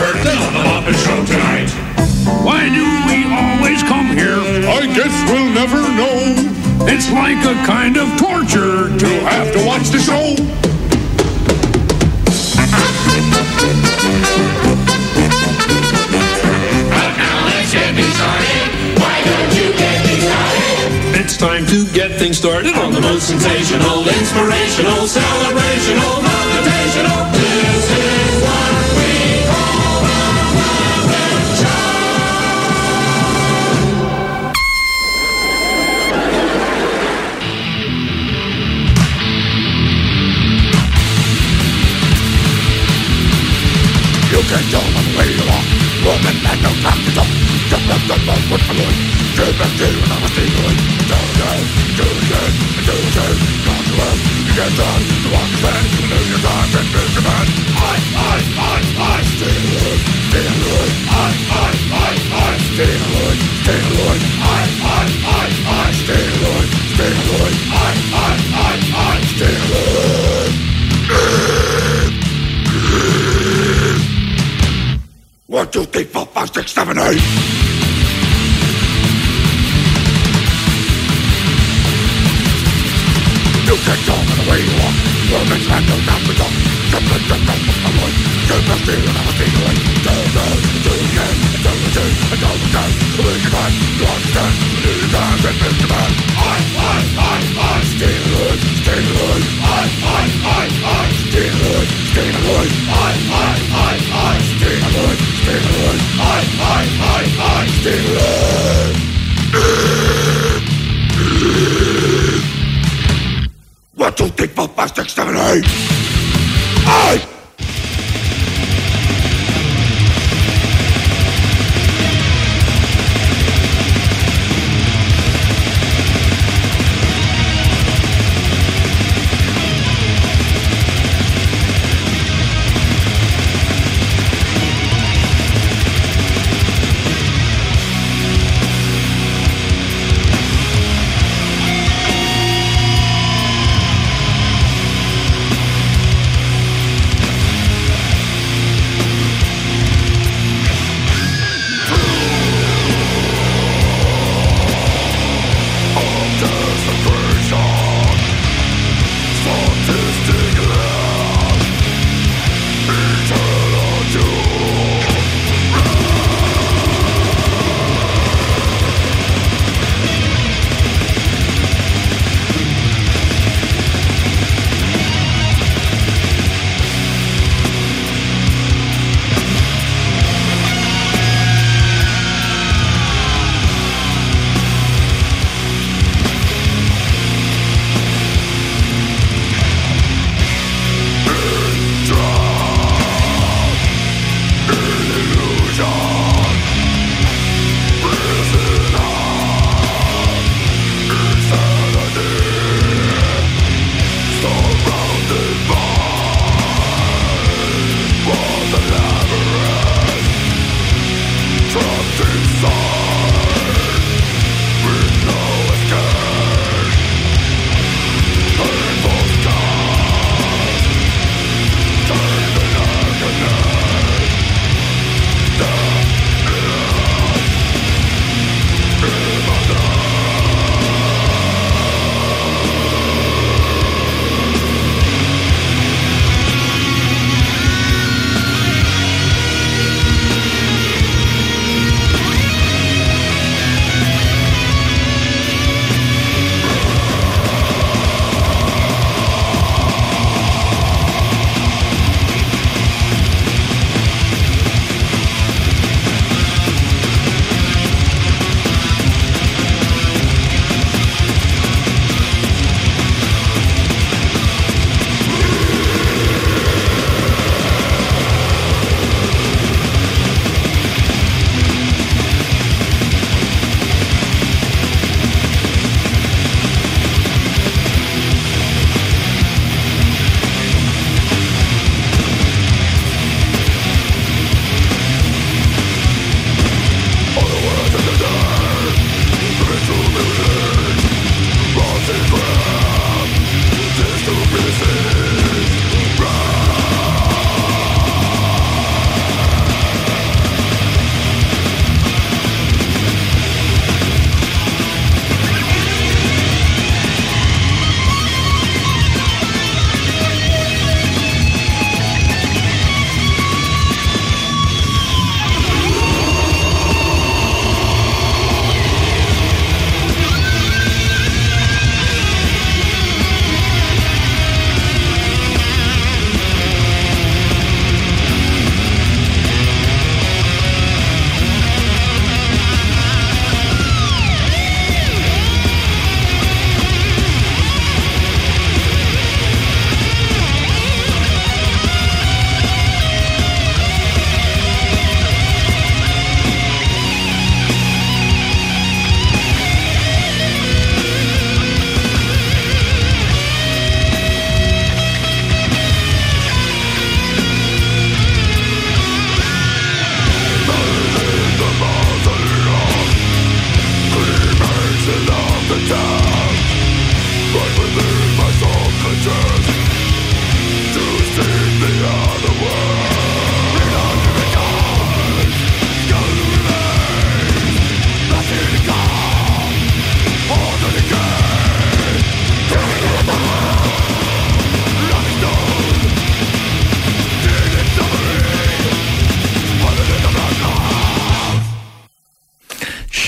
Curtain on the Muppet Show tonight. Why do we always come here? I guess we'll never know. It's like a kind of torture to Have to watch the show. It's time to get things started on the most Sensational, inspirational, celebrational, motivational. You can tell them where you. Woman, man, no time to. Just let them know what's the Lord. To you, and I'm a stealer. Do it, do it, do it, do it. Come to us, you get done. To understand, you know your time and build your man. I, I, I, I, steal it, steal it. I, I, I, I, steal it, steal it. I, I, I, I, steal it. I, I, I, I, steal it. One, two, three, four, five, six, seven, eight. You can talk in the way you walk. Woman's man no time to talk. Jump and jump up with the wood. Jump and steal and I'm a stealer. Do, do, do it again. Do it again. And do it again. To make it right. To understand. To do your time and build your man. I, I, I, I, steal it. Steal it. I, I, I, I, steal it. Steal it. I, I, I, I, steal it. Steal it. I, I, I, I, steal it. One, two, three, four, five, six, seven, eight. Eight!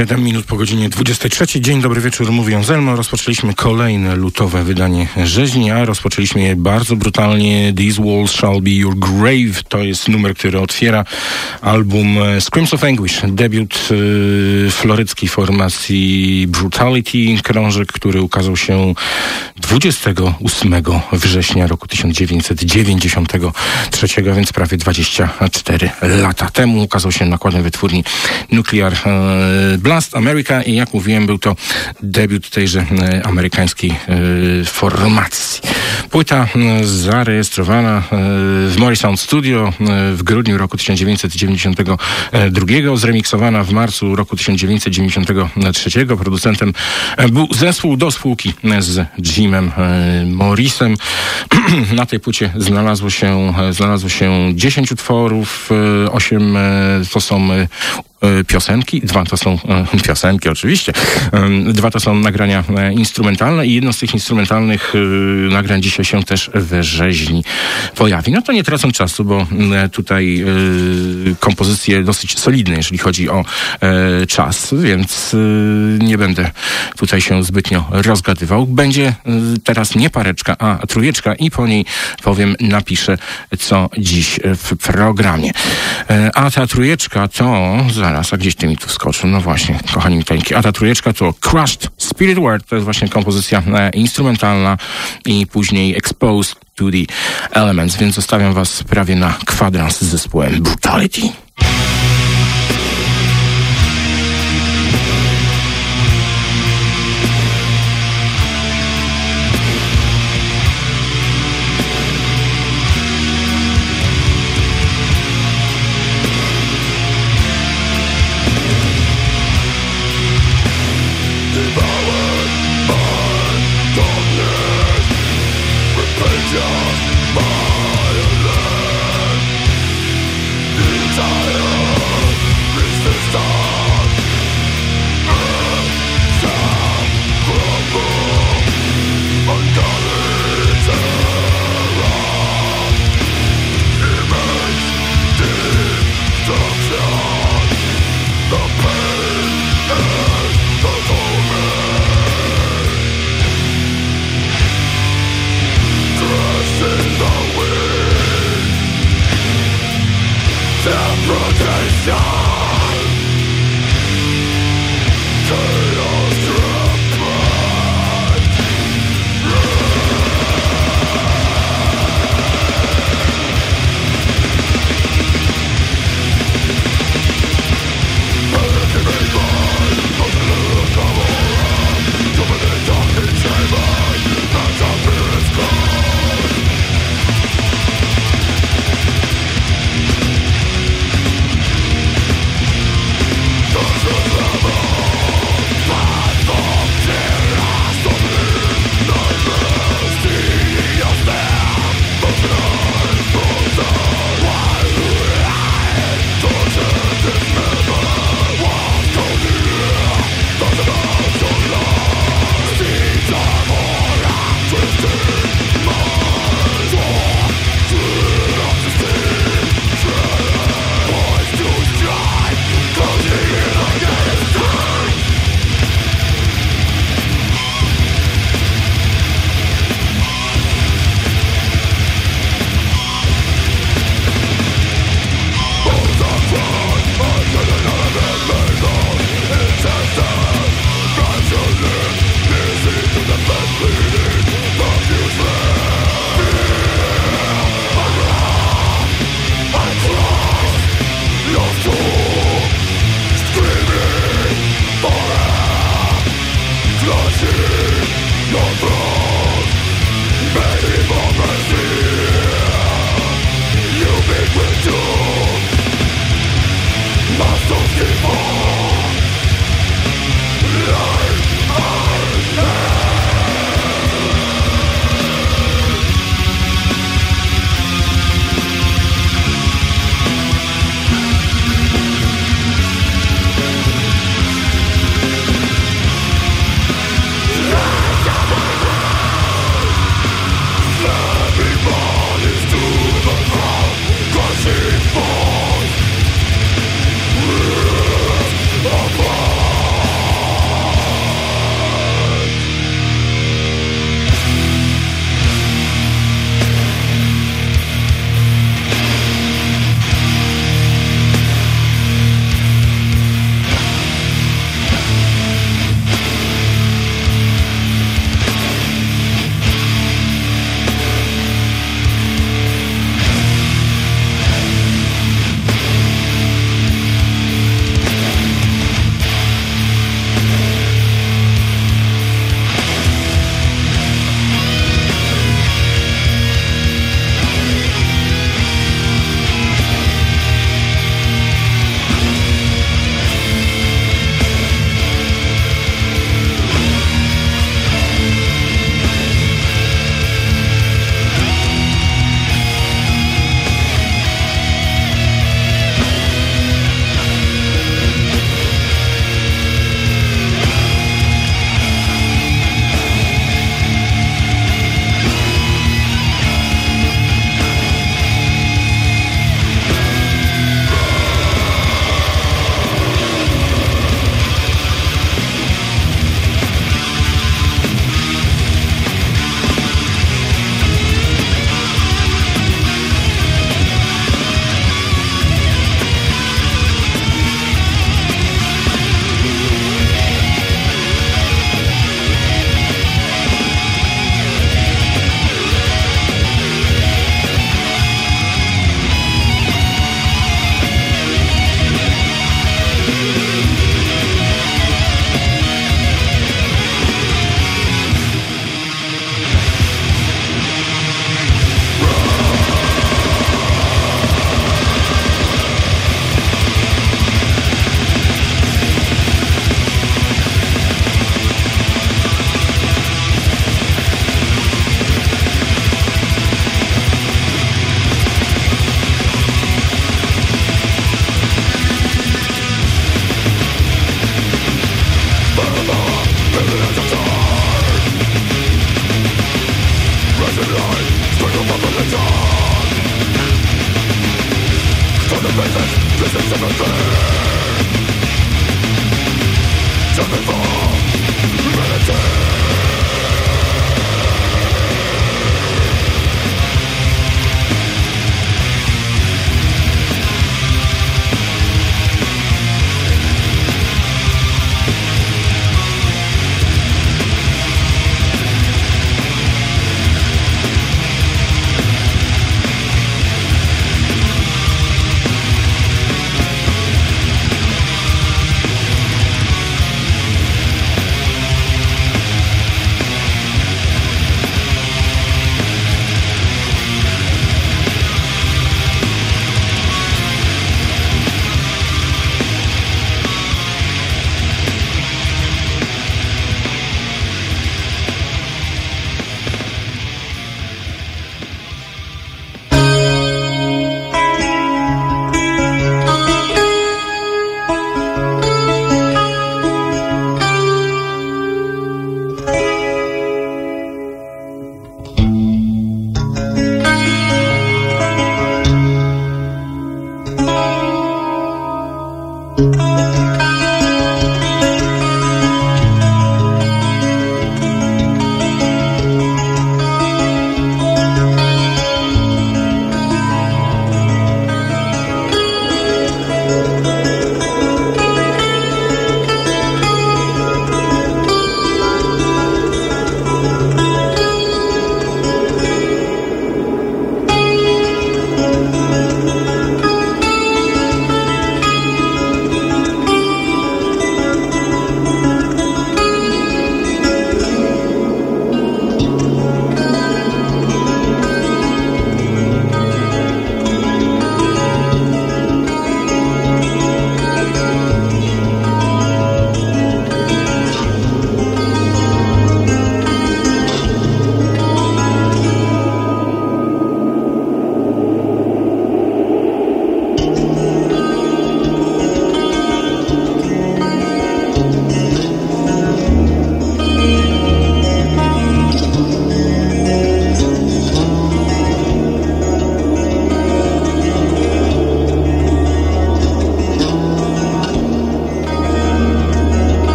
7 minut po godzinie 23. Dzień dobry wieczór, mówią Zelmo. Rozpoczęliśmy kolejne lutowe wydanie rzeźni, a rozpoczęliśmy je bardzo brutalnie. These Walls Shall Be Your Grave to jest numer, który otwiera album Screams of Anguish, debiut y, floryckiej formacji Brutality, krążek, który ukazał się 28 września roku 1993, więc prawie 24 lata temu ukazał się nakładem wytwórni Nuclear e, Blast America i jak mówiłem, był to debiut tejże e, amerykańskiej e, formacji. Płyta zarejestrowana w Morrison Studio w grudniu roku 1992, zremiksowana w marcu roku 1993. Producentem był zespół do spółki z Jimem Morrisem. Na tej płycie znalazło się, znalazło się 10 utworów, 8 to są E, piosenki, dwa to są e, piosenki oczywiście, e, dwa to są nagrania instrumentalne i jedno z tych instrumentalnych nagrań dzisiaj się też we rzeźni pojawi. No to nie tracąc czasu, bo tutaj kompozycje dosyć solidne, jeżeli chodzi o czas, więc nie będę tutaj się zbytnio rozgadywał. Będzie teraz nie pareczka, a trójeczka i po niej powiem, napiszę co dziś w programie. A ta trójeczka to za zaraz, a gdzieś ty mi tu wskoczył. No właśnie, kochani miteńki. A ta trójeczka to Crushed Spirit World, to jest właśnie kompozycja e, instrumentalna i później Exposed to the Elements, więc zostawiam was prawie na kwadrans z zespołem Brutality.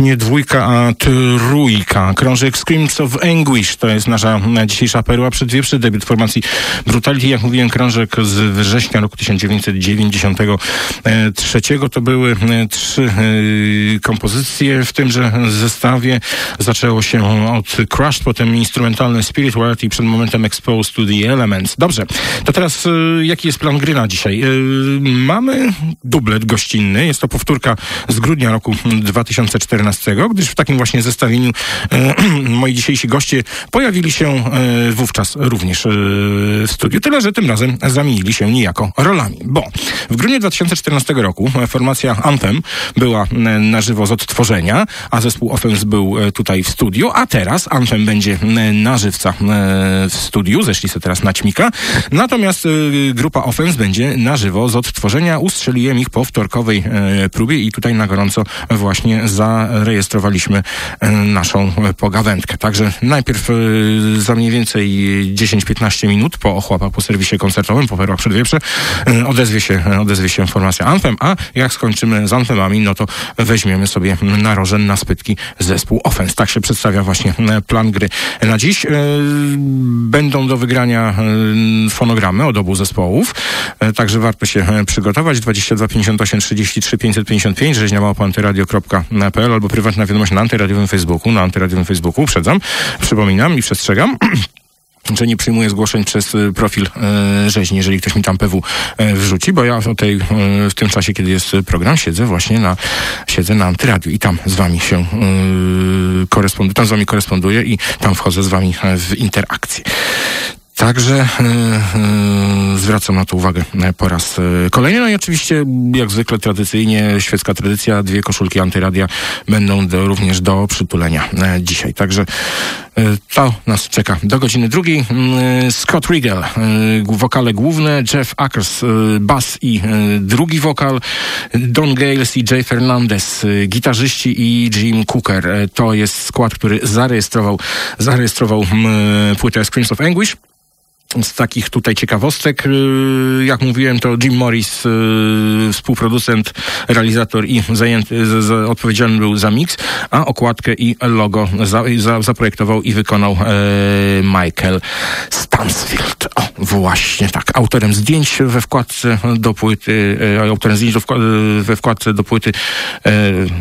Nie dwójka, a trójka. Krążek Screams of Anguish to jest nasza dzisiejsza perła przedwieprzy debiut formacji Brutality. Jak mówiłem, krążek z września roku 1993. To były e, trzy e, kompozycje w tymże zestawie. Zaczęło się od Crushed, potem instrumentalny Spirit World i przed momentem Exposed to the Elements. Dobrze, to teraz e, jaki jest plan gry na dzisiaj? Mamy dublet gościnny. Jest to powtórka z grudnia roku 2014, gdyż w takim właśnie zestawieniu e, moi dzisiejsi goście pojawili się e, wówczas również e, w studiu. Tyle, że tym razem zamienili się niejako rolami, bo w grudniu 2014 roku formacja Anthem była na żywo z odtworzenia, a zespół Offense był tutaj w studiu, a teraz Anthem będzie na żywca w studiu, zeszli sobie teraz na ćmika, natomiast grupa Offense będzie na żywo z odtworzenia. Ustrzeliłem ich po wtorkowej próbie i tutaj na gorąco właśnie zarejestrowaliśmy e, naszą e, pogawędkę. Także najpierw e, za mniej więcej 10-15 minut po ochłapach po serwisie koncertowym, po perłach przedwieprze, odezwie się, odezwie się formacja Anthem, a jak skończymy z Anthemami, no to weźmiemy sobie na rożen, na spytki zespół Offense. Tak się przedstawia właśnie plan gry na dziś. Będą do wygrania fonogramy od obu zespołów, także warto się przygotować. 22 58 33 555 rzeźnia małpa antyradio.pl albo prywatna wiadomość na antyradiowym Facebooku, na antyradiowym Facebooku, uprzedzam, przypominam i przestrzegam. że nie przyjmuję zgłoszeń przez y, profil e, rzeźni, jeżeli ktoś mi tam PW e, wrzuci, bo ja tej, e, w tym czasie, kiedy jest program, siedzę właśnie na, siedzę na antyradiu i tam z wami się koresponduję, tam z wami koresponduję i tam wchodzę z wami w interakcję. Także e, zwracam na to uwagę e, po raz kolejny. No i oczywiście, jak zwykle tradycyjnie, świecka tradycja, dwie koszulki antyradia będą do, również do przytulenia dzisiaj. Także e, to nas czeka do godziny drugiej. Mm, Scott Riegel, wokale główne, Jeff Ackers, bass i drugi wokal, Don Gales i Jay Fernandez, gitarzyści i Jim Cooker. To jest skład, który zarejestrował, zarejestrował mm, płytę Screams of Anguish. Z takich tutaj ciekawostek, yy, jak mówiłem, to Jim Morris, yy, współproducent, realizator i zajęty, odpowiedzialny był za mix, a okładkę i logo za, za, zaprojektował i wykonał e, Michael Stansfield. O, właśnie tak. Autorem zdjęć we wkładce do płyty, e, autorem zdjęć do e, we wkładce do płyty, e,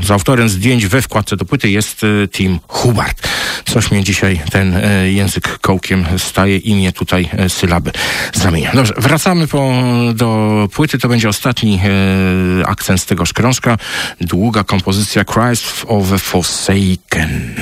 z autorem zdjęć we wkładce do płyty jest e, Tim Hubart. Coś mnie dzisiaj ten e, język kołkiem staje i mnie tutaj sylaby zamienia. Dobrze, wracamy po, do płyty. To będzie ostatni e, akcent z tegoż krążka. Długa kompozycja Christ of the Forsaken.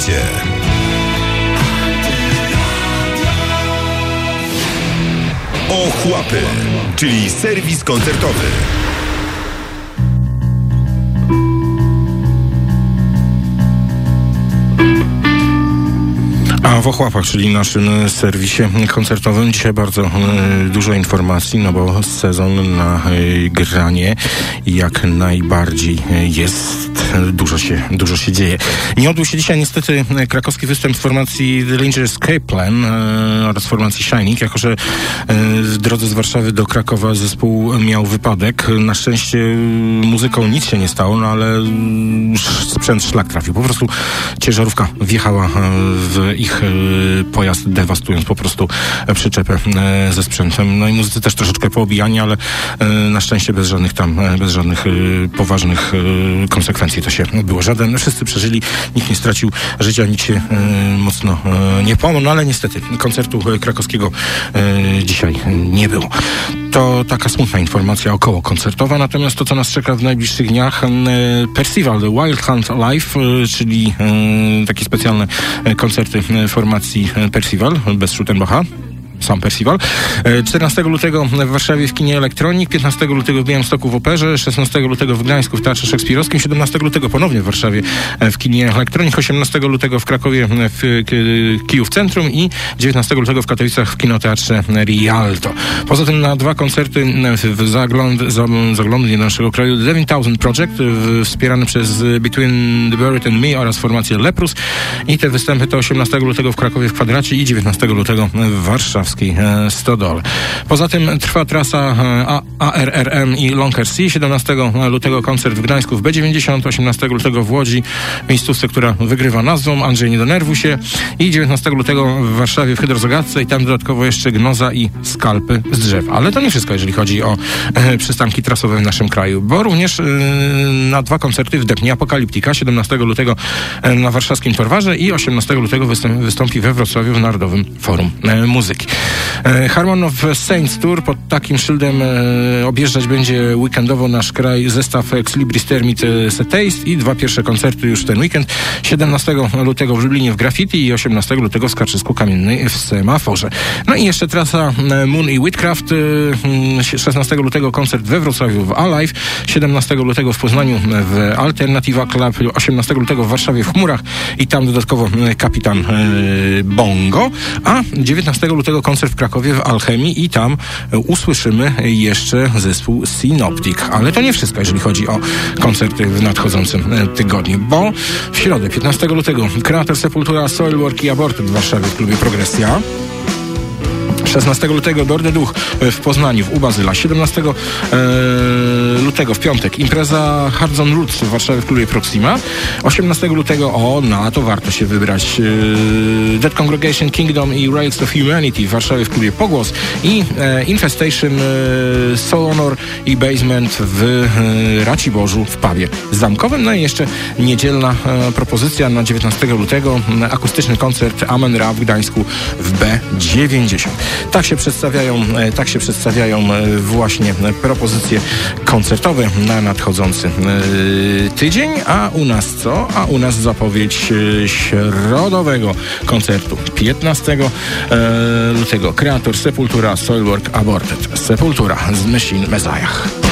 Świecie. Ochłapy, czyli serwis koncertowy. A w Ochłapach, czyli naszym serwisie koncertowym, dzisiaj bardzo e, dużo informacji, no bo sezon na e, granie jak najbardziej jest. Dużo się, dużo się dzieje. Nie odbył się dzisiaj niestety krakowski występ formacji The Ranger Escape Plan e, oraz formacji Shining, jako że e, w drodze z Warszawy do Krakowa zespół miał wypadek. Na szczęście muzyką nic się nie stało, no ale mm, sprzęt szlak trafił. Po prostu ciężarówka wjechała e, w ich e, pojazd, dewastując po prostu przyczepę e, ze sprzętem. No i muzycy też troszeczkę poobijani, ale e, na szczęście bez żadnych tam, e, bez żadnych e, poważnych e, to się było. Żaden, wszyscy przeżyli, nikt nie stracił życia, nikt się e, mocno e, nie pomógł, no ale niestety koncertu krakowskiego e, dzisiaj nie było. To taka smutna informacja około koncertowa, natomiast to, co nas czeka w najbliższych dniach, Percival, Wild Hunt Live, czyli takie specjalne koncerty formacji Percival bez Schuttenbacha. Sam Percival. E, 14 lutego w Warszawie w kinie Elektronik, 15 lutego w Białymstoku w Operze, 16 lutego w Gdańsku w Teatrze Szekspirowskim, 17 lutego ponownie w Warszawie e, w kinie Elektronik, 18 lutego w Krakowie e, w Kijów Centrum i 19 lutego w Katowicach w Kinoteatrze Rialto. Poza tym na dwa koncerty e, w- zagląd, naszego kraju The 9000 Project, wspierany przez e, Between the Buried and Me oraz formację Leprus i te występy to 18 lutego w Krakowie w Kwadracie i 19 lutego w warszawskiej Stodole. Poza tym trwa trasa e, ARRM i Lonker Sea. 17 lutego koncert w Gdańsku w B90, 18 lutego w Łodzi, miejscówce, która wygrywa nazwą Andrzej nie denerwuj się i 19 lutego w Warszawie w Hydrozogatce i tam dodatkowo jeszcze gnoza i skalpy z drzew. Ale to nie wszystko, jeżeli chodzi o e, przystanki trasowe w naszym kraju, bo również e, na dwa koncerty w Depnie Apokaliptika 17 lutego na warszawskim Torwarze i 18 lutego wystąpi, we Wrocławiu w Narodowym Forum Muzyki. E, Harmon of Saints Tour pod takim szyldem e, objeżdżać będzie weekendowo nasz kraj zestaw Ex Libris Termit e, Seteist i dwa pierwsze koncerty już ten weekend. 17 lutego w Lublinie w Graffiti i 18 lutego w Skarczysku Kamiennej w Semaforze. No i jeszcze trasa Moon i Whitcraft. e, mm, 16 lutego koncert we Wrocławiu w Alive. 17 lutego w Poznaniu w Alternativa Club. 18 lutego w Warszawie w Chmurach i tam dodatkowo kapitan Bongo. A 19 lutego koncert w Krakowie w Alchemii i tam usłyszymy jeszcze zespół Synoptic. Ale to nie wszystko, jeżeli chodzi o koncerty w nadchodzącym e, tygodniu, bo w środę 15 lutego Kreator Sepultura Soilwork i Aborted w Warszawie w klubie Progresja. 16 lutego Dorny Duch w Poznaniu, w Ubazyla. 17 e, lutego w piątek impreza Hardzon Roots w Warszawie w klubie Proxima. 18 lutego, o, na to warto się wybrać. E, Dead Congregation Kingdom i Rails of Humanity w Warszawie w klubie Pogłos i e, Infestation e, Soul Honor i Basement w e, Raciborzu w pubie zamkowym. No i jeszcze niedzielna e, propozycja na 19 lutego, akustyczny koncert Amen Ra w Gdańsku w B90. Tak się przedstawiają, e, tak się przedstawiają e, właśnie propozycje koncertowe na nadchodzący e, tydzień, a u nas co? A u nas zapowiedź środowego koncertu 15 e, lutego. Kreator Sepultura Soilwork Aborted. Sepultura z Machine Messiah.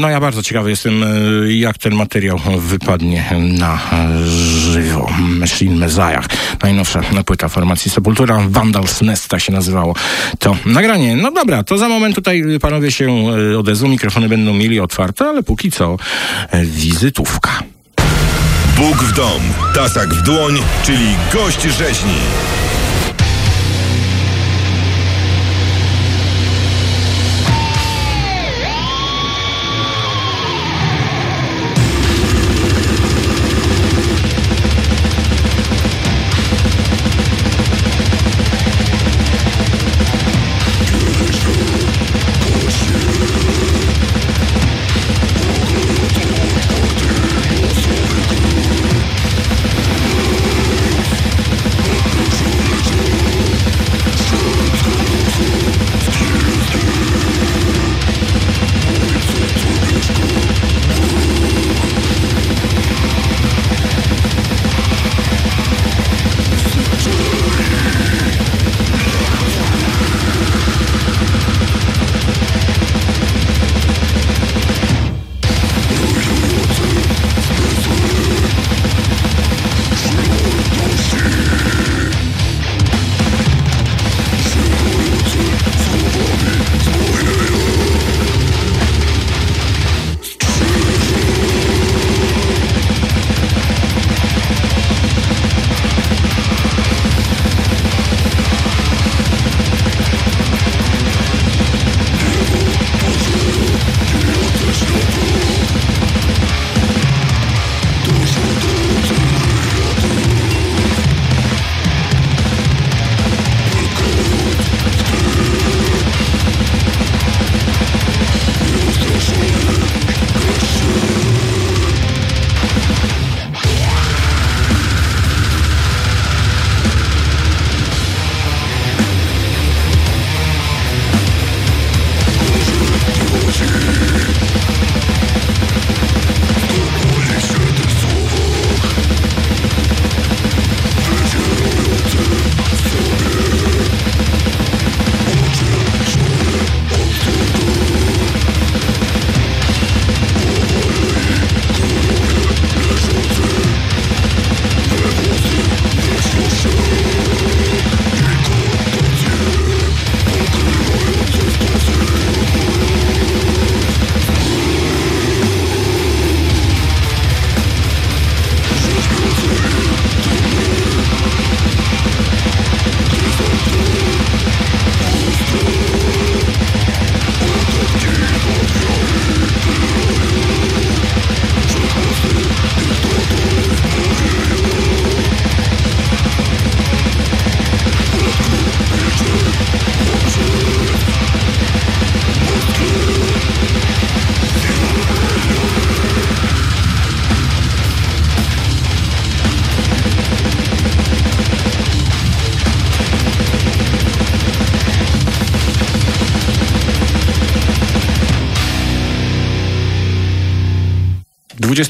No ja bardzo ciekawy jestem, e, jak ten materiał wypadnie na żywo. Machine Messiah, najnowsza płyta formacji Sepultura, Vandals Nest, tak się nazywało to nagranie. No dobra, to za moment tutaj panowie się e, odezwą, mikrofony będą mieli otwarte, ale póki co e, wizytówka. Bóg w dom, tasak w dłoń, czyli gość rzeźni.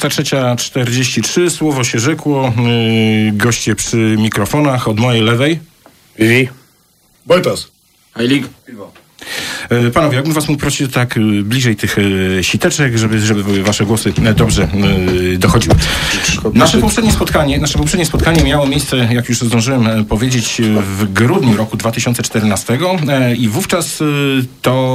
Dwudziesta trzecia czterdzieści trzy. Słowo się rzekło. Yy, goście przy mikrofonach od mojej lewej. Vivi. Wojtas. Heilig. E, Panowie, jakbym was mógł prosić tak e, bliżej tych e, siteczek, żeby, żeby wasze głosy dobrze dochodziły. Nasze poprzednie spotkanie, nasze poprzednie spotkanie miało miejsce, jak już zdążyłem e, powiedzieć, w grudniu roku 2014 e, i wówczas to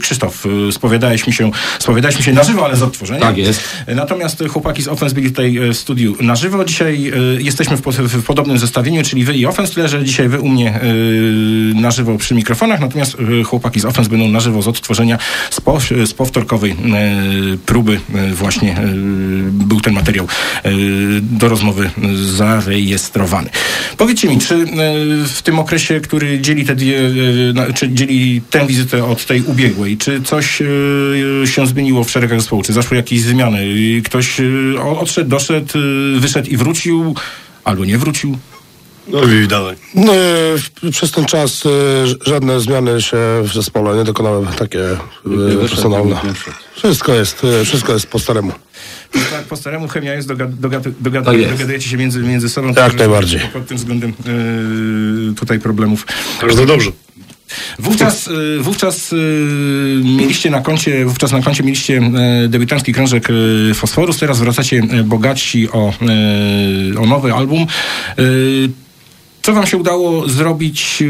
Krzysztof, e, spowiadałeś mi się, spowiadałeś mi się na żywo, ale z odtworzenia. Tak jest. Natomiast chłopaki z Offense byli tutaj e, w studiu na żywo. Dzisiaj jesteśmy w, w podobnym zestawieniu, czyli wy i Offense, tyle że dzisiaj wy u mnie na żywo przy mikrofonach, natomiast chłopaki z Offense będą na żywo z odtworzenia z, po, z powtorkowej próby właśnie był ten materiał do rozmowy zarejestrowany. Powiedzcie mi, czy w tym okresie, który dzieli te czy dzieli tę wizytę od tej ubiegłej, czy coś e, się zmieniło w szeregach zespołu? Czy zaszły jakieś zmiany? Ktoś e, odszedł, doszedł, e, wyszedł i wrócił, albo nie wrócił? No Vivi, dalej. No, przez ten czas żadne zmiany się w zespole nie dokonały takie e, personalne. Wszystko jest, wszystko jest po staremu. No tak, po staremu chemia jest, dogad, dogad, Tak jest. dogadujecie się między, między sobą. Także najbardziej. Pod tym względem e, tutaj problemów Bardzo dobrze. Wówczas, y, wówczas y, mieliście na koncie, wówczas na koncie mieliście e, debiutancki krążek y, Fosforus, teraz wracacie e, bogaci o, e, o nowy album. Co wam się udało zrobić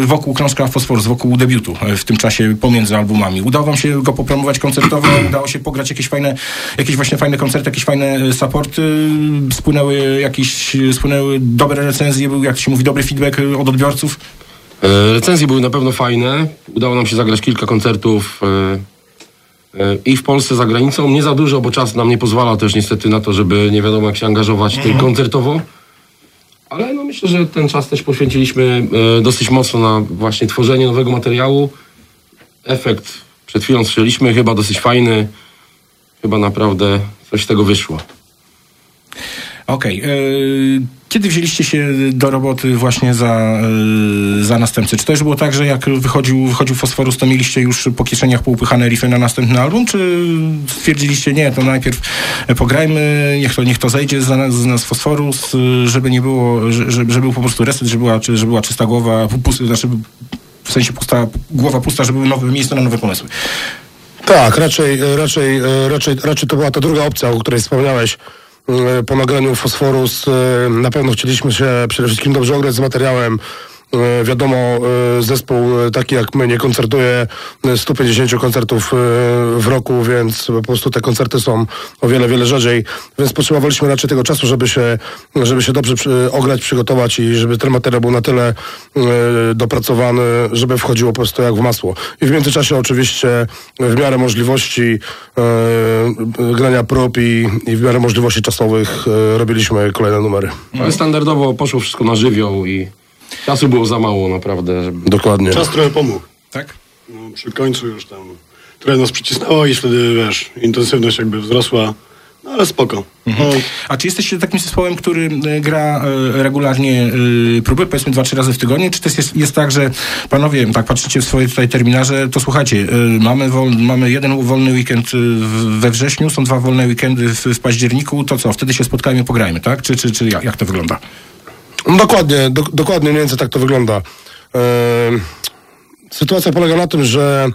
wokół krążka Fosforus, wokół debiutu w tym czasie pomiędzy albumami? Udało wam się go popromować koncertowo? Udało się pograć jakieś fajne, jakieś właśnie fajne koncerty, jakieś fajne supporty? Spłynęły jakieś, spłynęły dobre recenzje, był, jak się mówi, dobry feedback od odbiorców? E, Recenzje były na pewno fajne. Udało nam się zagrać kilka koncertów e, e, i w Polsce, za granicą. Nie za dużo, bo czas nam nie pozwala też niestety na to, żeby nie wiadomo jak się angażować tylko koncertowo. Ale no myślę, że ten czas też poświęciliśmy dosyć mocno na właśnie tworzenie nowego materiału. Efekt przed chwilą słyszeliśmy, chyba dosyć fajny. Chyba naprawdę coś z tego wyszło. Okej. e, Kiedy wzięliście się do roboty właśnie za, e, za następcę? Czy to już było tak, że jak wychodził, wychodził Fosforus, to mieliście już po kieszeniach poupychane riffy na następny album? Czy stwierdziliście, nie, to najpierw pograjmy, niech to, niech to zejdzie z nas, z nas Fosforus, e, żeby nie było, że- żeby, żeby był po prostu reset, żeby była, żeby była czysta głowa, pusty, znaczy w sensie pusta, głowa pusta, żeby były nowe miejsce na nowe pomysły. Tak, raczej, raczej, raczej, raczej to była ta druga opcja, o której wspomniałeś. E, Po nagraniu Fosforus e, na pewno chcieliśmy się przede wszystkim dobrze ograć z materiałem. E, Wiadomo, e, zespół e, taki jak my nie koncertuje e, 150 koncertów w roku, więc po prostu te koncerty są o wiele, wiele rzadziej. Więc potrzebowaliśmy raczej tego czasu, żeby się, żeby się dobrze ograć, przygotować i żeby ten materiał był na tyle dopracowany, żeby wchodziło po prostu jak w masło. I w międzyczasie oczywiście w miarę możliwości grania prób i, w miarę możliwości czasowych robiliśmy kolejne numery. Ale standardowo poszło wszystko na żywioł i czasu było za mało naprawdę. Żeby... Dokładnie. Czas trochę pomógł. Tak? No, przy końcu już tam trochę nas przycisnęło i wtedy, wiesz, intensywność jakby wzrosła. No ale spoko. No, A czy jesteście takim zespołem, który e, gra e, regularnie e, próby, powiedzmy dwa, trzy razy w tygodniu? Czy też jest, jest tak, że panowie, tak patrzycie w swoje tutaj terminarze, to słuchajcie, e, mamy, wol, mamy jeden wolny weekend w- we wrześniu, są dwa wolne weekendy w, w październiku, to co, wtedy się spotkajmy i pograjmy, tak? Czy, czy, czy jak, jak to wygląda? No Dokładnie, do, dokładnie mniej więcej tak to wygląda. E, sytuacja polega na tym, że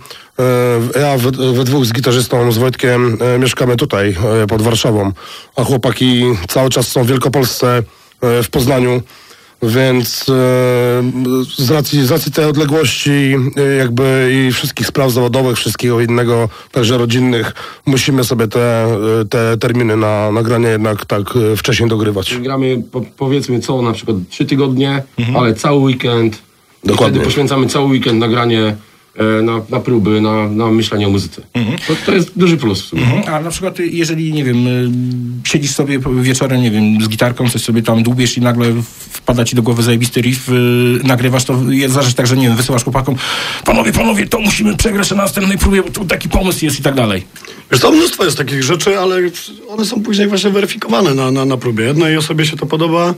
e, ja we, we dwóch z gitarzystą, z Wojtkiem, e, mieszkamy tutaj, pod Warszawą, a chłopaki cały czas są w Wielkopolsce, w Poznaniu. Więc e, z, racji, z racji tej odległości e, jakby i wszystkich spraw zawodowych, wszystkiego innego, także rodzinnych, musimy sobie te, e, te terminy na nagranie jednak tak wcześniej dogrywać. Gramy po, powiedzmy co na przykład trzy tygodnie, ale cały weekend. I Dokładnie. wtedy poświęcamy cały weekend nagranie na, na próby, na, na myślenie o muzyce. To, to jest duży plus w sumie. Mhm. A na przykład jeżeli, nie wiem, y, siedzisz sobie wieczorem, nie wiem, z gitarką, coś sobie tam dłubiesz i nagle wpada ci do głowy zajebisty riff, y, nagrywasz to, jest zależy tak, że nie wiem, wysyłasz chłopakom, panowie, panowie, to musimy przegrać na następnej próbie, bo tu taki pomysł jest i tak dalej. Wiesz, to mnóstwo jest takich rzeczy, ale one są później właśnie weryfikowane na, na, na próbie. Jednej osobie się to podoba,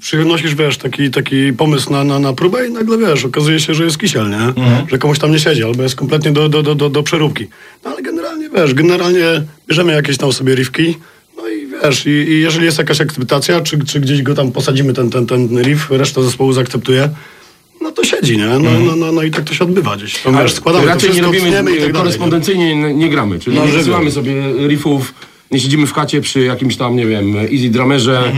przynosisz, wiesz, taki, taki pomysł na, na, na próbę i nagle, wiesz, okazuje się, że jest kisiel, nie? Że komuś tam nie siedzi, albo jest kompletnie do, do, do, do, do przeróbki. No ale generalnie, wiesz, generalnie bierzemy jakieś tam sobie riffki, no i wiesz, i, i jeżeli jest jakaś akceptacja, czy, czy gdzieś go tam posadzimy, ten, ten, ten riff, reszta zespołu zaakceptuje, no to siedzi, nie? No, no, no, no i tak to się odbywa gdzieś. To, wiesz, składamy to Raczej nie wszystko, robimy tniemy i tak nie? korespondencyjnie, nie, nie gramy. Czyli No, nie wysyłamy sobie riffów, nie siedzimy w chacie przy jakimś tam, nie wiem, easy dramerze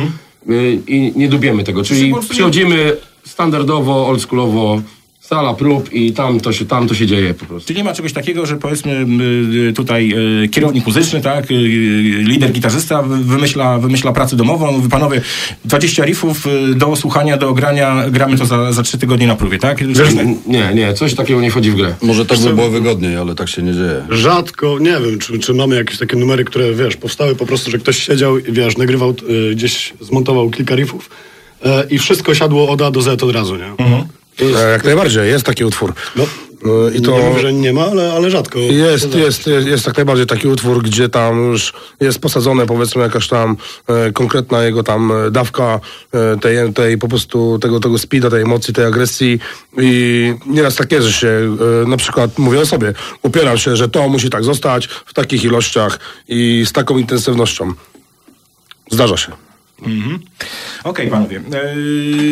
y, i nie dubiemy tego. Czyli nie- przychodzimy standardowo, oldschoolowo, sala prób i tam to się, tam to się dzieje po prostu. Czy nie ma czegoś takiego, że powiedzmy y, tutaj y, kierownik muzyczny, tak, y, lider gitarzysta wy- wymyśla, wymyśla pracę domową, mówi panowie, 20 riffów do słuchania, do grania, gramy to za, za 3 tygodnie na próbie, tak? Nie, nie, coś takiego nie wchodzi w grę. Może tak by było wygodniej, ale tak się nie dzieje. Rzadko, nie wiem, czy, czy mamy jakieś takie numery, które, wiesz, powstały po prostu, że ktoś siedział i, wiesz, nagrywał, gdzieś zmontował kilka riffów y, i wszystko siadło od A do Z od razu, nie? E, Jak najbardziej, jest taki utwór. no, E, I to Nie mówię, że nie ma, ale, ale rzadko. jest, jest, jest, jest tak najbardziej taki utwór, gdzie tam już jest posadzone powiedzmy jakaś tam e, konkretna jego tam e, dawka e, tej, tej po prostu tego, tego speeda, tej emocji, tej agresji i nieraz tak jest, że się e, na przykład mówię o sobie, upieram się, że to musi tak zostać w takich ilościach i z taką intensywnością. Zdarza się. Mhm. Okej, panowie.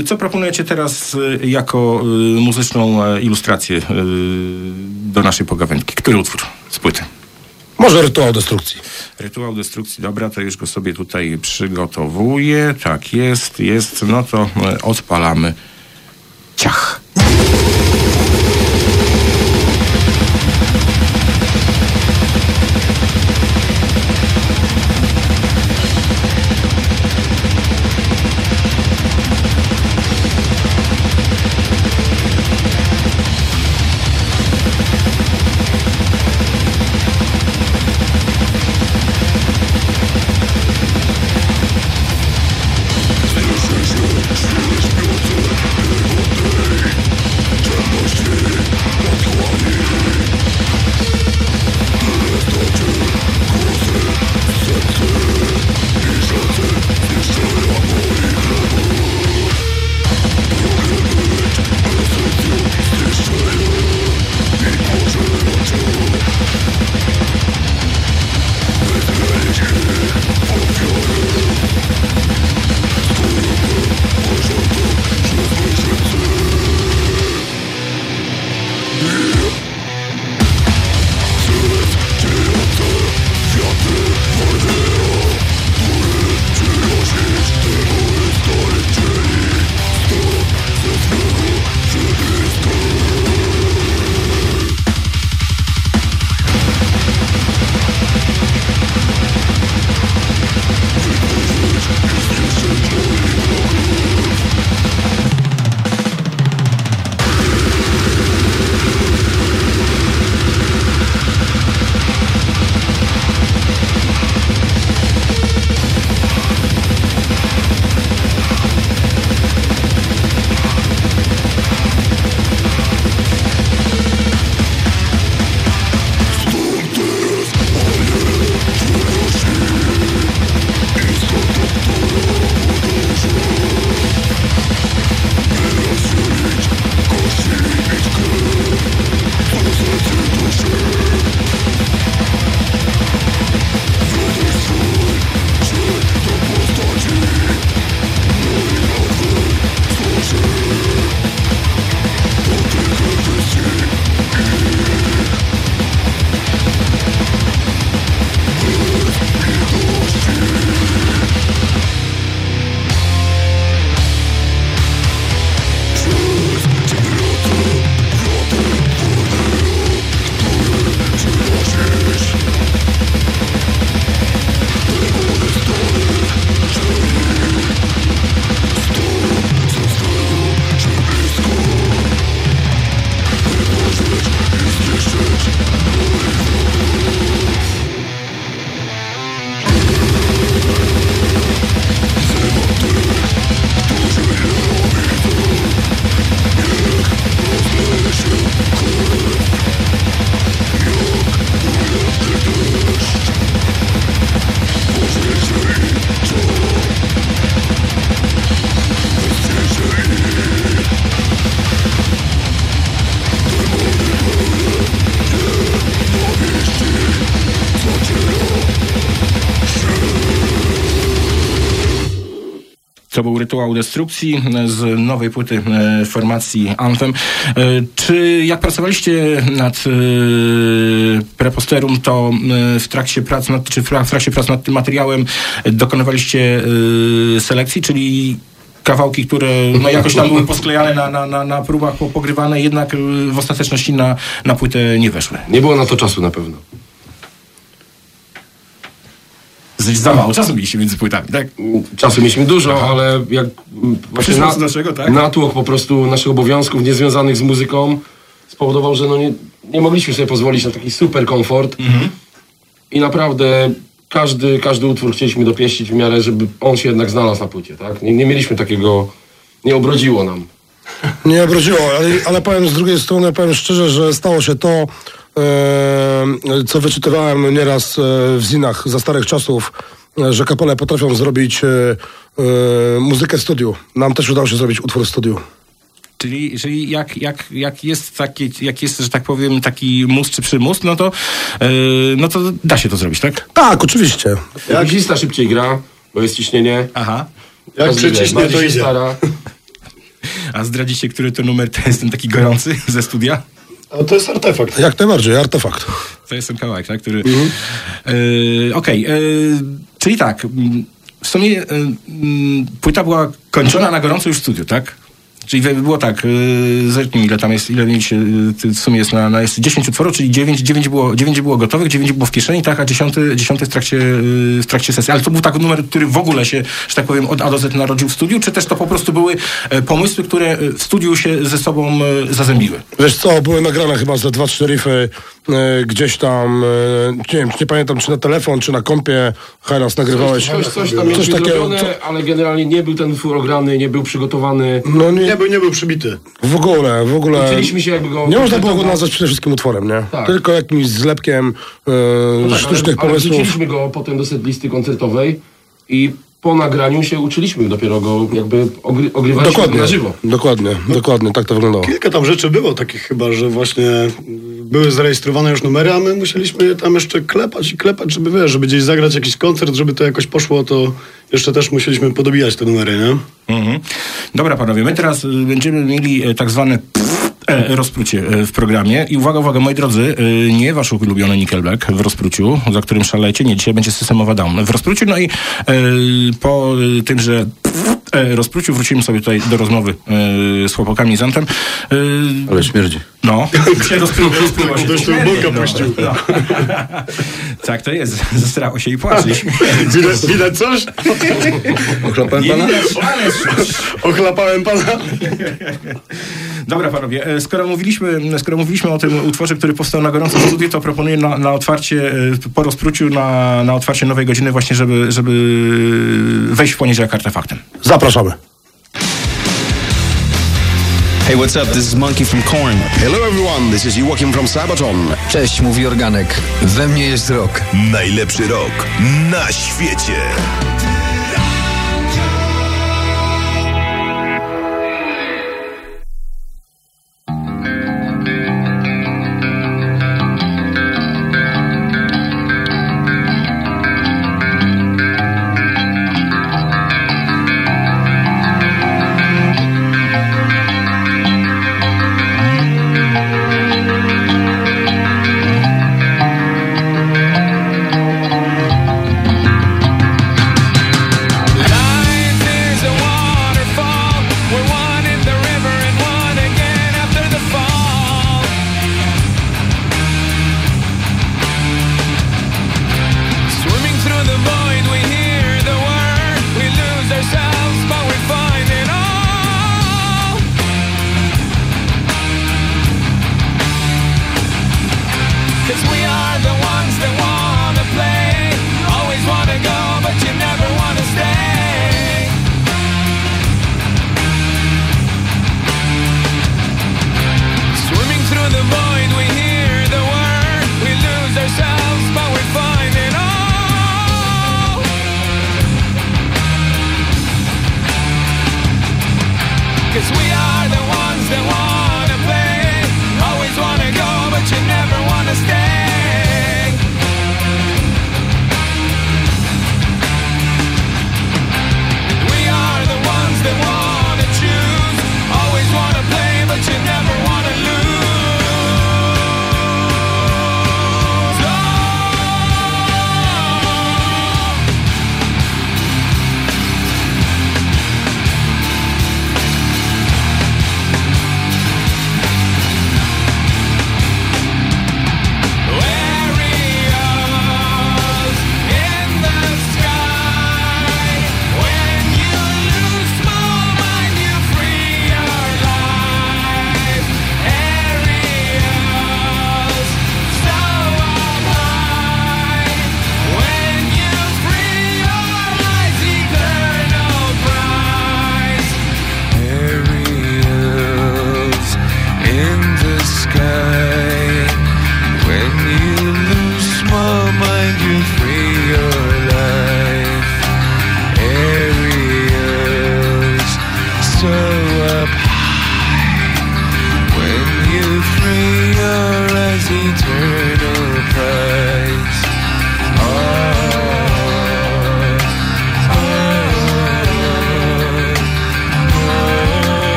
E, Co proponujecie teraz e, jako e, muzyczną ilustrację do naszej pogawędki? Który utwór z płyty? Może rytuał destrukcji. Rytuał destrukcji, dobra, to już go sobie tutaj przygotowuję. Tak jest, jest. No to odpalamy. Ciach. Rytuał destrukcji e, z nowej płyty e, formacji Anthem. E, Czy jak pracowaliście nad preposterum, to w trakcie prac nad, czy w trakcie prac nad tym materiałem dokonywaliście selekcji, czyli kawałki, które no, jakoś tam były posklejane na, na, na, na próbach, po- pogrywane, jednak w ostateczności na, na płytę nie weszły. Nie było na to czasu na pewno. Za mało czasu mieliście między płytami, tak? Czasu mieliśmy dużo, ale jak właśnie z naszego, tak? natłok po prostu naszych obowiązków niezwiązanych z muzyką spowodował, że no nie, nie mogliśmy sobie pozwolić na taki super komfort Mhm. i naprawdę każdy, każdy utwór chcieliśmy dopieścić w miarę, żeby on się jednak znalazł na płycie, tak? Nie, nie mieliśmy takiego, nie obrodziło nam. Nie obrodziło, ale, ale powiem z drugiej strony, powiem szczerze, że stało się to, co wyczytywałem nieraz e, w zinach za starych czasów, e, że kapele potrafią zrobić e, e, muzykę w studiu. Nam też udało się zrobić utwór w studiu. Czyli, czyli jak, jak, jak, jest taki, jak jest, że tak powiem, taki mus czy przymus, no to, yy, no to da się to zrobić, tak? Tak, oczywiście. Jak gista szybciej gra, bo jest ciśnienie. Aha. Jak Możliwe. przyciśnie, to idzie. Stara. A zdradzicie, który to numer to jest ten taki gorący ze studia? A to jest artefakt. Jak najbardziej, artefakt. To jest ten kawałek, tak? Który... Mhm. E, Okej, e, czyli tak, w sumie mm, płyta była kończona na gorąco już w studiu, tak? Czyli było tak, yy, zerknij ile tam jest, ile yy, w sumie jest na, na jest 10 utworów, czyli 9, 9, było, 9 było gotowych, 9 było w kieszeni, tak, a 10, 10 w, trakcie, yy, w trakcie sesji. Ale to był taki numer, który w ogóle się, że tak powiem, od A do Z narodził w studiu, czy też to po prostu były e, pomysły, które e, w studiu się ze sobą e, zazębiły? Wiesz co, były nagrane chyba ze dwa, trzy riffy gdzieś tam, e, nie wiem, nie pamiętam czy na telefon, czy na kompie, Hajlas nagrywałeś. Coś, coś tam jest Coś takiego, zrobione, co- ale generalnie nie był ten utwór ograny, nie był przygotowany. No nie, Nie był, nie był przybity. w ogóle, w ogóle. Uczyliśmy się jakby go... Nie można było go nazwać przede wszystkim utworem, nie? Tak. Tylko jakimś zlepkiem e, Tak, sztucznych ale, ale pomysłów. wrzuciliśmy go potem do setlisty koncertowej i po nagraniu się uczyliśmy dopiero go, jakby ogry, go na żywo. dokładnie, dokładnie, tak to wyglądało. Kilka tam rzeczy było takich chyba, że właśnie były zarejestrowane już numery, a my musieliśmy je tam jeszcze klepać i klepać, żeby wiesz, żeby gdzieś zagrać jakiś koncert, żeby to jakoś poszło, to jeszcze też musieliśmy podobijać te numery, nie? Mhm. Dobra, panowie, my teraz y, będziemy mieli e, tak zwane pff, rozprucie e, w programie. I uwaga, uwaga, moi drodzy, e, nie wasz ulubiony Nickelback w rozpruciu, za którym szalejecie, nie, dzisiaj będzie systemowa down. W rozpruciu, no i e, po e, tym, że e, rozpruciu wrócimy sobie tutaj do rozmowy e, z chłopakami z Antem. E, Ale śmierdzi. no, się. Ktoś tu boka puścił. No. tak to jest, zesrało się i płaczyliśmy. Widać, widać coś? Ochlapałem pana? Ochlapałem pana. Dobra, panowie, e, skoro mówiliśmy, skoro mówiliśmy o tym utworze, który powstał na gorąco w studiu, to proponuję na, na otwarcie, e, po rozpruciu, na, na otwarcie nowej godziny właśnie, żeby, żeby wejść w poniedziałek artefaktem. Zapraszamy. Hey, what's up? This is Monkey from Korn. Hello everyone, this is Joachim from Sabaton. Cześć, mówi Organek. We mnie jest rok. Najlepszy rok na świecie.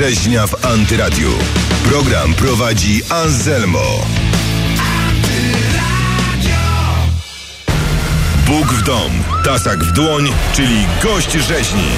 Rzeźnia w Antyradiu. Program prowadzi Anselmo. Bóg w dom, tasak w dłoń, czyli gość rzeźni.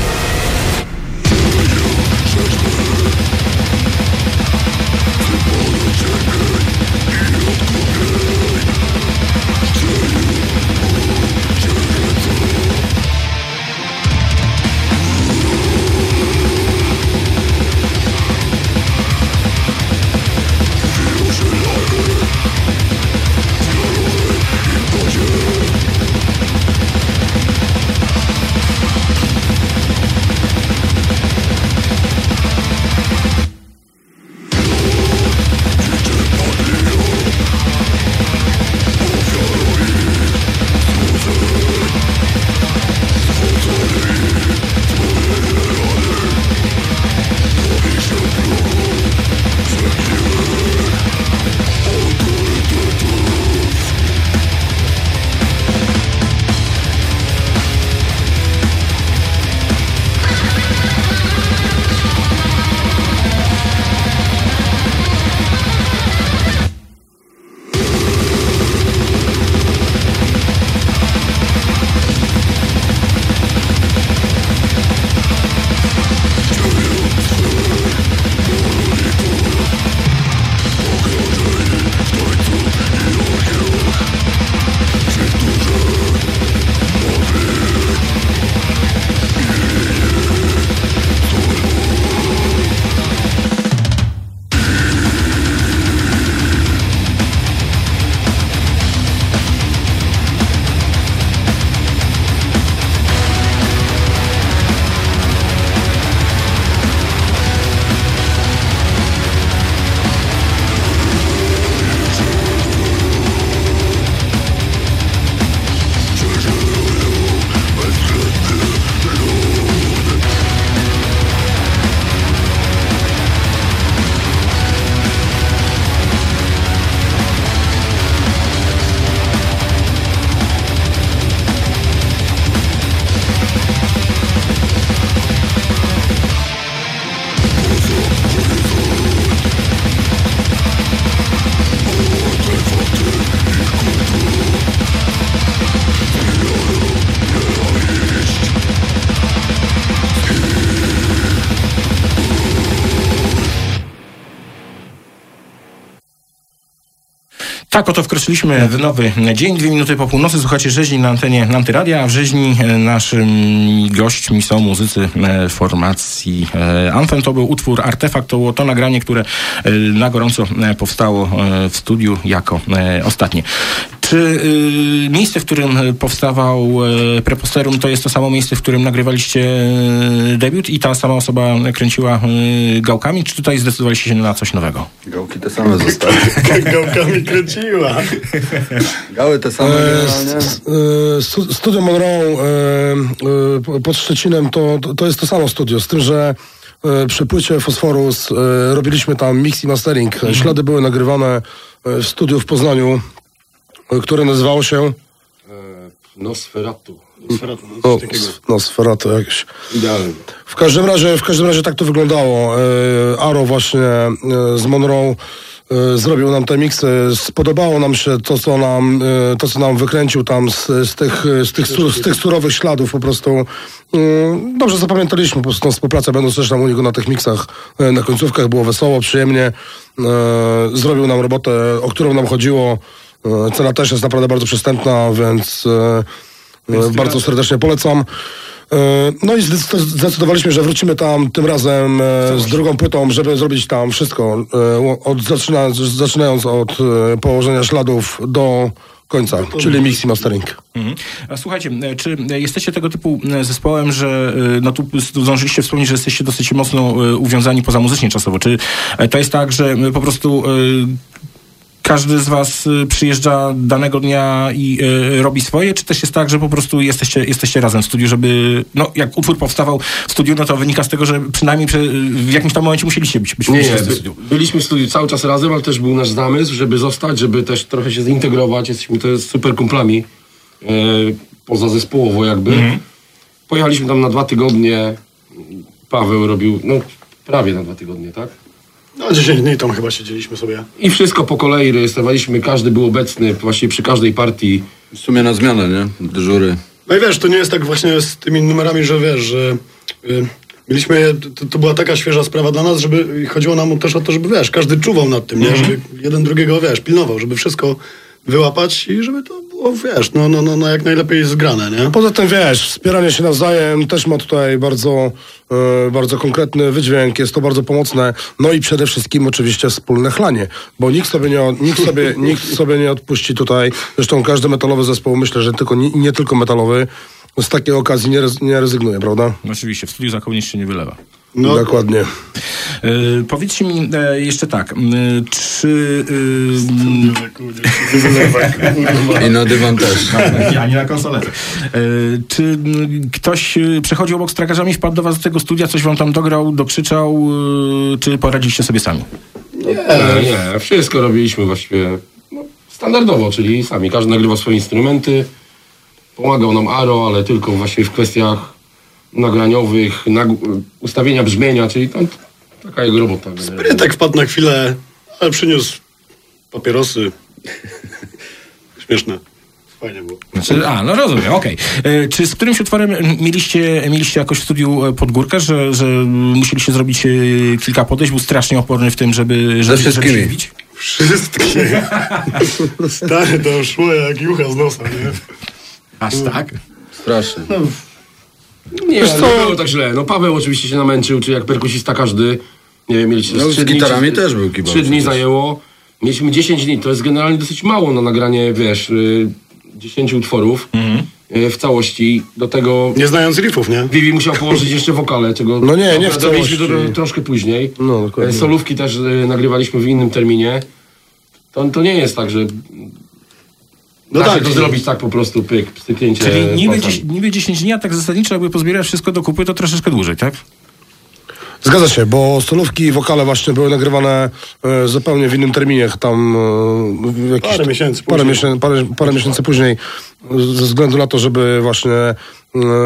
Tak, oto wkroczyliśmy w nowy dzień, dwie minuty po północy. Słuchacie rzeźni na antenie Antyradia, w rzeźni e, naszymi gośćmi są muzycy e, formacji e, Anthem. To był utwór Artefakt, to było to nagranie, które na gorąco powstało w studiu jako ostatnie. Czy y, miejsce, w którym powstawał e, Preposterum, to jest to samo miejsce, w którym nagrywaliście e, debiut i ta sama osoba kręciła gałkami, czy tutaj zdecydowaliście się na coś nowego? Gałki te same zostały. Gałkami kręciła. Gały te same E, e, stu- Studio Monroe e, e, pod Szczecinem to, to- jest to samo studio, z tym, że przy płycie Fosforus robiliśmy tam mix i mastering. Ślady były nagrywane w studiu w Poznaniu, które nazywało się Nosferatu. no, s- no Sferato jakieś. Idealnie. W każdym razie, w każdym razie tak to wyglądało. E, Aro właśnie e, z Monroe e, zrobił nam te miksy. Spodobało nam się to, co nam, e, to, co nam wykręcił tam z, z, tych, z, tych, z tych surowych śladów po prostu. Dobrze zapamiętaliśmy po prostu tą współpracę, będąc też tam u niego na tych miksach, e, na końcówkach. Było wesoło, przyjemnie. E, Zrobił nam robotę, o którą nam chodziło. E, Cena też jest naprawdę bardzo przystępna, więc e, e, bardzo serdecznie polecam. No i zdec- zdecydowaliśmy, że wrócimy tam tym razem z drugą płytą, żeby zrobić tam wszystko, od, zaczynając, zaczynając od położenia śladów do końca, czyli mix i mastering. Mhm. A słuchajcie, czy jesteście tego typu zespołem, że no tu zdążyliście wspomnieć, że jesteście dosyć mocno uwiązani poza muzycznie czasowo. Czy to jest tak, że po prostu każdy z was e, przyjeżdża danego dnia i e, robi swoje, czy też jest tak, że po prostu jesteście, jesteście razem w studiu, żeby, no jak utwór powstawał w studiu, no to wynika z tego, że przynajmniej przy, w jakimś tam momencie musieliście być, być Nie, nie, w by, studiu. byliśmy w studiu cały czas razem, ale też był nasz zamysł, żeby zostać, żeby też trochę się zintegrować. Jesteśmy jest super kumplami, e, poza zespołowo jakby. Pojechaliśmy tam na dwa tygodnie. Paweł robił, no prawie na dwa tygodnie, tak? No 10 dni tam chyba siedzieliśmy sobie. I wszystko po kolei rejestrowaliśmy, każdy był obecny właściwie przy każdej partii. W sumie na zmianę, nie? Dyżury. No i wiesz, to nie jest tak właśnie z tymi numerami, że wiesz, że y, mieliśmy, to, to była taka świeża sprawa dla nas, żeby chodziło nam też o to, żeby wiesz, każdy czuwał nad tym, nie? Żeby jeden drugiego, wiesz, pilnował, żeby wszystko wyłapać i żeby to było, wiesz, no, no, no, no jak najlepiej zgrane, nie? Poza tym wiesz, wspieranie się nawzajem też ma tutaj bardzo, e, bardzo konkretny wydźwięk, jest to bardzo pomocne. No i przede wszystkim oczywiście wspólne chlanie, bo nikt sobie nie, nikt sobie, nikt sobie nie odpuści tutaj. Zresztą każdy metalowy zespół, myślę, że tylko, nie, nie tylko metalowy, z takiej okazji nie, rez, nie rezygnuje, prawda? Oczywiście, w studiu za kołnierz się nie wylewa. No, Dokładnie. E, powiedzcie mi e, jeszcze tak, m, czy... I na dywan też. e, ani na konsoletę. E, czy m, ktoś e, przechodził obok z tragarzami, wpadł do was do tego studia, coś wam tam dograł, dokrzyczał, e, czy poradziliście sobie sami? Nie, nie, wszystko robiliśmy właściwie no, standardowo, czyli sami. Każdy nagrywał swoje instrumenty. Pomagał nam Aro, ale tylko właśnie w kwestiach nagraniowych, nag- ustawienia brzmienia, czyli tam taka jego robota. Sprytek wpadł na chwilę, ale przyniósł papierosy. Śmieszne. Fajnie było. Znaczy, a, no rozumiem, okej. E, Czy z którymś utworem mieliście, mieliście jakoś w studiu e, podgórkę, że, że musieliście zrobić e, kilka podejść? Był strasznie oporny w tym, żeby, żeby, żeby wszystkimi. się bić? Wszystkie. Stary, to szło jak jucha z nosa, nie? Aż tak? Strasznie. Nie, Wiesz nie było tak źle. No Paweł oczywiście się namęczył, czy jak perkusista każdy. Nie wiem, mieliście No, z dni, gitarami czy- też był kibał Trzy dni zajęło. Mieliśmy 10 dni. To jest generalnie dosyć mało na nagranie, wiesz, y, 10 utworów y, w całości. Do tego Nie znając riffów, nie? Vivi musiał położyć jeszcze wokale, czego No nie, nie w całości. do- troszkę później. No, dokładnie. E, Solówki też y, nagrywaliśmy w innym terminie. To, to nie jest tak, że No da się tak, to zrobić tak po prostu, pyk, styknięcie. Czyli niby. 10, niby 10 dni, a tak zasadniczo jakby pozbierać wszystko do kupy, to troszeczkę dłużej, tak? Zgadza się, bo solówki i wokale właśnie były nagrywane e, zupełnie w innym terminie, tam e, w jakiś, Parę miesięcy parę, później. miesię, parę, parę miesięcy później, ze względu na to, żeby właśnie, e,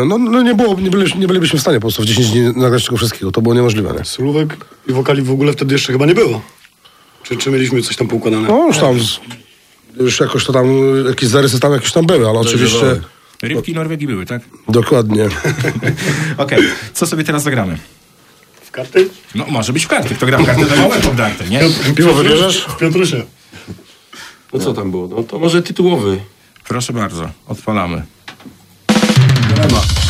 no, no nie, było, nie, byli, nie bylibyśmy w stanie po prostu w 10 dni nagrać tego wszystkiego, to było niemożliwe. Nie? Solówek i wokali w ogóle wtedy jeszcze chyba nie było. Czy, czy mieliśmy coś tam poukładane? No już tam, z- już jakoś to tam, jakieś zarysy tam jakieś tam były, ale oczywiście. Rybki Norwegii były, tak? dokładnie. Okej, co sobie teraz zagramy? W karty? No może być w karty, kto gra w karty, to małe poddarte, nie? Piwo wybierzesz? W Piotrusie. No co tam było? No to może tytułowy. Proszę bardzo, odpalamy. Tak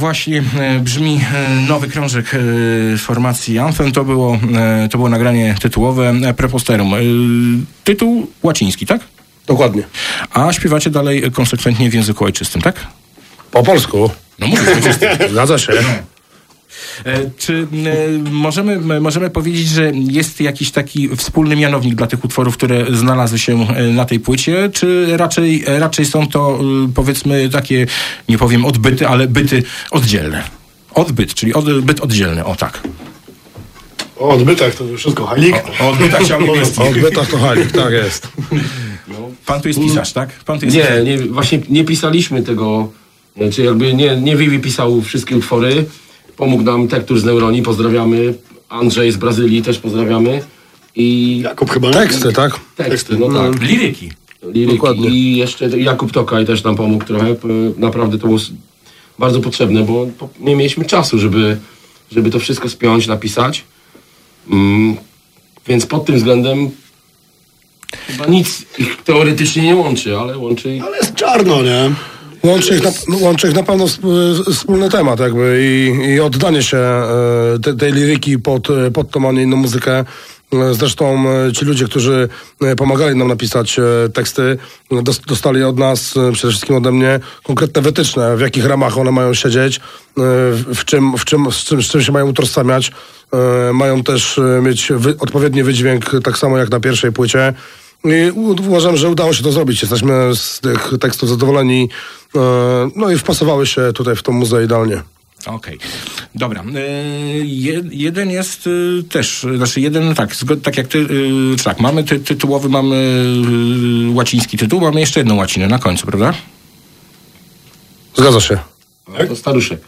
właśnie e, brzmi e, nowy krążek e, formacji Anthem. To było, to było nagranie tytułowe Preposterum. Tytuł łaciński, tak? Dokładnie. A śpiewacie dalej konsekwentnie w języku ojczystym, tak? Po polsku. No mówię ojczystym. Zgadza się. E, Czy e, możemy, możemy powiedzieć, że jest jakiś taki wspólny mianownik dla tych utworów, które znalazły się e, na tej płycie, czy raczej, raczej są to powiedzmy takie, nie powiem odbyty, ale byty oddzielne? Odbyt, czyli od, byt oddzielny, o tak. O odbytach to wszystko, halik. O odbytach się O odbytach to halik, tak jest. Pan tu jest pisarz, tak? Pan tu jest Nie, nie, właśnie nie pisaliśmy tego, znaczy jakby nie, nie Vivi pisał wszystkie utwory, pomógł nam Tektur z Neuronii, pozdrawiamy, Andrzej z Brazylii też pozdrawiamy i Jakub chyba. Teksty, tak? teksty, no tak. Liryki. Liryki Dokładnie. i jeszcze Jakub Tokaj też nam pomógł trochę, p- naprawdę to było bardzo potrzebne, bo nie mieliśmy czasu, żeby, żeby to wszystko spiąć, napisać, mm, więc pod tym względem chyba nic ich teoretycznie nie łączy, ale łączy ich Ale jest czarno, nie? Łączy ich, na, łączy ich na pewno sp- wspólny temat jakby i, i oddanie się e, te, tej liryki pod, e, pod tą, a nie inną muzykę. E, Zresztą e, ci ludzie, którzy e, pomagali nam napisać e, teksty, e, dos- dostali od nas, e, przede wszystkim ode mnie, konkretne wytyczne, w jakich ramach one mają siedzieć, e, w, czym, w czym, z, czym, z czym się mają utożsamiać. E, Mają też e, mieć wy, odpowiedni wydźwięk, tak samo jak na pierwszej płycie. Uważam, że udało się to zrobić. Jesteśmy z tych tekstów zadowoleni. E, No i wpasowały się tutaj w tą muzeę idealnie. Okej, dobra. E, je, jeden jest e, też, znaczy jeden, tak, tak jak ty, tak, mamy ty, tytułowy, mamy łaciński tytuł, mamy jeszcze jedną łacinę na końcu, prawda? Zgadza się. to staruszek.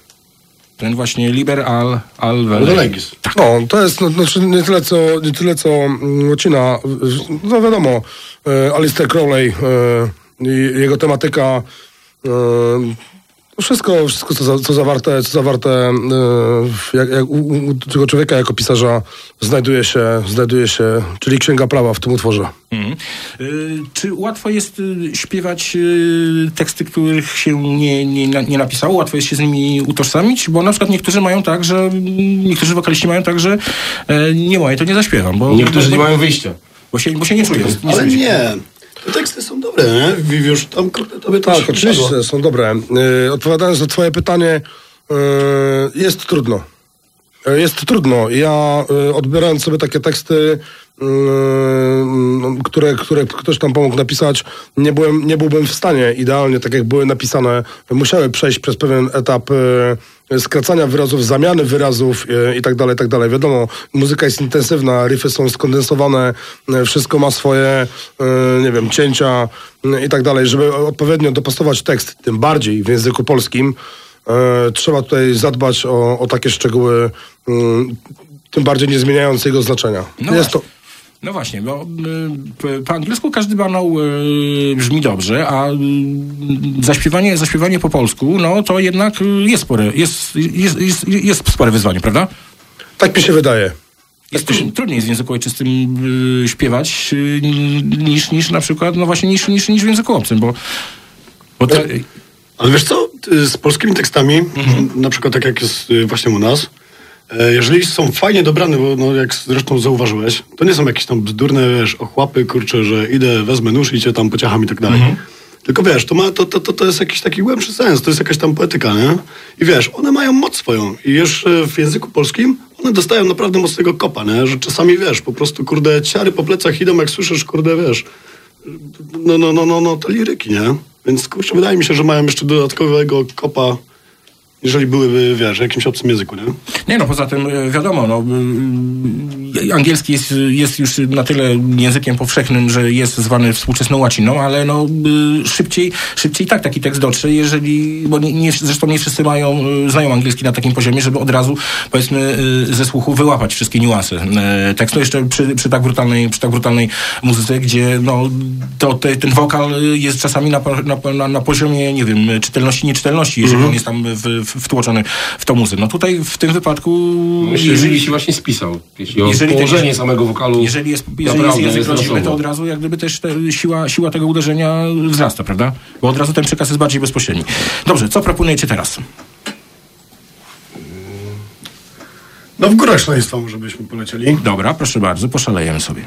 Ten właśnie Liber al, al Legis. No, to jest no, znaczy nie tyle co, nie tyle co mm, łacina. No wiadomo, e, Alistair Crowley e, jego tematyka e, wszystko, wszystko co, co zawarte, co zawarte w, jak, jak, u, u tego człowieka jako pisarza znajduje się, znajduje się, czyli Księga Prawa w tym utworze. Mhm. Y, Czy łatwo jest y, śpiewać teksty, których się nie, nie, nie napisało? Łatwo jest się z nimi utożsamić? Bo na przykład niektórzy mają tak, że mm, niektórzy wokaliści mają tak, że nie moje, to nie zaśpiewam. Bo, Niektórzy bo, nie mają wyjścia. Bo się, bo się nie czuję. Ale nie. Te teksty są dobre, nie? Tam kurde, tobie to Tak, oczywiście są dobre. Yy, odpowiadając na twoje pytanie, yy, jest trudno. Yy, Jest trudno. Ja yy, odbierając sobie takie teksty, które, które ktoś tam pomógł napisać, nie, byłem, nie byłbym w stanie idealnie, tak jak były napisane. Musiały przejść przez pewien etap yy, skracania wyrazów, zamiany wyrazów yy, i tak dalej, i tak dalej. Wiadomo, muzyka jest intensywna, riffy są skondensowane, yy, wszystko ma swoje, nie wiem, cięcia i tak dalej. Żeby odpowiednio dopasować tekst, tym bardziej w języku polskim, e, trzeba tutaj zadbać o, o takie szczegóły, mm, tym bardziej nie zmieniając jego znaczenia. No Jest to, No właśnie, bo y, po angielsku każdy banał y, brzmi dobrze, a y, zaśpiewanie, zaśpiewanie po polsku, no to jednak jest spore, jest, jest, jest, jest spore wyzwanie, prawda? tak mi się wydaje. Jest trudniej, trudniej jest w języku ojczystym y, śpiewać y, niż, niż na przykład, no właśnie niż, niż, niż w języku obcym, bo, bo te, Ale wiesz co, z polskimi tekstami, Mhm. na przykład tak jak jest właśnie u nas, jeżeli są fajnie dobrane, bo no, jak zresztą zauważyłeś, to nie są jakieś tam bzdurne, wiesz, ochłapy, kurczę, że idę, wezmę nóż i cię tam pociacham i tak dalej. Mhm. Tylko wiesz, to, ma, to, to, to, to jest jakiś taki głębszy sens, to jest jakaś tam poetyka, nie? I wiesz, one mają moc swoją i jeszcze w języku polskim one dostają naprawdę mocnego kopa, nie? Że czasami, wiesz, po prostu, kurde, ciary po plecach idą, jak słyszysz, kurde, wiesz, no, no, no, no, no, te liryki, nie? Więc kurczę, wydaje mi się, że mają jeszcze dodatkowego kopa, jeżeli byłyby, wiesz, w jakimś obcym języku, nie? Nie no, poza tym e, wiadomo, no, y, angielski jest, jest już na tyle językiem powszechnym, że jest zwany współczesną łaciną, ale no szybciej, szybciej tak taki tekst dotrze, jeżeli, bo nie, nie, zresztą nie wszyscy mają, znają angielski na takim poziomie, żeby od razu, powiedzmy, ze słuchu wyłapać wszystkie niuanse tekstu, jeszcze przy, przy, tak brutalnej, przy tak brutalnej muzyce, gdzie no, to, te, ten wokal jest czasami na, na, na, na poziomie, nie wiem, czytelności, nieczytelności, jeżeli on jest tam w, w, wtłoczony w to muzy. No tutaj w tym wypadku... Myślę, jeżeli się właśnie spisał. Jeśli jeżeli położenie jest, samego wokalu... Jeżeli jest, jeżeli jest język rodzimy, to od razu jak gdyby też te, siła, siła tego uderzenia wzrasta, prawda? Bo od razu ten przekaz jest bardziej bezpośredni. Dobrze, co proponujecie teraz? No w górę szaleństwa może byśmy polecieli. Dobra, proszę bardzo, poszalejemy sobie.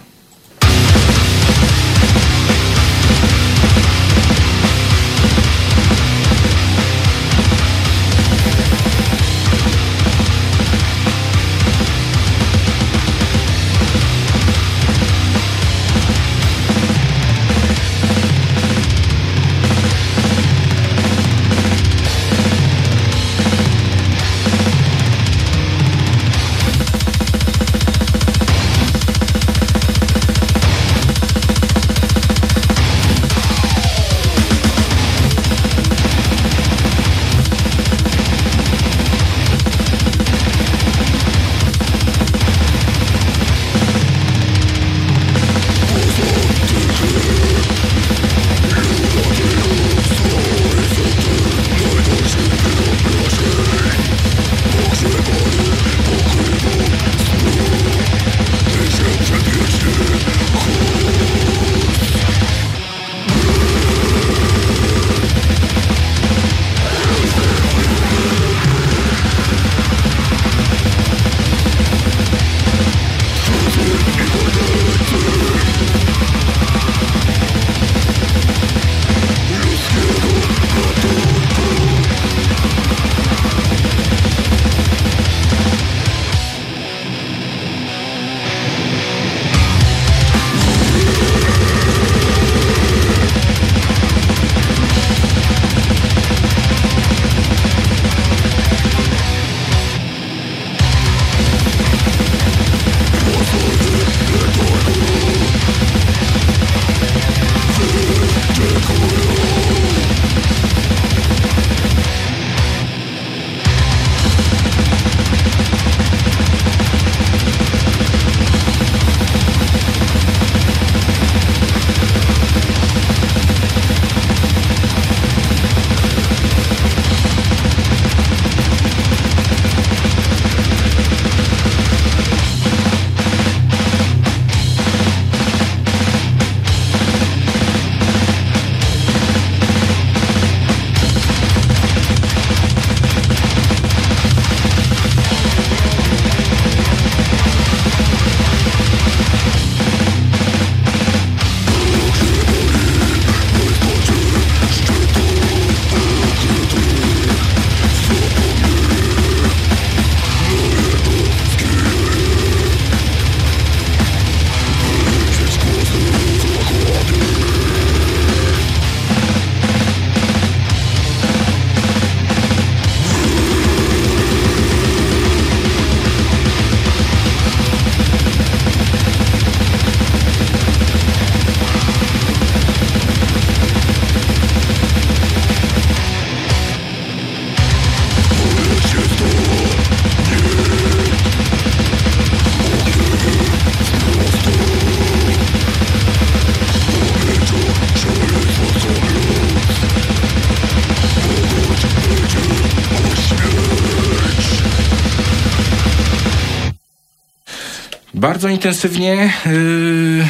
Intensywnie, yy,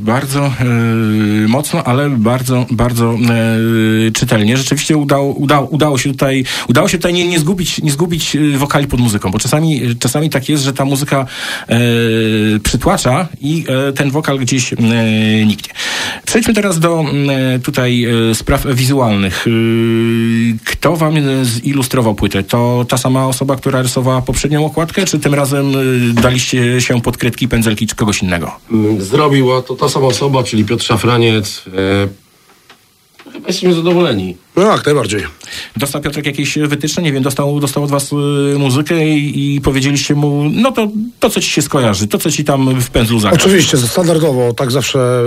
bardzo yy, mocno, ale bardzo, bardzo yy, czytelnie. Rzeczywiście udało, udało, udało się tutaj, udało się tutaj nie, nie zgubić, nie zgubić yy, wokali pod muzyką, bo czasami, czasami tak jest, że ta muzyka yy, przytłacza i ten wokal gdzieś yy, niknie. Przejdźmy teraz do tutaj spraw wizualnych. Kto wam zilustrował płytę? To ta sama osoba, która rysowała poprzednią okładkę, czy tym razem daliście się pod kredki, pędzelki, czy kogoś innego? Mm, Zrobiła to ta sama osoba, czyli Piotr Szafraniec. E, chyba jesteśmy zadowoleni. No tak, najbardziej. Dostał Piotrek jakieś wytyczne, nie wiem, dostał, dostał od was y, muzykę i, i powiedzieliście mu, no to, to co ci się skojarzy, to co ci tam w pędzlu zagra. Oczywiście, standardowo, tak zawsze,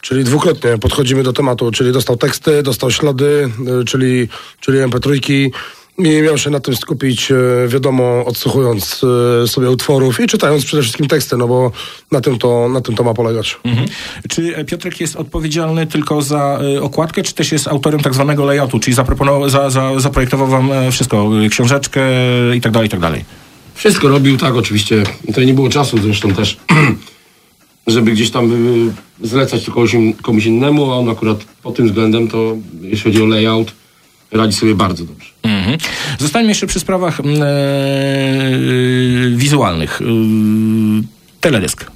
czyli dwukrotnie podchodzimy do tematu, czyli dostał teksty, dostał ślady, y, czyli, czyli MP3 i miał się na tym skupić, y, wiadomo, odsłuchując y, sobie utworów i czytając przede wszystkim teksty, no bo na tym to, na tym to ma polegać. Mhm. Czy e, Piotrek jest odpowiedzialny tylko za okładkę, czy też jest autorem tak zwanego layoutu, czyli zaproponował, za, za, zaprojektował wam e, wszystko, książeczkę i tak dalej, i tak dalej? Wszystko robił, tak, oczywiście. Tutaj nie było czasu zresztą też, żeby gdzieś tam zlecać to komuś innemu, a on akurat pod tym względem to, jeśli chodzi o layout, radzi sobie bardzo dobrze. Mhm. Zostańmy jeszcze przy sprawach mm, e, wizualnych. E, teledysk.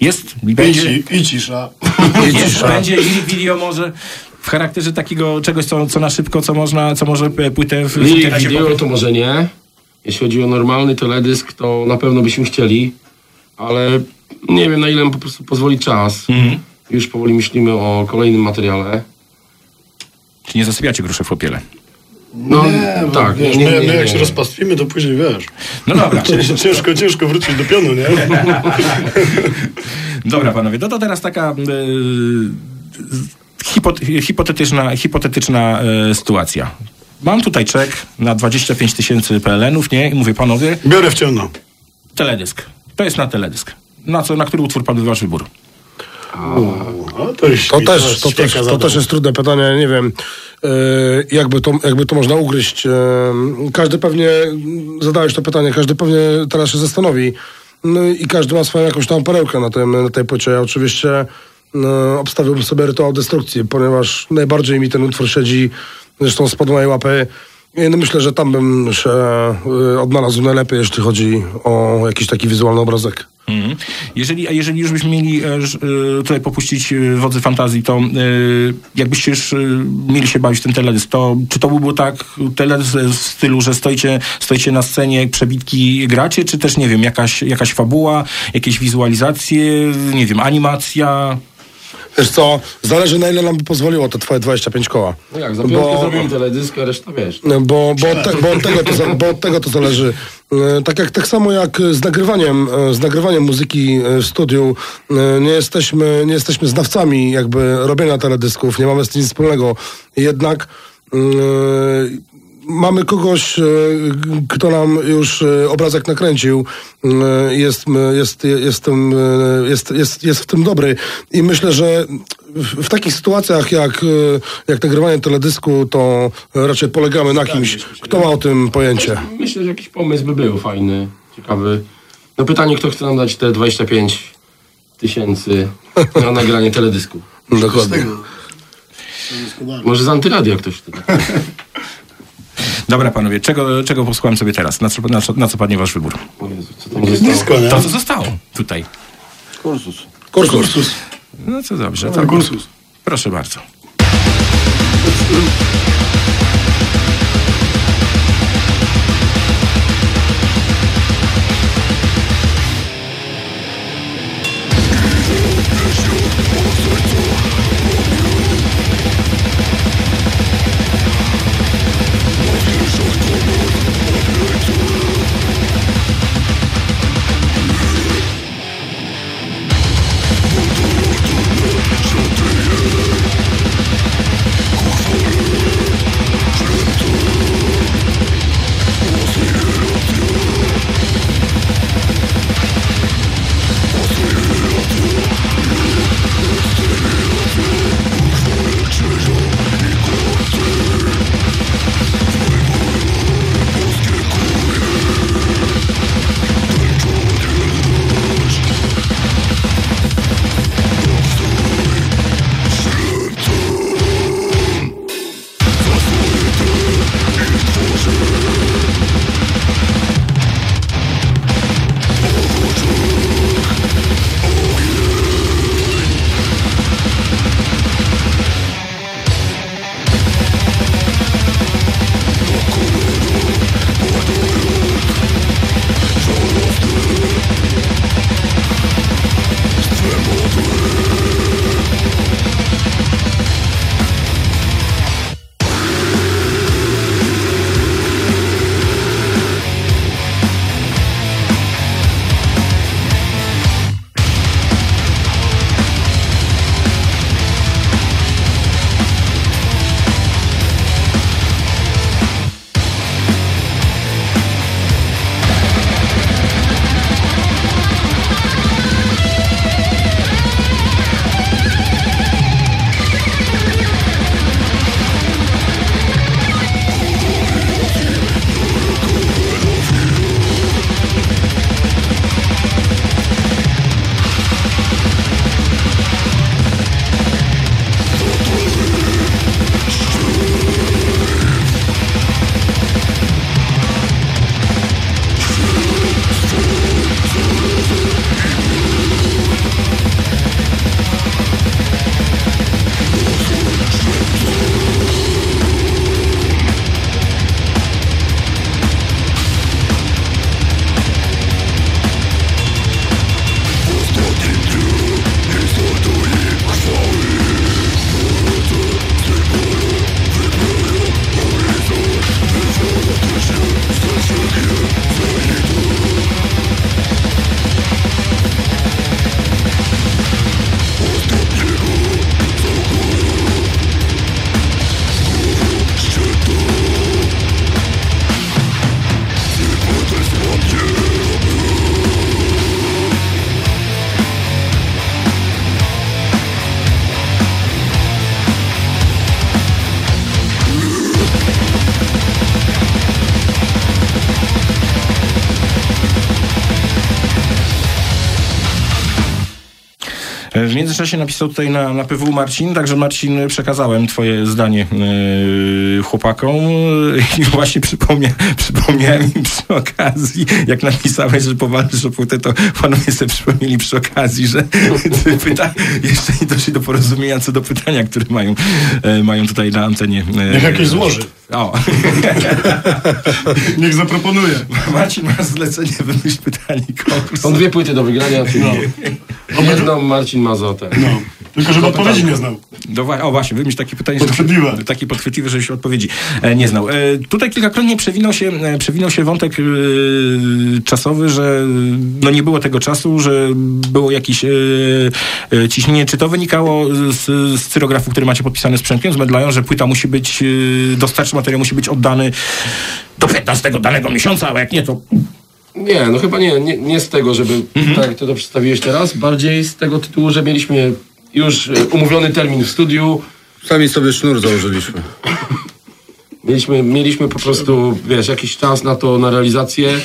Jest? I będzie? I, i cisza. Jest, będzie i video może w charakterze takiego czegoś, co, co na szybko, co można, co może e, płytę w, Lirik wideo pobrać? to może nie. Jeśli chodzi o normalny teledysk, to na pewno byśmy chcieli, ale nie wiem na ile po prostu pozwoli czas. Mhm. Już powoli myślimy o kolejnym materiale. Czy nie zasypiacie gruszy w popiele? No Nie, tak, wiesz, nie, my, nie, my jak się rozpastwimy, to później wiesz. No dobra. Cię- ciężko, ciężko wrócić do pionu, nie? Dobra, panowie, no to teraz taka hipot, hipotetyczna, hipotetyczna e, sytuacja. Mam tutaj czek na 25 tysięcy PLN-ów, nie? I mówię, panowie, Biorę w ciemno. teledysk. To jest na teledysk. Na, co, na który utwór padł wasz wybór? To To też, to, też, to też jest trudne pytanie, nie wiem, e, jakby, to, jakby to można ugryźć. E, każdy pewnie, zadałeś to pytanie, każdy pewnie teraz się zastanowi no i każdy ma swoją jakąś tam perełkę na, tym, na tej płycie. Ja oczywiście no, obstawiłbym sobie rytuał destrukcji, ponieważ najbardziej mi ten utwór siedzi, zresztą spod mojej łapy. No myślę, że tam bym się e, odnalazł najlepiej, jeśli chodzi o jakiś taki wizualny obrazek. Mhm. Jeżeli, a jeżeli już byśmy mieli e, e, tutaj popuścić e, wodzy fantazji, to e, jakbyście już e, mieli się bawić w ten teledysk, to czy to by było tak teledysk w stylu, że stoicie, stoicie na scenie, przebitki gracie, czy też, nie wiem, jakaś, jakaś fabuła, jakieś wizualizacje, nie wiem, animacja? Wiesz co, zależy na ile nam by pozwoliło te twoje 25 koła. No jak, za zrobimy teledysk, a reszta wiesz. No, Bo, bo, te, bo, od tego to, bo od tego to zależy. E, Tak, jak, tak samo jak z nagrywaniem, e, z nagrywaniem muzyki e, w studiu, nie jesteśmy, nie jesteśmy znawcami jakby robienia teledysków, nie mamy z tym nic wspólnego. Jednak e, mamy kogoś, e, kto nam już e, obrazek nakręcił, e, jest, jest, jest, jest, jest, jest w tym dobry i myślę, że w, takich sytuacjach jak, jak nagrywanie teledysku, to raczej polegamy na kimś, kto ma o tym pojęcie. Myślę, że jakiś pomysł by był fajny, ciekawy. No pytanie, kto chce nam dać te 25 tysięcy na nagranie teledysku. Dokładnie. Może z antyradia ktoś chce. Dobra, panowie, czego, czego posłucham sobie teraz? Na co, na, co, na co padnie wasz wybór? O Jezu, co tam zostało? Blisko, nie? To, co zostało tutaj. Kursus. Kursus. No co dobrze. To kursus. Proszę bardzo. Międzyczasie napisał tutaj na, na PW Marcin, także Marcin przekazałem twoje zdanie yy, chłopakom i właśnie przypomnia, przypomniałem im przy okazji, jak napisałeś, że powalczysz o płytę, to panowie sobie przypomnieli przy okazji, że pyta, jeszcze nie doszli do porozumienia co do pytania, które mają, e, mają tutaj na antenie. e, Niech jakieś złoży. O. Niech zaproponuje. Marcin ma zlecenie wymyśl pytanie konkurs. Są dwie płyty do wygrania, No. Jedną Marcin ma za ten. No. Tylko żeby odpowiedzi nie znał. No, wa- o właśnie, wymyśl takie pytanie, Podchwytliwe. żeby, takie podchwytliwe, żebyś odpowiedzi e, nie znał. E, tutaj kilkakrotnie przewinął się, e, przewinął się wątek e, czasowy, że no nie było tego czasu, że było jakieś e, e, ciśnienie. Czy to wynikało z, z cyrografu, który macie podpisany z Przemkiem, z Medlają, że płyta musi być, e, dostarczy materiał musi być oddany do 15 danego miesiąca, a jak nie, to Nie, no chyba nie, nie, nie z tego, żeby tak jak ty to przedstawiłeś teraz, bardziej z tego tytułu, że mieliśmy już e, umówiony termin w studiu, Sami sobie sznur założyliśmy. mieliśmy, mieliśmy po prostu, wiesz, jakiś czas na to, na realizację.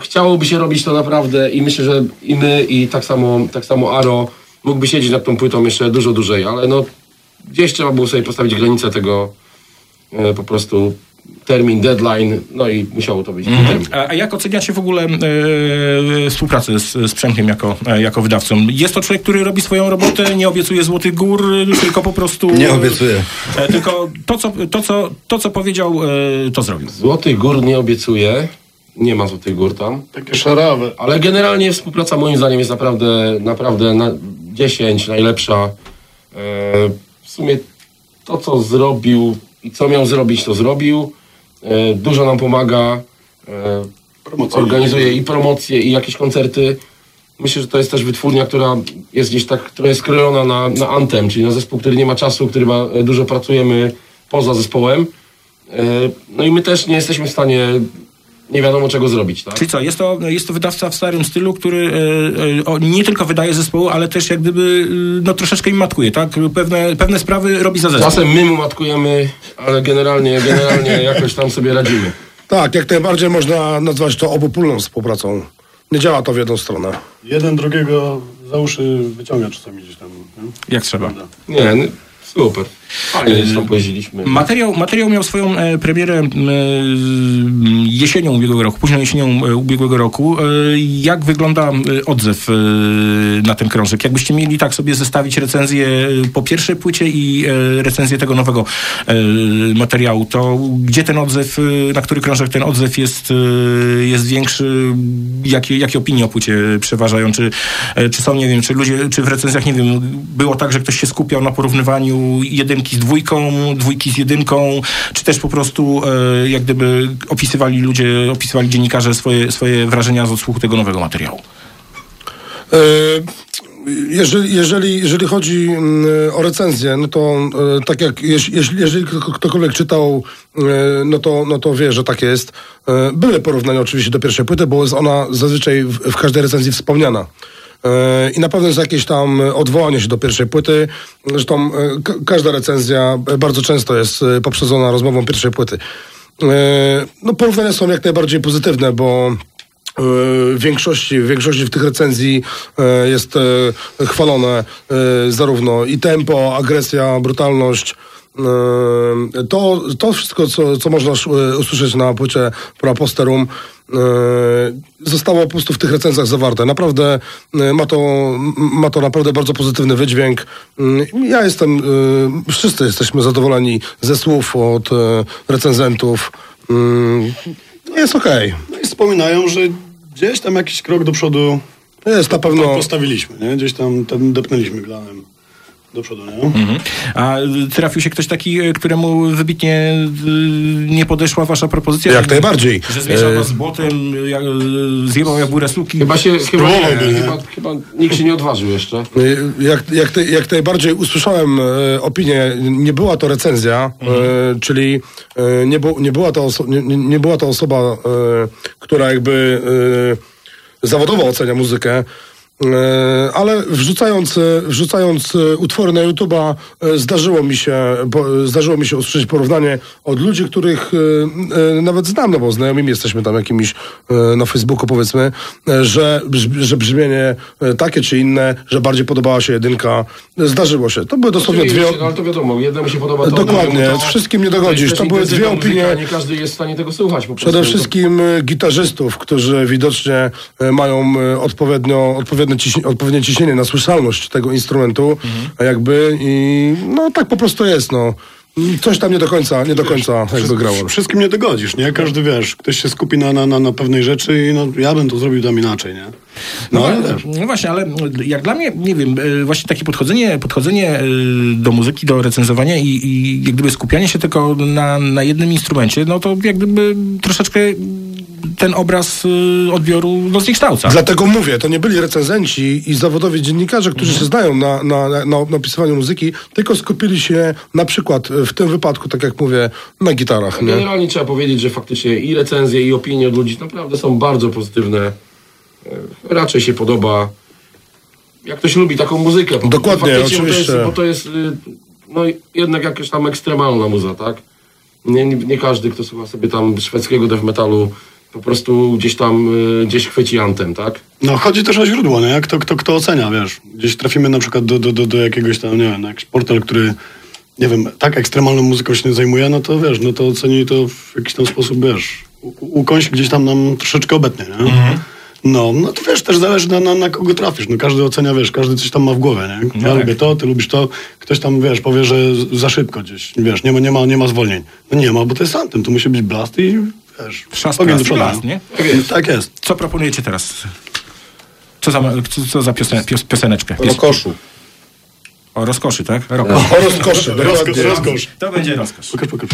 Chciałoby się robić to naprawdę i myślę, że i my, i tak samo, tak samo Aro mógłby siedzieć nad tą płytą jeszcze dużo dłużej, ale no gdzieś trzeba było sobie postawić granicę tego e, po prostu termin, deadline, no i musiało to być terminie. A, jak oceniacie w ogóle e, współpracę z, z Przemkiem jako, e, jako wydawcą? Jest to człowiek, który robi swoją robotę, nie obiecuje złotych gór, tylko po prostu... Nie obiecuję. E, tylko to co, to, co, to, co powiedział, e, to zrobił. Złotych gór nie obiecuję. Nie ma złotych gór tam. Takie szarawe. Ale generalnie współpraca moim zdaniem jest naprawdę, naprawdę na 10 najlepsza. E, w sumie to, co zrobił i co miał zrobić, to zrobił. E, dużo nam pomaga. E, organizuje i promocje, i jakieś koncerty. Myślę, że to jest też wytwórnia, która jest gdzieś tak, która jest skrojona na, na Antem, czyli na zespół, który nie ma czasu, który ma, e, dużo pracujemy poza zespołem. No i my też nie jesteśmy w stanie nie wiadomo czego zrobić, tak? Czyli co, jest to, jest to wydawca w starym stylu, który e, e, nie tylko wydaje zespołu, ale też jak gdyby e, no, troszeczkę im matkuje, tak? Pewne, pewne sprawy robi za zespół. Czasem my mu matkujemy, ale generalnie, generalnie jakoś tam sobie radzimy. Tak, jak najbardziej można nazwać to obopólną współpracą. Nie działa to w jedną stronę. Jeden drugiego za uszy wyciąga czasami gdzieś tam. Nie? Jak trzeba. Nie, super. Fajnie zresztą pojeździliśmy. Materiał, materiał miał swoją e, premierę e, jesienią ubiegłego roku, późną jesienią e, ubiegłego roku. E, jak wygląda e, odzew e, na ten krążek? Jakbyście mieli tak sobie zestawić recenzję e, po pierwszej płycie i e, recenzję tego nowego e, materiału, to gdzie ten odzew, e, na który krążek ten odzew jest, e, jest większy? Jakie, jakie opinie o płycie przeważają? Czy, e, czy są, nie wiem, czy ludzie, czy w recenzjach, nie wiem, było tak, że ktoś się skupiał na porównywaniu jedynki z dwójką, dwójki z jedynką, czy też po prostu e, jak gdyby opisywali ludzie, opisywali dziennikarze swoje, swoje wrażenia z odsłuchu tego nowego materiału? E, Jeżeli, jeżeli, jeżeli chodzi mm, o recenzję, no to e, tak jak jeś- jeśli, jeżeli kto- ktokolwiek czytał, e, no to, no to wie, że tak jest. E, Były porównania oczywiście do pierwszej płyty, bo jest ona zazwyczaj w, w każdej recenzji wspomniana. E, I na pewno jest jakieś tam odwołanie się do pierwszej płyty. Zresztą e, ka- każda recenzja bardzo często jest e, poprzedzona rozmową pierwszej płyty. No porównania są jak najbardziej pozytywne, bo w większości, w większości w tych recenzji jest chwalone zarówno i tempo, agresja, brutalność. To, to wszystko, co, co można e, usłyszeć na płycie Pro Posterum, e, zostało po prostu w tych recenzjach zawarte. Naprawdę e, ma to, ma to naprawdę bardzo pozytywny wydźwięk. Mm, Ja jestem, wszyscy jesteśmy zadowoleni ze słów od recenzentów. Mm, Jest okej. No i wspominają, że gdzieś tam jakiś krok do przodu Jest na pewno. postawiliśmy, nie? Gdzieś tam ten depnęliśmy glanem do przodu, nie? Mhm. A trafił się ktoś taki, y, któremu wybitnie y, nie podeszła wasza propozycja? Jak najbardziej. Że zmieszał E, was z błotem, jak, zjebał jak burę suki. Chyba się, chyba, chyba, chyba nikt się nie odważył jeszcze. Jak, jak, te, jak najbardziej usłyszałem e, opinię, nie była to recenzja, e, czyli e, nie, bu, nie, była to oso- nie, nie- nie była to osoba, e, która jakby e, zawodowo ocenia muzykę. E, Ale wrzucając, e, wrzucając e, utwory na YouTube'a zdarzyło mi się, zdarzyło mi się usłyszeć porównanie od ludzi, których nawet znam, no bo znajomymi jesteśmy tam jakimiś na Facebooku powiedzmy, że, że brzmienie takie czy inne, że bardziej podobała się jedynka. Zdarzyło się. To były dosłownie dwie... Ale to wiadomo, jednemu się podoba to, Dokładnie, to. wszystkim nie dogodzisz. To były dwie opinie. Nie każdy jest w stanie tego słuchać po prostu. Przede wszystkim gitarzystów, którzy widocznie mają y, odpowiednio, odpowiednie, ciśni, odpowiednie ciśnienie na słyszalność tego instrumentu, a jakby i no tak po prostu jest, no. Coś tam nie do końca, nie do końca jakby grało. Wszystkim nie dogodzisz, nie? Każdy, wiesz, ktoś się skupi na, na, na, na pewnej rzeczy i no, ja bym to zrobił tam inaczej, nie? No, No, no właśnie, ale jak dla mnie, nie wiem, e, właśnie takie podchodzenie, podchodzenie e, do muzyki, do recenzowania i, i jak gdyby skupianie się tylko na, na jednym instrumencie, no to jak gdyby troszeczkę ten obraz e, odbioru no, zniekształca. Dlatego mówię, to nie byli recenzenci i zawodowi dziennikarze, którzy się znają na, na, na, na opisywaniu muzyki, tylko skupili się na przykład w tym wypadku, tak jak mówię, na gitarach. Nie? Generalnie trzeba powiedzieć, że faktycznie i recenzje, i opinie od ludzi naprawdę są bardzo pozytywne. E, Raczej się podoba. Jak ktoś lubi taką muzykę. po. Dokładnie, Faktycznie, oczywiście. Bo to jest, bo to jest y, no, jednak jakaś tam ekstremalna muza, tak? Nie, nie, nie każdy, kto słucha sobie tam szwedzkiego death metalu, po prostu gdzieś tam, y, gdzieś chwyci antem, tak? No chodzi też o źródło, nie? Kto, kto, kto ocenia, wiesz. Gdzieś trafimy na przykład do, do, do, do jakiegoś tam, nie wiem, na jakiś portal, który, nie wiem, tak ekstremalną muzyką się nie zajmuje, no to wiesz, no to oceni to w jakiś tam sposób, wiesz, u- ukąsi gdzieś tam nam troszeczkę obetnie, nie? No, no to wiesz, też zależy na, na, na kogo trafisz. No każdy ocenia, wiesz, każdy coś tam ma w głowie, nie? Ja tak. lubię to, ty lubisz to. Ktoś tam, wiesz, powie, że za szybko gdzieś, wiesz, nie ma, nie ma, nie ma zwolnień. No nie ma, bo to jest antem, to musi być blast i, wiesz, Trzask, ogień do trzask, przodu. blast, nie? Tak jest. Co proponujecie teraz? Co za, co, co za piosen, pios, pioseneczkę? Pies. O rozkoszy, tak? Roko. O rozkoszy, Rozkosz, rozkosz. To będzie rozkosz. Pokaż, pokaż.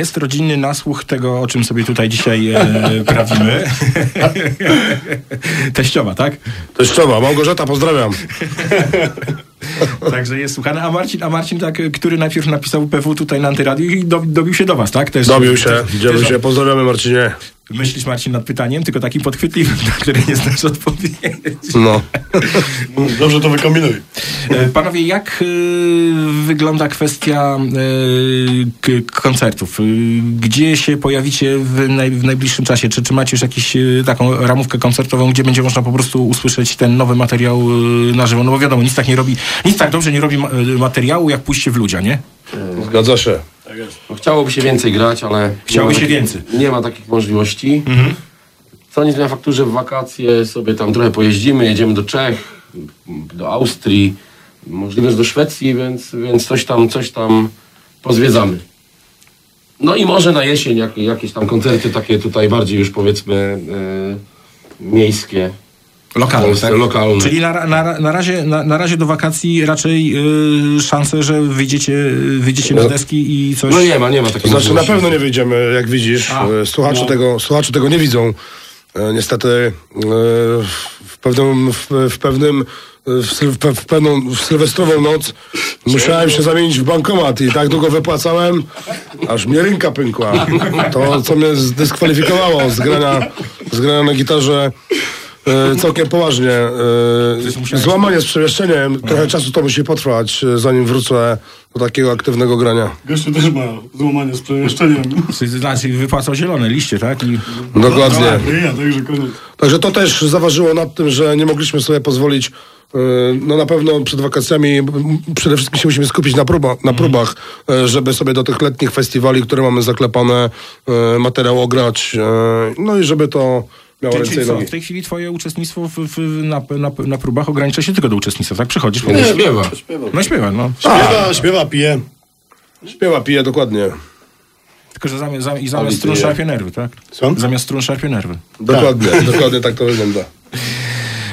Jest rodzinny nasłuch tego, o czym sobie tutaj dzisiaj e, prawimy. Teściowa, tak? Teściowa, Małgorzata, pozdrawiam. Także jest słuchany. A Marcin, a Marcin tak, który najpierw napisał PW tutaj na antyradiu i do, dobił się do was, tak? Też, Dobił się, też- się, pozdrawiamy Marcinie. Myślisz, Marcin, nad pytaniem, tylko takim podchwytliwym, na które nie znasz odpowiedzi. No. Dobrze to wykombinuj. E, Panowie, jak y, wygląda kwestia y, k- koncertów? Gdzie się pojawicie w, naj, w najbliższym czasie? Czy, czy macie już jakąś y, taką ramówkę koncertową, gdzie będzie można po prostu usłyszeć ten nowy materiał y, na żywo? No bo wiadomo, nic tak nie robi, nic tak dobrze nie robi ma, y, materiału, jak pójście w ludzia, nie? Zgadza się. No, chciałoby się więcej grać, ale... Chciałoby nie ma się takich- więcej. Nie ma takich możliwości. Co nie zmienia faktu, że w wakacje sobie tam trochę pojeździmy, jedziemy do Czech, do Austrii, możliwe, że do Szwecji, więc, więc coś tam, coś tam pozwiedzamy. No i może na jesień jak, jakieś tam koncerty takie tutaj bardziej już powiedzmy e, miejskie. Polsce, tak? lokalne. Czyli na, na, na, razie, na, na razie do wakacji raczej y, szanse, że wyjdziecie, wyjdziecie na deski i coś... No nie ma, nie ma takiej To znaczy na możliwości. pewno nie wyjdziemy, jak widzisz. A, E, Słuchacze, no. tego, słuchacze tego nie widzą. E, Niestety e, w pewnym, w, w pewnym w, w, pe- w pewną w sylwestrową noc musiałem się zamienić w bankomat i tak długo wypłacałem, aż mnie ręka pękła. To, co mnie zdyskwalifikowało z grania, z grania na gitarze e, całkiem poważnie. E, złamanie z przemieszczeniem, trochę czasu to musi potrwać, e, zanim wrócę do takiego aktywnego grania. Gościu też ma złamanie z przemieszczeniem. Czy- Znaczy wypłacał zielone liście, tak? I... Dokładnie. Ja, także koniec. Także to też zaważyło nad tym, że nie mogliśmy sobie pozwolić. No na pewno przed wakacjami przede wszystkim się musimy skupić na, próba, na próbach, yy, żeby sobie do tych letnich festiwali, które mamy zaklepane, materiał ograć. No i żeby to ręce co, w tej chwili twoje uczestnictwo w, w, na, na, na próbach ogranicza się tylko do uczestnictwa, tak? Przychodzisz, Nie, powiesz, śpiewa. no śpiewa, no. Śpiewa, śpiewa, pije. Śpiewa, pije, dokładnie. Tylko, że zamiast, zamiast, i zamiast strun szarpie nerwy, tak? Co? Zamiast strun szarpie nerwy. Dokładnie, dokładnie tak to wygląda.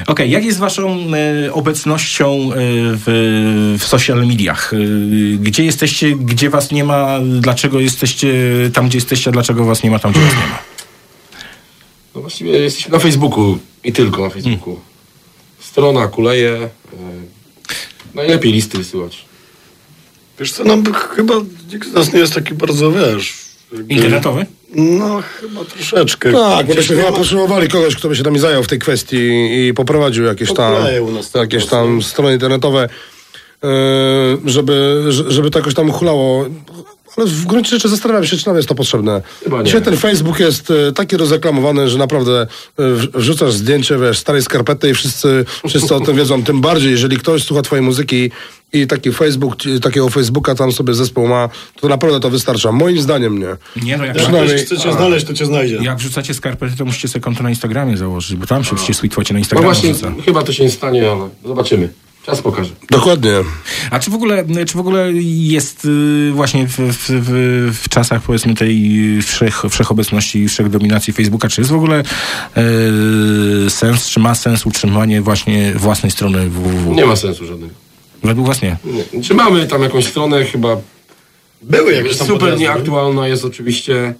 Okej, jak jest waszą e, obecnością e, w, w social mediach? E, gdzie jesteście, gdzie was nie ma, dlaczego jesteście tam, gdzie jesteście, a dlaczego was nie ma tam, gdzie was nie ma? No właściwie jesteśmy na Facebooku i tylko na Facebooku. Strona kuleje. e, Najlepiej listy wysyłać. Wiesz co, nam chyba nikt z nas nie jest taki bardzo, wiesz... jakby- Internetowy? No, chyba troszeczkę. Tak, bo byśmy chyba potrzebowali kogoś, kto by się nami zajął w tej kwestii i poprowadził jakieś tam, jakieś tam strony internetowe, yy, żeby, że- żeby to jakoś tam uchlało. Ale w gruncie rzeczy zastanawiam się, czy nam jest to potrzebne. Dzisiaj ten Facebook jest e, taki rozreklamowany, że naprawdę e, wrzucasz zdjęcie, wiesz, starej skarpety i wszyscy, wszyscy o tym wiedzą. Tym bardziej, jeżeli ktoś słucha twojej muzyki i taki Facebook, takiego Facebooka tam sobie zespół ma, to naprawdę to wystarcza. Moim zdaniem nie. Nie, no jak, Przynajmniej- ktoś chce cię znaleźć, to cię znajdzie. jak wrzucacie skarpety, to musicie sobie konto na Instagramie założyć, bo tam się przecież Sweetwocie na No Instagramie właśnie, wrzuca. chyba to się nie stanie, ale zobaczymy. Czas pokaże. Dokładnie. A czy w ogóle, czy w ogóle jest y, właśnie w, w, w, w czasach powiedzmy tej wszech, wszechobecności, wszechdominacji Facebooka, czy jest w ogóle y, sens, czy ma sens utrzymywanie właśnie własnej strony www? Nie ma sensu żadnego. Według was nie. Nie. Czy mamy tam jakąś stronę? Chyba Były jakieś tam super podjazdy. nieaktualna jest oczywiście.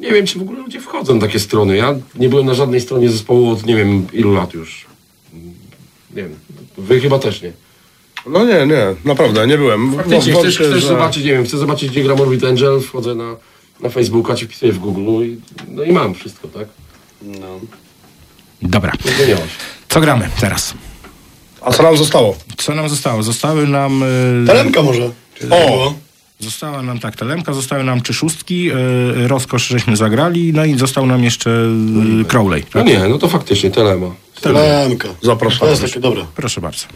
Nie wiem, czy w ogóle ludzie wchodzą na takie strony. Ja nie byłem na żadnej stronie zespołu od nie wiem ilu lat już. Nie wiem. Wy chyba też nie. No nie, nie, naprawdę, nie byłem. Faktycznie, Wątpię, chcesz, chcesz że- zobaczyć, nie wiem, chcę zobaczyć, gdzie gra Morbid Angel, wchodzę na, na Facebooka, czy wpisuję w Google i, no i mam wszystko, tak? No. Dobra. Co gramy teraz? A co nam zostało? Co nam zostało? Zostały nam... y, Telemka może. Było? Została nam tak telemka, zostały nam trzy szóstki, y, rozkosz żeśmy zagrali, no i został nam jeszcze y, Crowley. No Tak? nie, no to faktycznie Telema. Telemka. To Zapraszam. jest takie dobre. Proszę bardzo.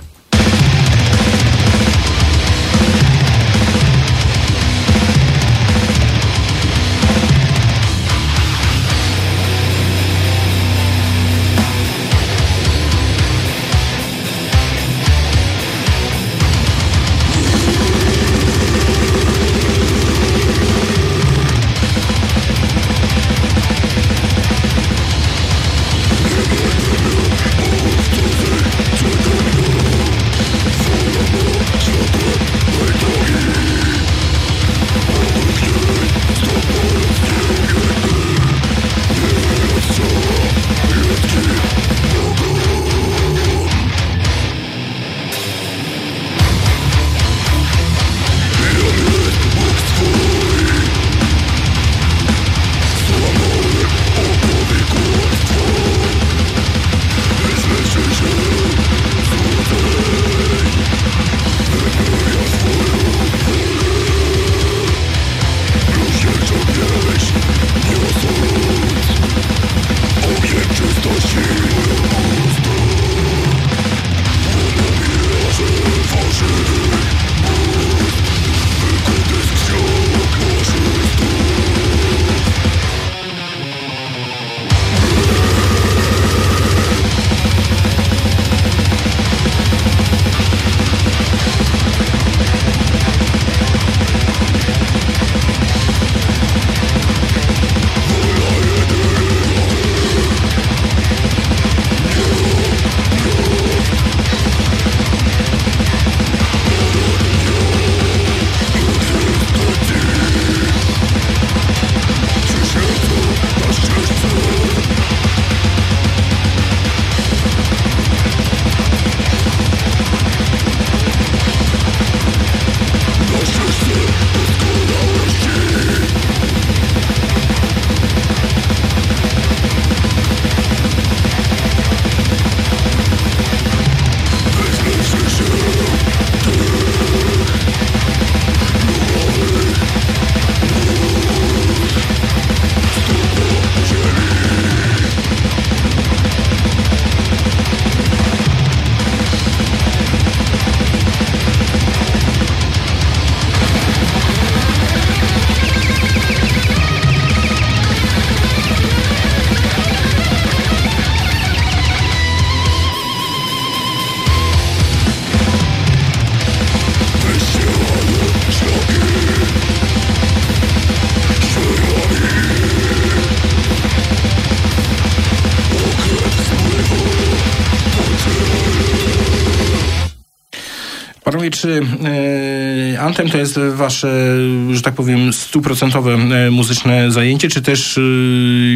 To jest wasze, że tak powiem, stuprocentowe e, muzyczne zajęcie, czy też e,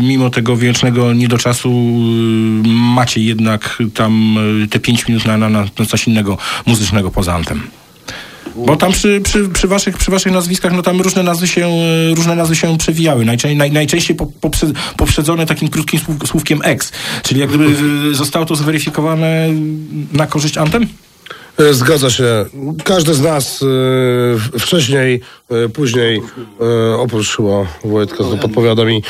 mimo tego wiecznego niedoczasu e, macie jednak tam e, te 5 minut na, na, na coś innego muzycznego poza Anthem? Bo tam przy, przy, przy, waszych, przy waszych nazwiskach, no tam różne nazwy się, e, różne nazwy się przewijały. Najczę, naj, najczęściej po, poprzed, poprzedzone takim krótkim słów, słówkiem ex. Czyli jak gdyby e, zostało to zweryfikowane na korzyść Anthem? E, Zgadza się. Każdy z nas w- wcześniej, e, później, e, oprócz chyba Wojtka, to podpowiada mi,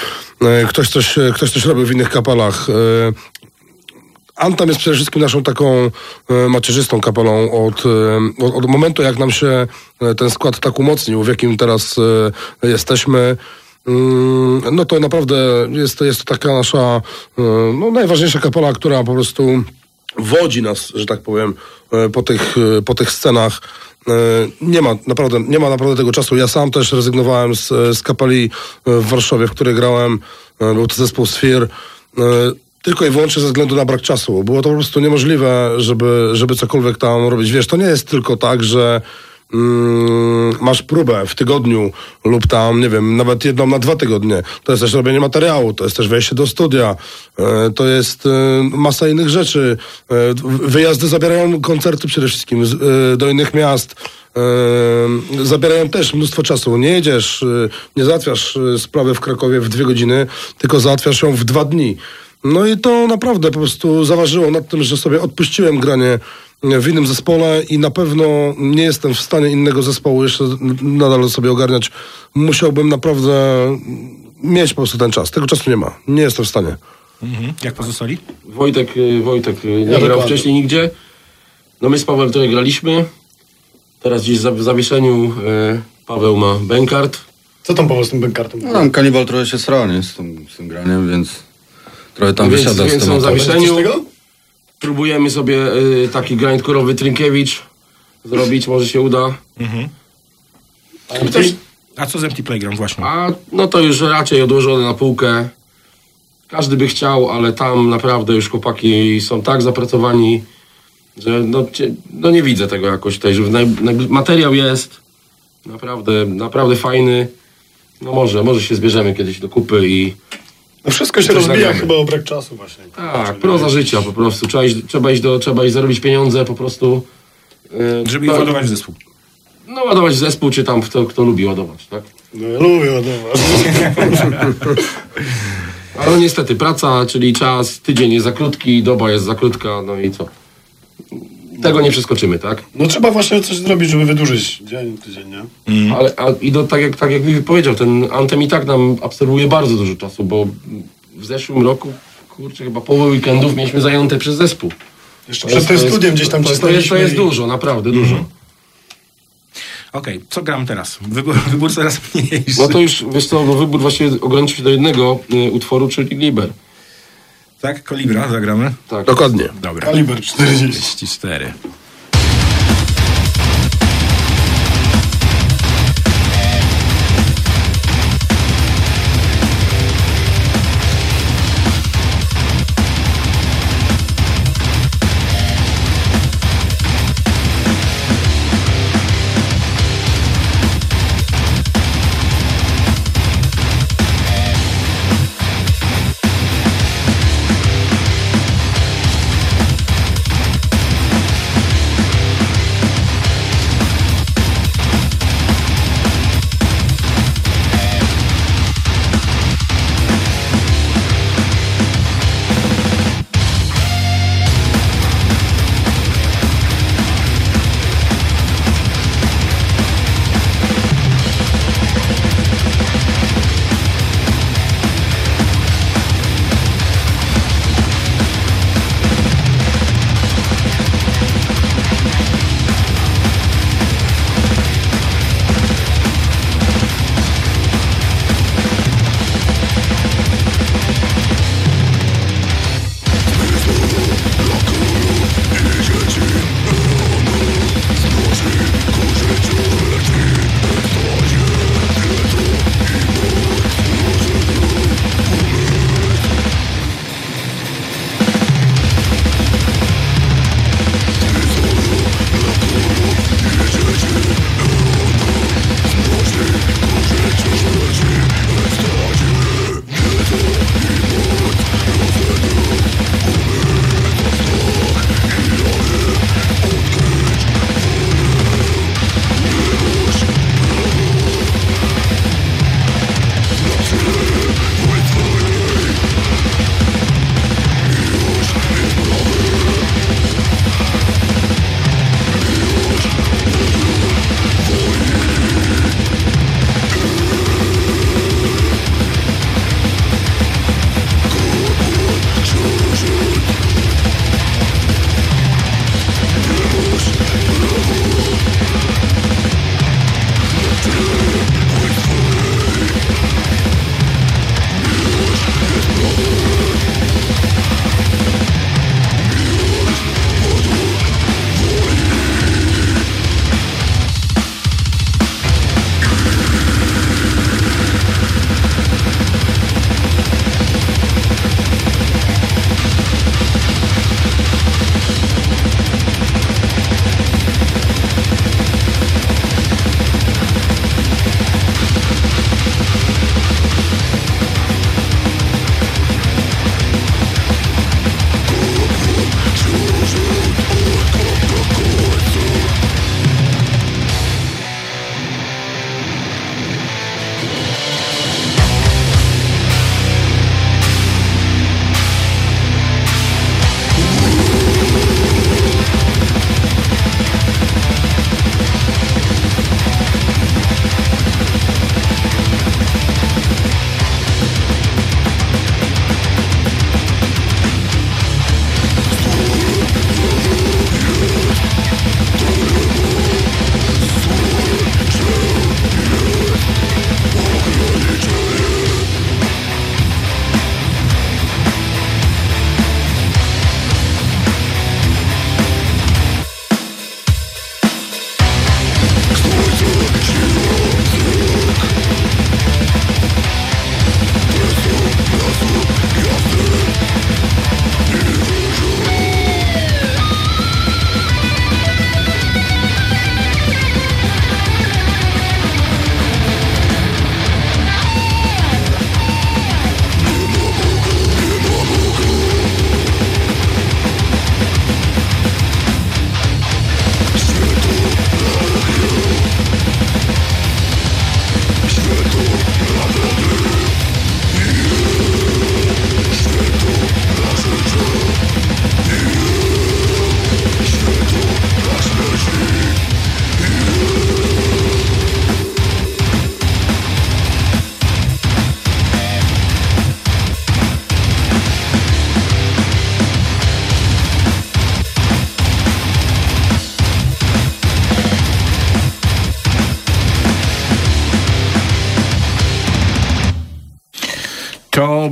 ktoś coś, ktoś coś robił w innych kapelach. Antam jest przede wszystkim naszą taką macierzystą kapelą od, od, od momentu, jak nam się ten skład tak umocnił, w jakim teraz jesteśmy. Mm, No to naprawdę jest, jest to taka nasza no, najważniejsza kapela, która po prostu wodzi nas, że tak powiem, e, po tych, e, po tych scenach. E, Nie ma, naprawdę, nie ma naprawdę tego czasu. Ja sam też rezygnowałem z, z kapeli w Warszawie, w której grałem. Był to zespół Sphere. Tylko i wyłącznie ze względu na brak czasu. Było to po prostu niemożliwe, żeby, żeby cokolwiek tam robić. Wiesz, to nie jest tylko tak, że mm, masz próbę w tygodniu lub tam, nie wiem, nawet jedną na dwa tygodnie. To jest też robienie materiału, to jest też wejście do studia, e, to jest e, masa innych rzeczy. E, wyjazdy zabierają koncerty przede wszystkim do innych miast. Zabierają też mnóstwo czasu. Nie jedziesz, nie załatwiasz sprawy w Krakowie w dwie godziny, tylko załatwiasz ją w dwa dni. No i to naprawdę po prostu zaważyło nad tym, że sobie odpuściłem granie w innym zespole i na pewno nie jestem w stanie innego zespołu jeszcze nadal sobie ogarniać. Musiałbym naprawdę mieć po prostu ten czas. Tego czasu nie ma. Nie jestem w stanie. Mhm. Jak pozostali? Wojtek, y, Wojtek y, nie Ja grał dokładnie. wcześniej nigdzie. No my z Pawłem tutaj graliśmy. Teraz gdzieś za- w zawieszeniu y, Paweł ma bękart. Co tam Paweł z tym bękartem? No tam kanibal trochę się srał, nie? Z tym, z tym graniem, więc trochę tam więc, wysiada więc z są w tematu. zawieszeniu. Próbujemy sobie y, taki grindkorowy Trinkiewicz zrobić, może się uda. Mhm. A, co z Empty Playground właśnie? a no to już raczej odłożone na półkę. Każdy by chciał, ale tam naprawdę już chłopaki są tak zapracowani, że no, no nie widzę tego jakoś tutaj, że materiał jest naprawdę, naprawdę fajny. No może, może się zbierzemy kiedyś do kupy i No wszystko się rozbija chyba o brak czasu właśnie. tak, proza życia po prostu. Trzeba iść, trzeba iść, do, trzeba iść zarobić pieniądze po prostu. yy, Żeby to- ładować w zespół. No ładować w zespół, czy tam kto, kto lubi ładować, tak? No ja lubię ładować. Ale niestety praca, czyli czas, tydzień jest za krótki, doba jest za krótka, no i co? Tego nie przeskoczymy, tak? No trzeba właśnie coś zrobić, żeby wydłużyć dzień, tydzień, nie? Ale a, i do, tak, jak, tak jak mi powiedział, ten Antem i tak nam absorbuje bardzo dużo czasu, bo w zeszłym roku, kurczę, chyba połowę weekendów mieliśmy zajęte przez zespół. Jeszcze przed tym studiem gdzieś tam to, to, jest, to jest i- dużo, naprawdę dużo. Okej, co gram teraz? Wybór, wybór coraz mniejszy. No to już, wiesz co, no wybór właściwie ograniczył się do jednego y, utworu, czyli Liber. Tak, Kolibra zagramy? Tak. Dokładnie. Dobra. Kaliber 40. 44.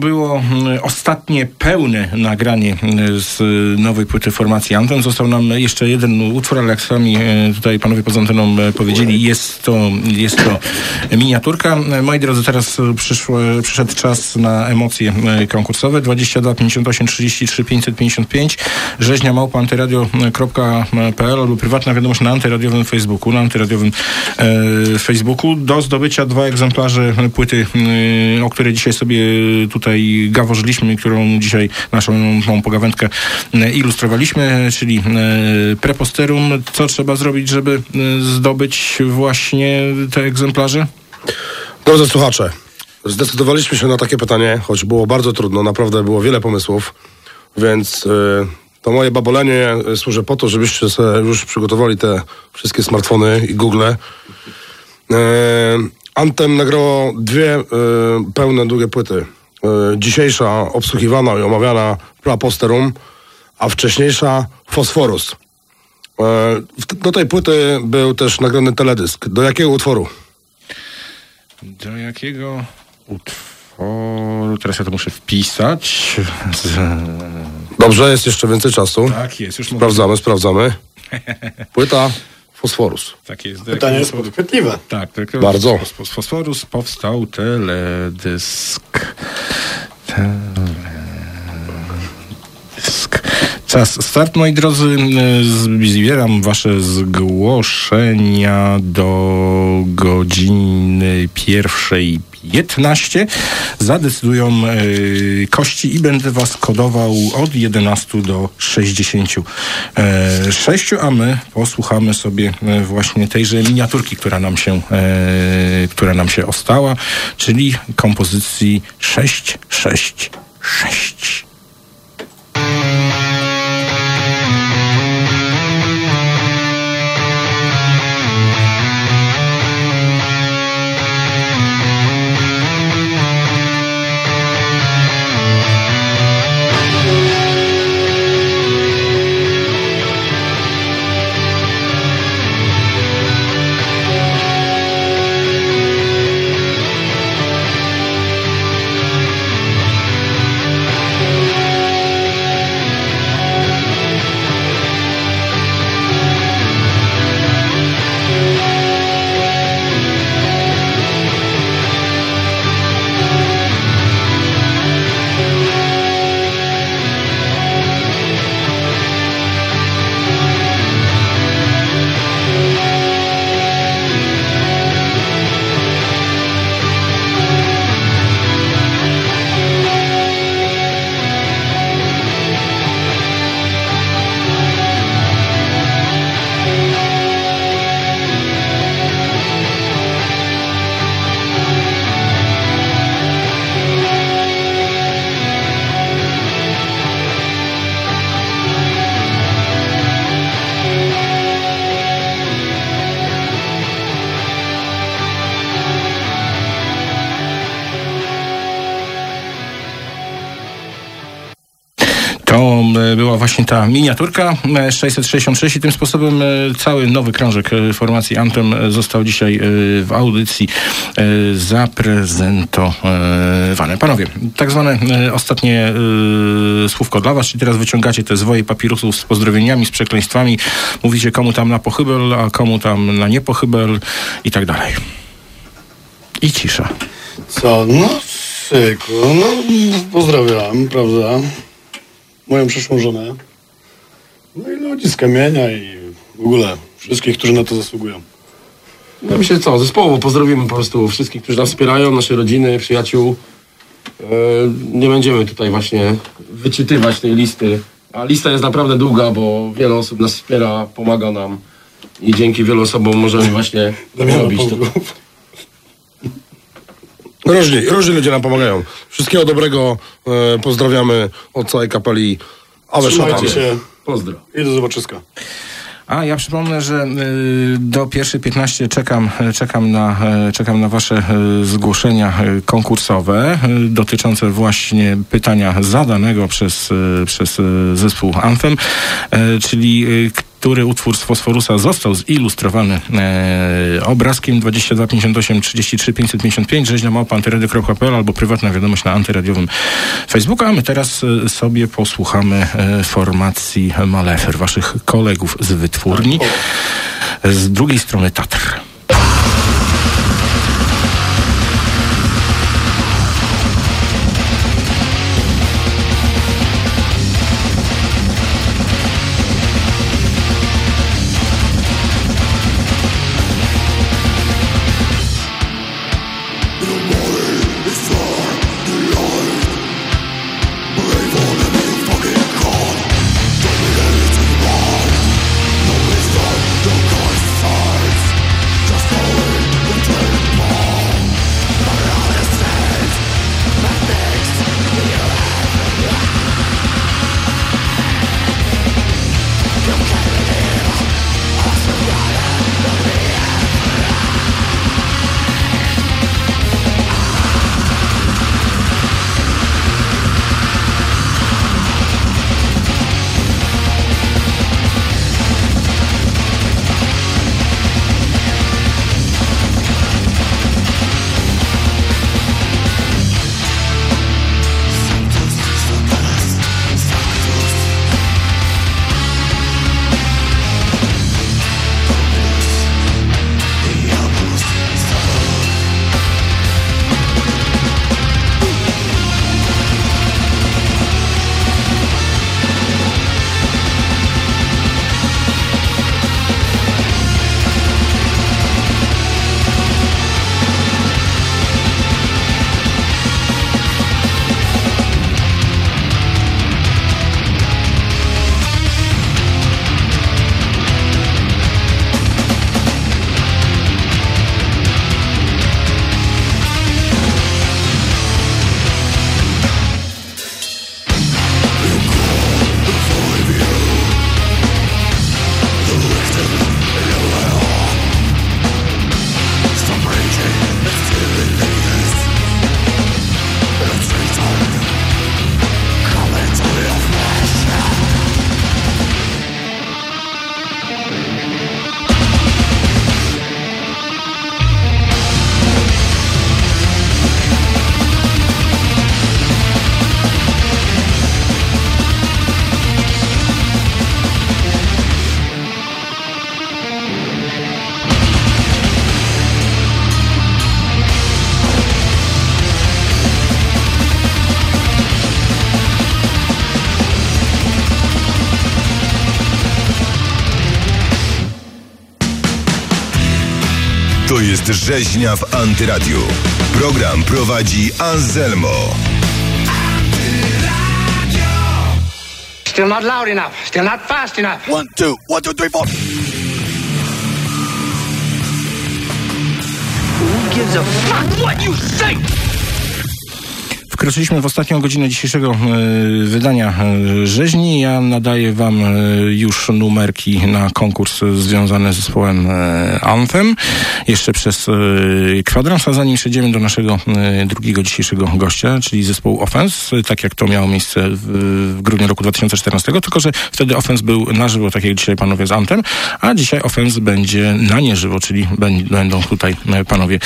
było mm, ostatnie pełne nagranie mm, z y, nowej płyty formacji Anthem. Został nam jeszcze jeden utwór, ale jak sami e, tutaj panowie poza anteną e, powiedzieli, jest to, jest to miniaturka. E, Moi drodzy, teraz e, przyszło, przyszedł czas na emocje e, konkursowe. 22 58 33 555 rzeźnia małpa antyradio.pl albo prywatna wiadomość na antyradiowym Facebooku, na antyradiowym e, Facebooku. Do zdobycia dwa egzemplarze płyty, e, o której dzisiaj sobie tutaj gaworzyliśmy, którą dzisiaj naszą małą pogawędkę e, ilustrowaliśmy, czyli e, preposterum. Co trzeba zrobić, żeby e, zdobyć właśnie te egzemplarze? Drodzy słuchacze, zdecydowaliśmy się na takie pytanie, choć było bardzo trudno, naprawdę było wiele pomysłów, więc to moje babolenie służy po to, żebyście sobie już przygotowali te wszystkie smartfony i Google. Antem nagrało dwie pełne, długie płyty. Y, dzisiejsza obsługiwana i omawiana Praposterum, a wcześniejsza Fosforus. W- do tej płyty był też nagrany teledysk. Do jakiego utworu? Do jakiego utworu? Teraz ja to muszę wpisać. Z... Dobrze, jest jeszcze więcej czasu. Tak jest, już mogę- Sprawdzamy, sprawdzamy. Płyta Fosforus. Tak jest. Pytanie jest podchwytliwe. Tak, tak. Bardzo. Z, z Fosforus powstał teledysk. Teledysk. Czas start, moi drodzy. Z- Zbieram wasze zgłoszenia do godziny pierwszej 15. Zadecydują e, kości i będę was kodował od 11 do 66, a my posłuchamy sobie e, właśnie tejże miniaturki, która nam się, e, która nam się ostała, czyli kompozycji 666. właśnie ta miniaturka e, 666 i tym sposobem e, cały nowy krążek e, formacji Anthem e, został dzisiaj e, w audycji e, zaprezentowany. Panowie, tak zwane e, ostatnie e, słówko dla was, czyli teraz wyciągacie te zwoje papirusów z pozdrowieniami, z przekleństwami, mówicie komu tam na pochybel, a komu tam na niepochybel i tak dalej. I cisza. Co? No, syku, no, pozdrawiam, prawda? Moją przyszłą żonę. No i ludzi z kamienia i w ogóle wszystkich, którzy na to zasługują. No myślę, co, zespołowo pozdrowimy po prostu wszystkich, którzy nas wspierają, nasze rodziny, przyjaciół. E, nie będziemy tutaj właśnie wyczytywać tej listy. A lista jest naprawdę długa, bo wiele osób nas wspiera, pomaga nam i dzięki wielu osobom możemy właśnie robić to. Różni, różni ludzie nam pomagają. Wszystkiego dobrego e, pozdrawiamy od całej kapeli. Ale Trzymajcie się Pozdro. i do zobaczyska. A ja przypomnę, że y, do pierwszej 15 czekam, czekam, na, y, czekam na Wasze zgłoszenia konkursowe dotyczące właśnie pytania zadanego przez, przez zespół Anthem, czyli kto który utwór z Fosforusa został zilustrowany e, obrazkiem 22 58 33 555 rzeźnia małpa antyrady.pl albo prywatna wiadomość na antyradiowym Facebooku, a my teraz e, sobie posłuchamy e, formacji Malefer, waszych kolegów z wytwórni. Z drugiej strony Tatr. Rzeźnia w Antyradiu. Program prowadzi Anselmo. Still not loud enough. Still not fast enough. One, two, one, two, three, four. Who gives a fuck what you say? Wkroczyliśmy w ostatnią godzinę dzisiejszego e, wydania e, rzeźni. Ja nadaję wam e, już numerki na konkurs związany z zespołem Anthem. Jeszcze przez kwadrans, a zanim przejdziemy do naszego drugiego dzisiejszego gościa, czyli zespołu Offense, tak jak to miało miejsce w, grudniu roku 2014, tylko że wtedy Offense był na żywo, tak jak dzisiaj panowie z Anthem, a dzisiaj Offense będzie na nieżywo, czyli będą tutaj panowie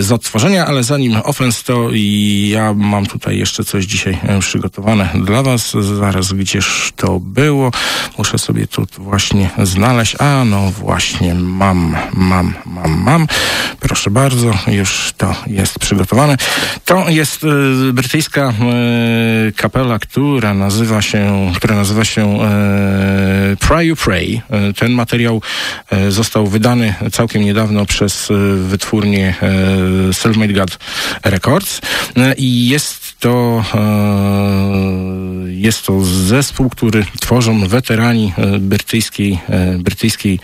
z odtworzenia, ale zanim Offense to ja mam tutaj jeszcze coś dzisiaj e, przygotowane dla was. Zaraz gdzież to było. Muszę sobie tu właśnie znaleźć. A no właśnie, mam, mam, mam, mam. Proszę bardzo, już to jest przygotowane. To jest e, brytyjska e, kapela, która nazywa się, która nazywa się e, Pray You Pray. E, ten materiał e, został wydany całkiem niedawno przez wytwórnię Selfmade God Records i jest to e, jest to zespół, który tworzą weterani e, brytyjskiej, e, brytyjskiej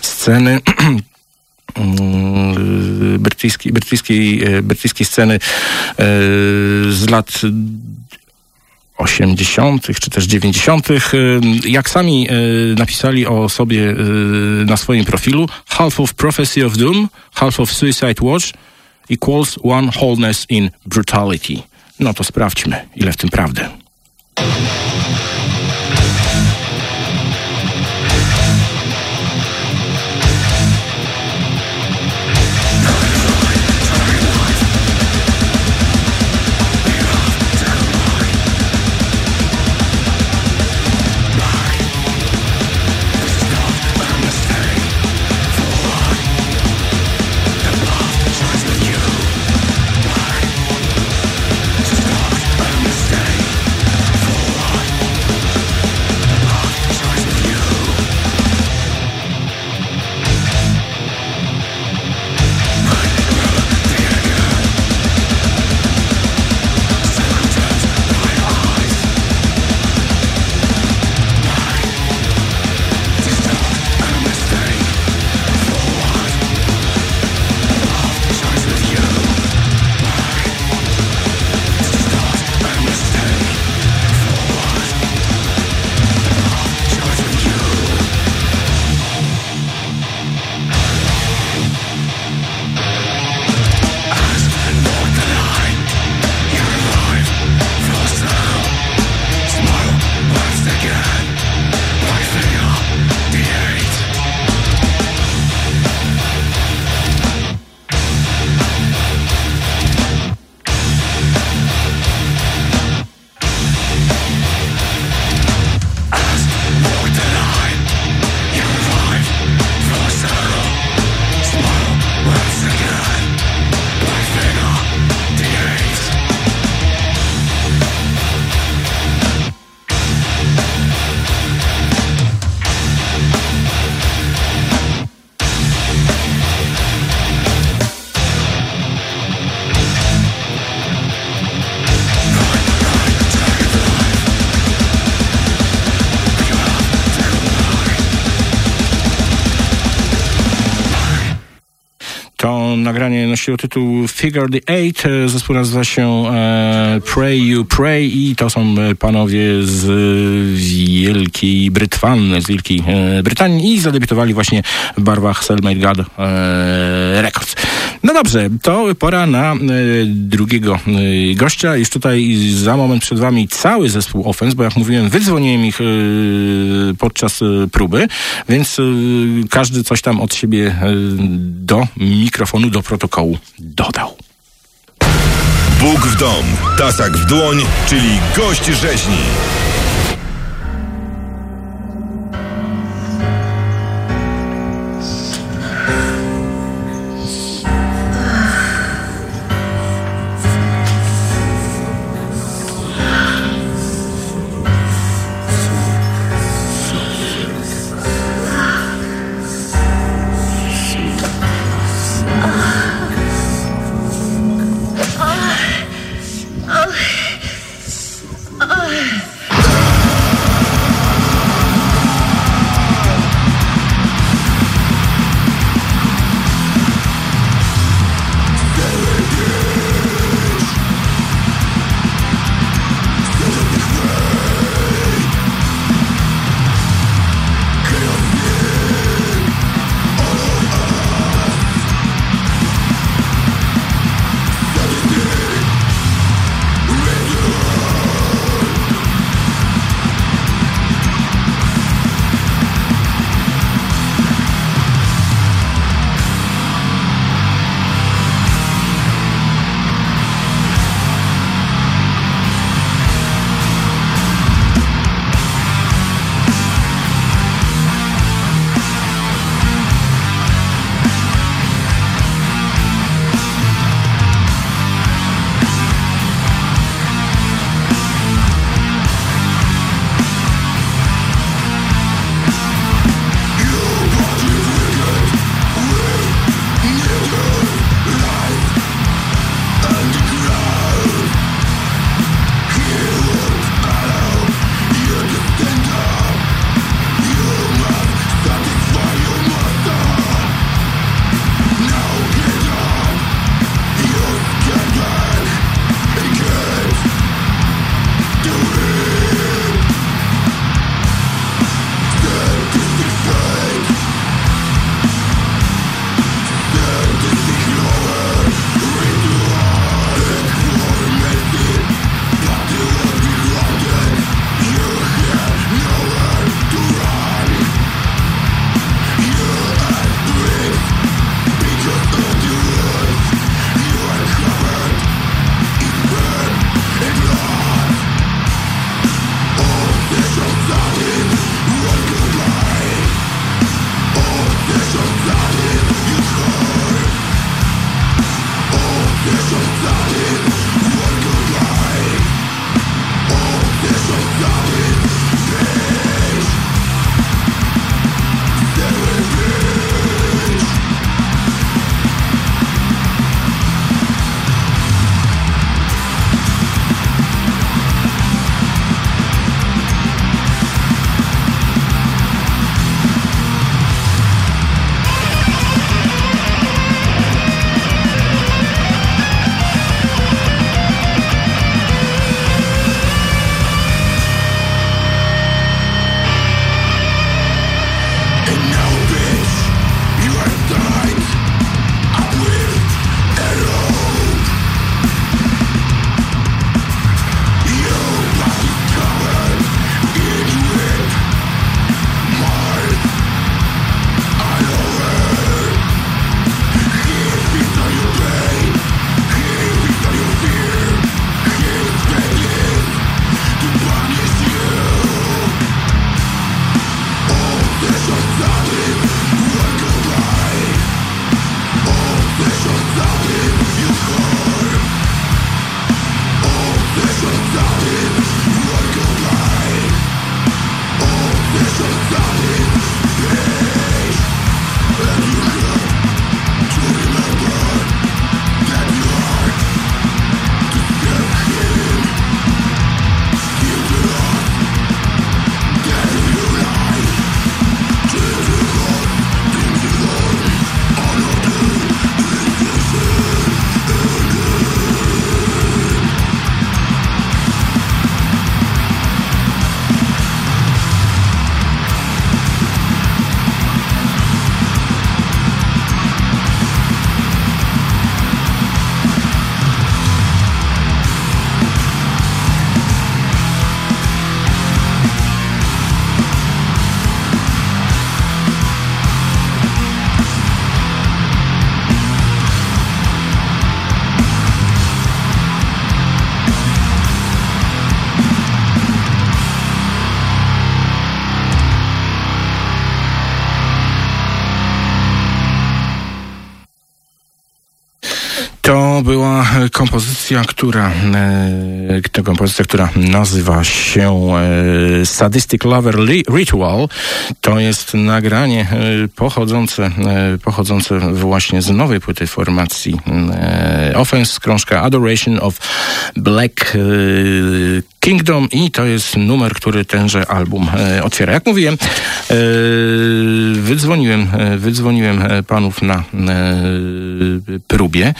sceny. Mm, brytyjskiej, brytyjskiej, brytyjskiej sceny z lat 80. czy też 90. e, Jak sami napisali o sobie na swoim profilu, half of Prophecy of Doom, half of Suicide Watch equals one wholeness in brutality. No to sprawdźmy, ile w tym prawdy. Nagranie nosiło tytuł Figure the Eight. E, Zespół nazywa się e, Pray You Pray i to są e, panowie z Wielkiej Brytwanny, z Wielkiej e, Brytanii i zadebiutowali właśnie w barwach Selmade God e, Records. No dobrze, to pora na e, drugiego e, gościa. Już tutaj za moment przed wami cały zespół Offense, bo jak mówiłem, wydzwoniłem ich e, podczas próby, więc każdy coś tam od siebie do mikrofonu, do protokołu dodał. Bóg w dom, tasak w dłoń, czyli gość rzeźni. Kompozycja, która, e, to kompozycja, która nazywa się e, Sadistic Lover Ritual. To jest nagranie e, pochodzące, pochodzące właśnie z nowej płyty formacji Offense, krążka Adoration of Black Kingdom i to jest numer, który tenże album otwiera. Jak mówiłem, wydzwoniłem, wydzwoniłem panów na próbie.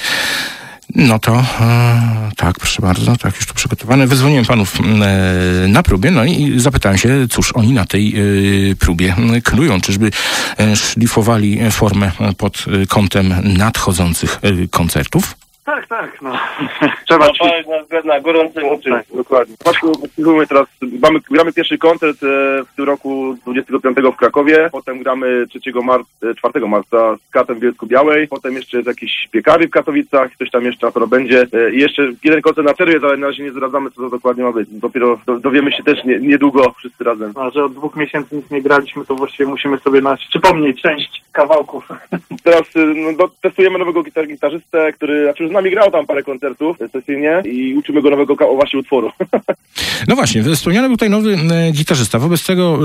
No to e, tak, proszę bardzo, tak już tu przygotowane. Wyzwoniłem panów e, na próbie, no i zapytałem się, cóż oni na tej e, próbie m, knują. Czyżby szlifowali formę pod kątem nadchodzących koncertów? Tak, tak, no. Trzeba Zapalać na, na gorącym uczy. Tak, dokładnie. Właśnie przygotowujemy teraz, mamy, gramy pierwszy koncert e, w tym roku 25 w Krakowie, potem gramy 3 marca, 4 marca z Katem w Bielsku Białej, potem jeszcze jest jakieś piekary w Katowicach, coś tam jeszcze na to będzie e, i jeszcze jeden koncert na czerwiec, ale na razie nie zdradzamy, co to dokładnie ma być. Dopiero do, dowiemy się też nie, niedługo wszyscy razem. A że od dwóch miesięcy nic nie graliśmy, to właściwie musimy sobie nas przypomnieć część kawałków. Teraz y, no, do, testujemy nowego gitar gitarzystę, który znaczy już nami grał tam parę koncertów sesyjnie i uczymy go nowego właśnie utworu. No właśnie, wspomniany był tutaj nowy e, gitarzysta. Wobec tego,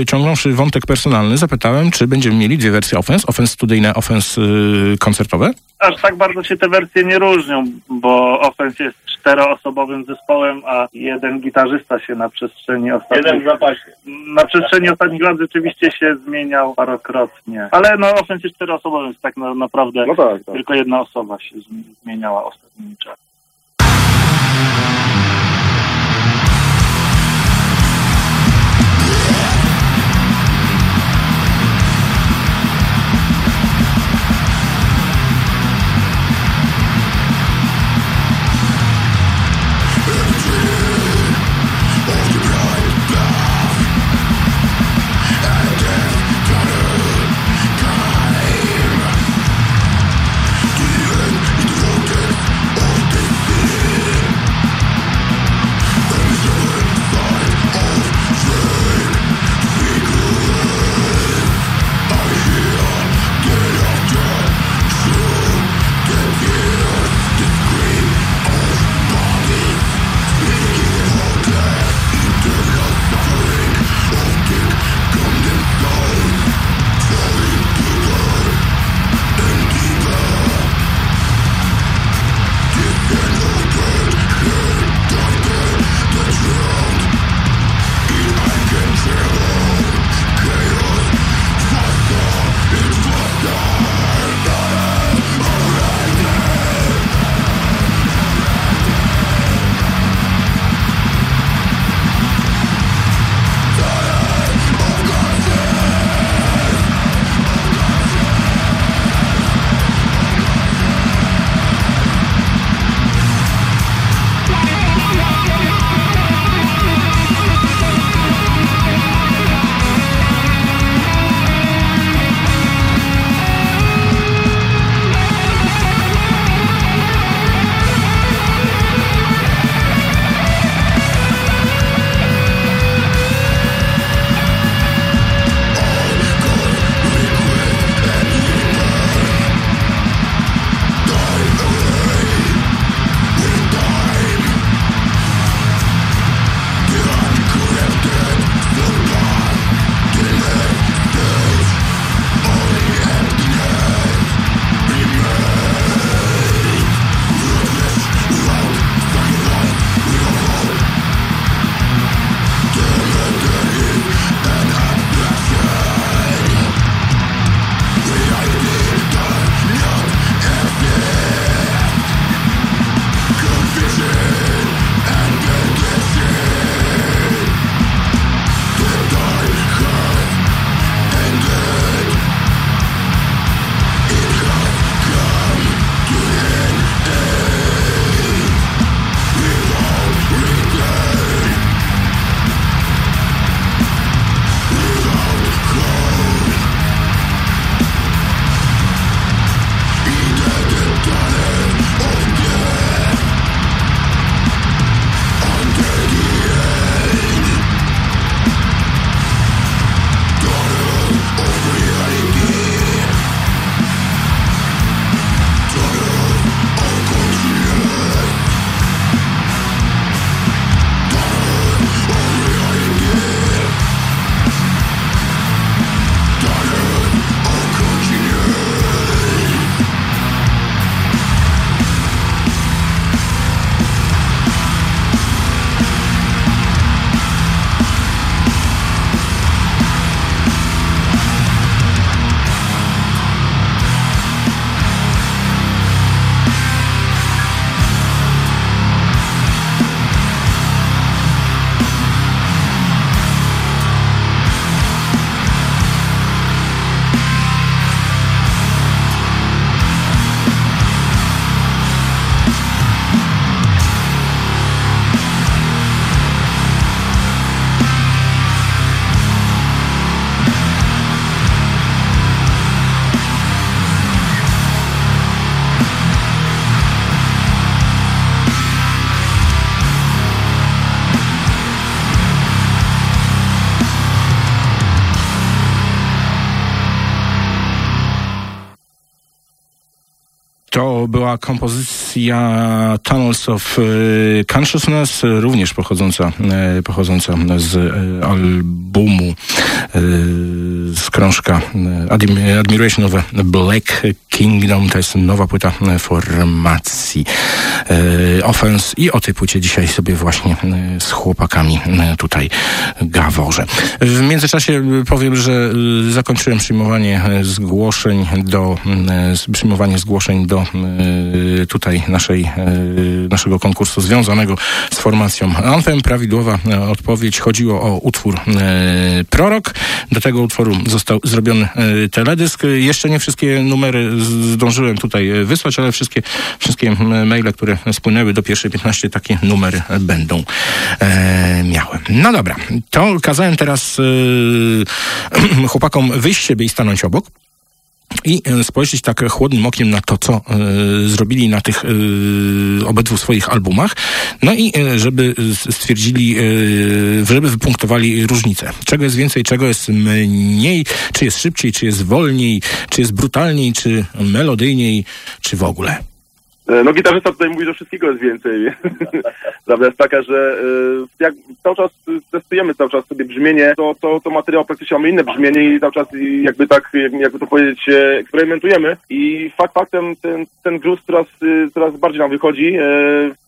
e, ciągnąwszy wątek personalny, zapytałem, czy będziemy mieli dwie wersje Offense, Offense studyjne, Offense e, koncertowe? Aż tak bardzo się te wersje nie różnią, bo Offense jest czteroosobowym zespołem, a jeden gitarzysta się na przestrzeni ostatnich... Jeden w zapasie. Na przestrzeni ostatnich lat rzeczywiście się zmieniał parokrotnie. Ale no Offense jest czteroosobowy, więc tak na, naprawdę No tak, tak. tylko jedna osoba się zmi- zmieniała ostatnimi czasy. Chao. Była kompozycja Tunnels of e, Consciousness, również pochodząca, e, pochodząca z e, albumu z krążka Admi- Admiration of Black Kingdom. To jest nowa płyta formacji Offense i o tej płycie dzisiaj sobie właśnie z chłopakami tutaj gaworzę. W międzyczasie powiem, że zakończyłem przyjmowanie zgłoszeń do przyjmowanie zgłoszeń do tutaj naszej, e, naszego konkursu związanego z formacją Anthem. Prawidłowa e, odpowiedź chodziło o utwór e, Prorok. Do tego utworu został zrobiony e, teledysk. Jeszcze nie wszystkie numery zdążyłem tutaj e, wysłać, ale wszystkie, wszystkie maile, które spłynęły do pierwszej 15, takie numery e, będą e, miały. No dobra, to kazałem teraz e, chłopakom wyjść z siebie i stanąć obok i e, spojrzeć tak chłodnym okiem na to, co e, zrobili na tych e, obydwu swoich albumach, no i żeby stwierdzili, żeby wypunktowali różnice. Czego jest więcej, czego jest mniej, czy jest szybciej, czy jest wolniej, czy jest brutalniej, czy melodyjniej, czy w ogóle. E, No gitarzysta tutaj mówi, że wszystkiego jest więcej. Prawda jest taka, że e, jak cały czas testujemy cały czas sobie brzmienie, to, to, to materiał praktycznie mamy inne brzmienie i cały czas jakby tak, jak- jakby to powiedzieć, eksperymentujemy i fakt faktem ten, ten gruz coraz, coraz bardziej nam wychodzi. E,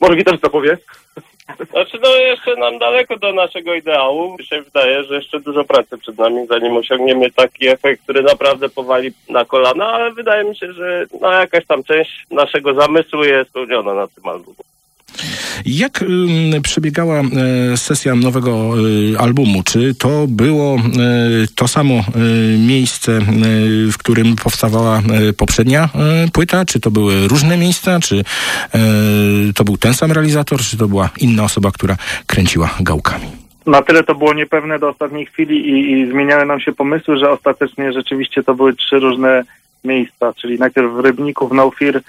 Może gitarzysta powie? Znaczy, no jeszcze nam daleko do naszego ideału. Mi się wydaje, że jeszcze dużo pracy przed nami, zanim osiągniemy taki efekt, który naprawdę powali na kolana, ale wydaje mi się, że no, jakaś tam część naszego zamysłu jest spełniona na tym albumie. Jak przebiegała e, sesja nowego e, albumu? Czy to było e, to samo e, miejsce, w którym powstawała poprzednia płyta? Czy to były różne miejsca? Czy to był ten sam realizator? Czy to była inna osoba, która kręciła gałkami? Na tyle to było niepewne do ostatniej chwili i, i zmieniały nam się pomysły, że ostatecznie rzeczywiście to były trzy różne miejsca, czyli najpierw w Rybniku, w e,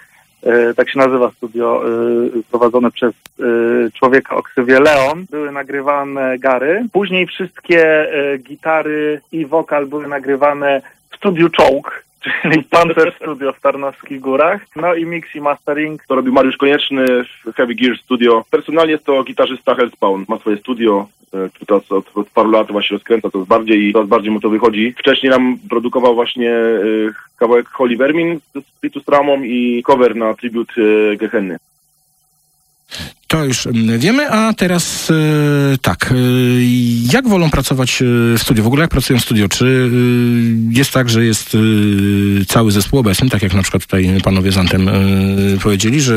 tak się nazywa studio e, prowadzone przez e, człowieka o ksywie Leon, były nagrywane gary. Później wszystkie e, gitary i wokal były nagrywane w studiu Czołg, czyli Panzer Studio w Tarnowskich Górach. No i mix i mastering To robił Mariusz Konieczny w Heavy Gear Studio. Personalnie jest to gitarzysta Hellspawn. Ma swoje studio, e, które teraz od, od paru lat właśnie rozkręca coraz bardziej i coraz bardziej mu to wychodzi. Wcześniej nam produkował właśnie e, kawałek Holy Vermin z Splitu z Tramą i cover na tribut e, Gehenny. To już mm, wiemy, a teraz e, tak. E, jak wolą pracować e, w studio? W ogóle jak pracują w studio? Czy e, jest tak, że jest e, cały zespół obecny, tak jak na przykład tutaj panowie z Antem e, powiedzieli, że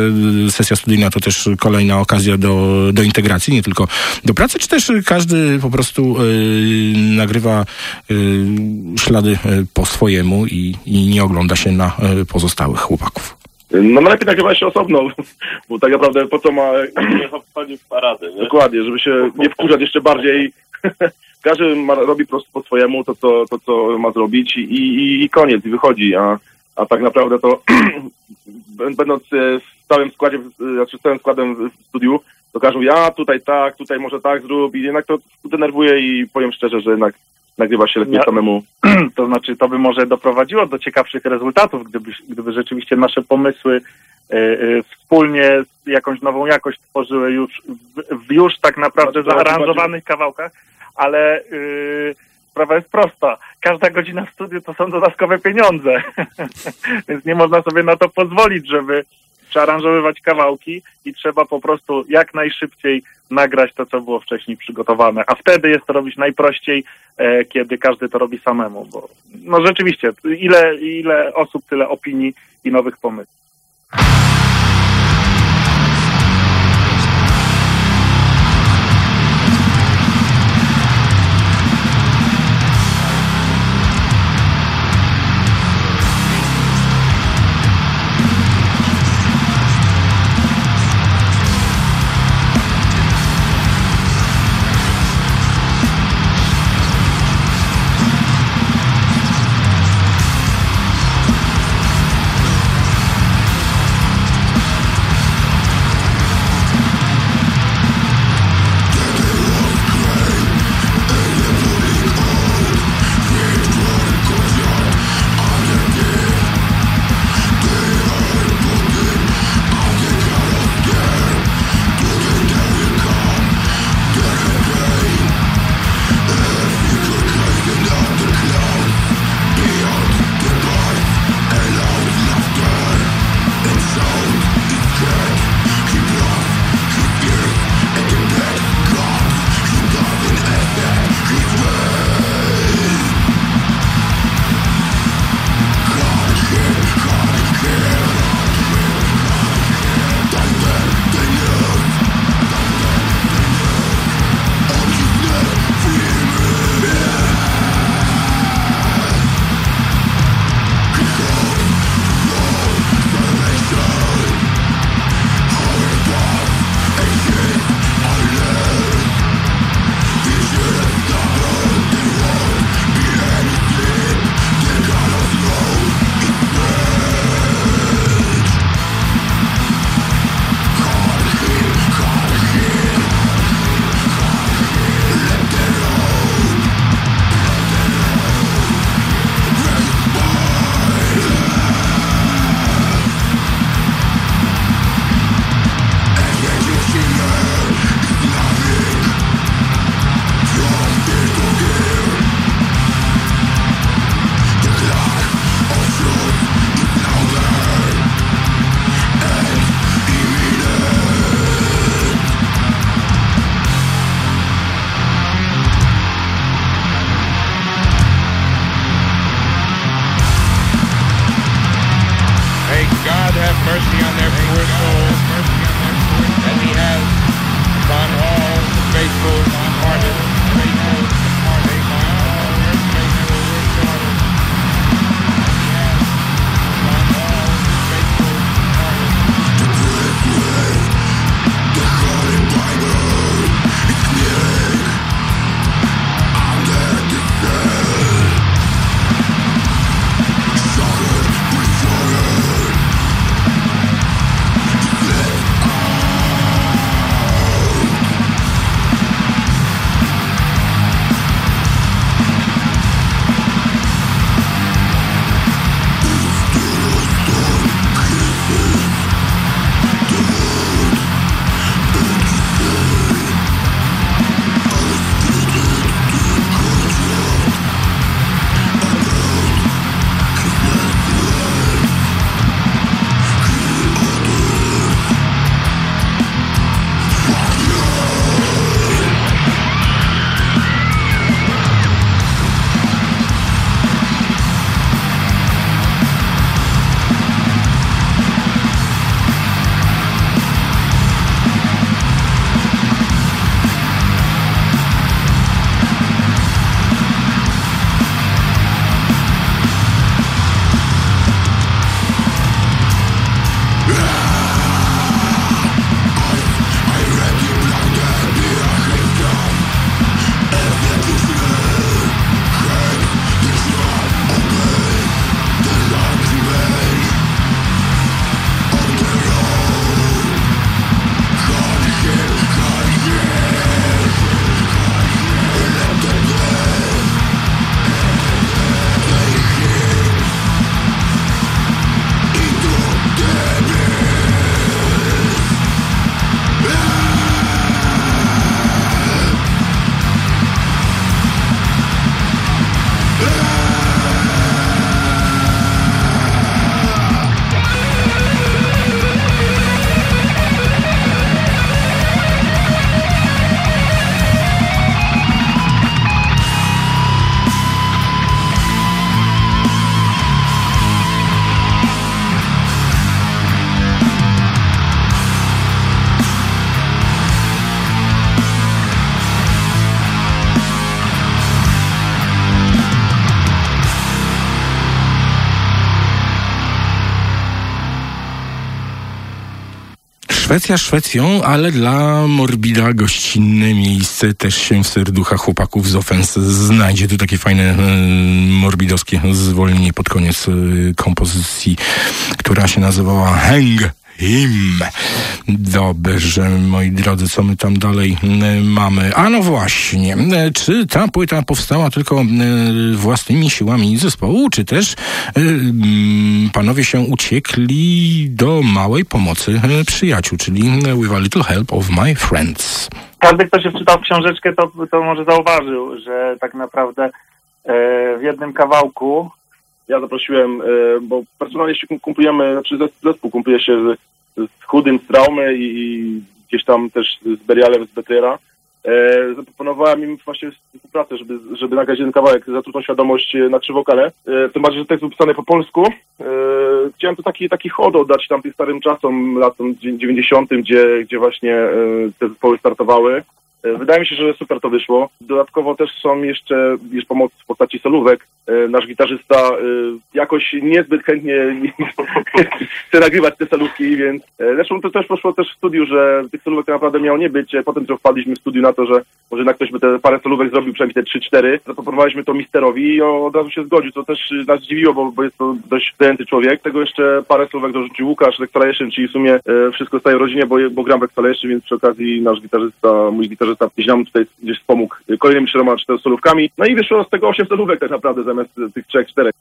sesja studyjna to też kolejna okazja do, do integracji, nie tylko do pracy, czy też każdy po prostu nagrywa ślady po swojemu i, i nie ogląda się na pozostałych chłopaków? No najlepiej nagrywać się osobno, bo tak naprawdę po co ma... Nie wchodzi w paradę, nie? Dokładnie, żeby się nie wkurzać jeszcze bardziej. Każdy ma, robi po prostu po swojemu to, co, to, co ma zrobić i, i, i koniec, i wychodzi. A, a tak naprawdę to będąc e, w całym składzie, w- znaczy całym składem w w studiu, to każą ja tutaj tak, tutaj może tak zrób i jednak to denerwuje i powiem szczerze, że jednak nagrywa się lepiej Ja- samemu. to znaczy to by może doprowadziło do ciekawszych rezultatów, gdyby, gdyby rzeczywiście nasze pomysły e, e, wspólnie jakąś nową jakość tworzyły już w, w już tak naprawdę zaaranżowanych kawałkach, ale y, sprawa jest prosta. Każda godzina w studiu to są dodatkowe pieniądze, więc nie można sobie na to pozwolić, żeby przearanżowywać kawałki i trzeba po prostu jak najszybciej nagrać to, co było wcześniej przygotowane. A wtedy jest to robić najprościej, e, kiedy każdy to robi samemu, bo no rzeczywiście, ile, ile osób, tyle opinii i nowych pomysłów. Szwecja Szwecją, ale dla Morbida gościnne miejsce też się w serduchach chłopaków z Offens znajdzie. Tu takie fajne e, morbidowskie zwolnienie pod koniec e, kompozycji, która się nazywała Hang Him. Dobrze, moi drodzy, co my tam dalej mamy? A no właśnie, czy ta płyta powstała tylko własnymi siłami zespołu, czy też mm, panowie się uciekli do małej pomocy e, przyjaciół, czyli With a Little Help of My Friends. Każdy, kto się wczytał w książeczkę, to, to może zauważył, że tak naprawdę e, w jednym kawałku Ja zaprosiłem, e, bo personalnie się kum- kumplujemy, znaczy zes- zespół kumpluje się z, z Chudym z Traumy i, gdzieś tam też z Berialem z Betrera. E, zaproponowałem im właśnie współpracę, żeby, żeby nagrać jeden kawałek za trudną świadomość e, na trzy wokale. E, tym bardziej, że tekst był pisany po polsku. E, chciałem to taki, taki chod oddać tamtym starym czasom, latom dziewię- 90., gdzie, gdzie właśnie e, te zespoły startowały. E, Wydaje mi się, że super to wyszło. Dodatkowo też są jeszcze, jeszcze pomoc w postaci solówek. E, Nasz gitarzysta e, jakoś niezbyt chętnie chce nagrywać te solówki, więc zresztą to też poszło też w studiu, że tych solówek naprawdę miało nie być. Potem to wpadliśmy w studiu na to, że może jednak ktoś by te parę solówek zrobił, przynajmniej te 3-4. Zaproponowaliśmy to misterowi i od razu się zgodził, co też nas zdziwiło, bo, bo jest to dość zajęty człowiek. Tego jeszcze parę solówek dorzucił Łukasz, Exhalation, czyli w sumie wszystko staje w rodzinie, bo, bo gram w Exhalation, więc przy okazji nasz gitarzysta, mój gitarzysta gdzieś nam tutaj gdzieś wspomógł kolejnymi czterema, cztery solówkami. No i wyszło z tego osiem solówek tak naprawdę zamiast tych trzech, czterech.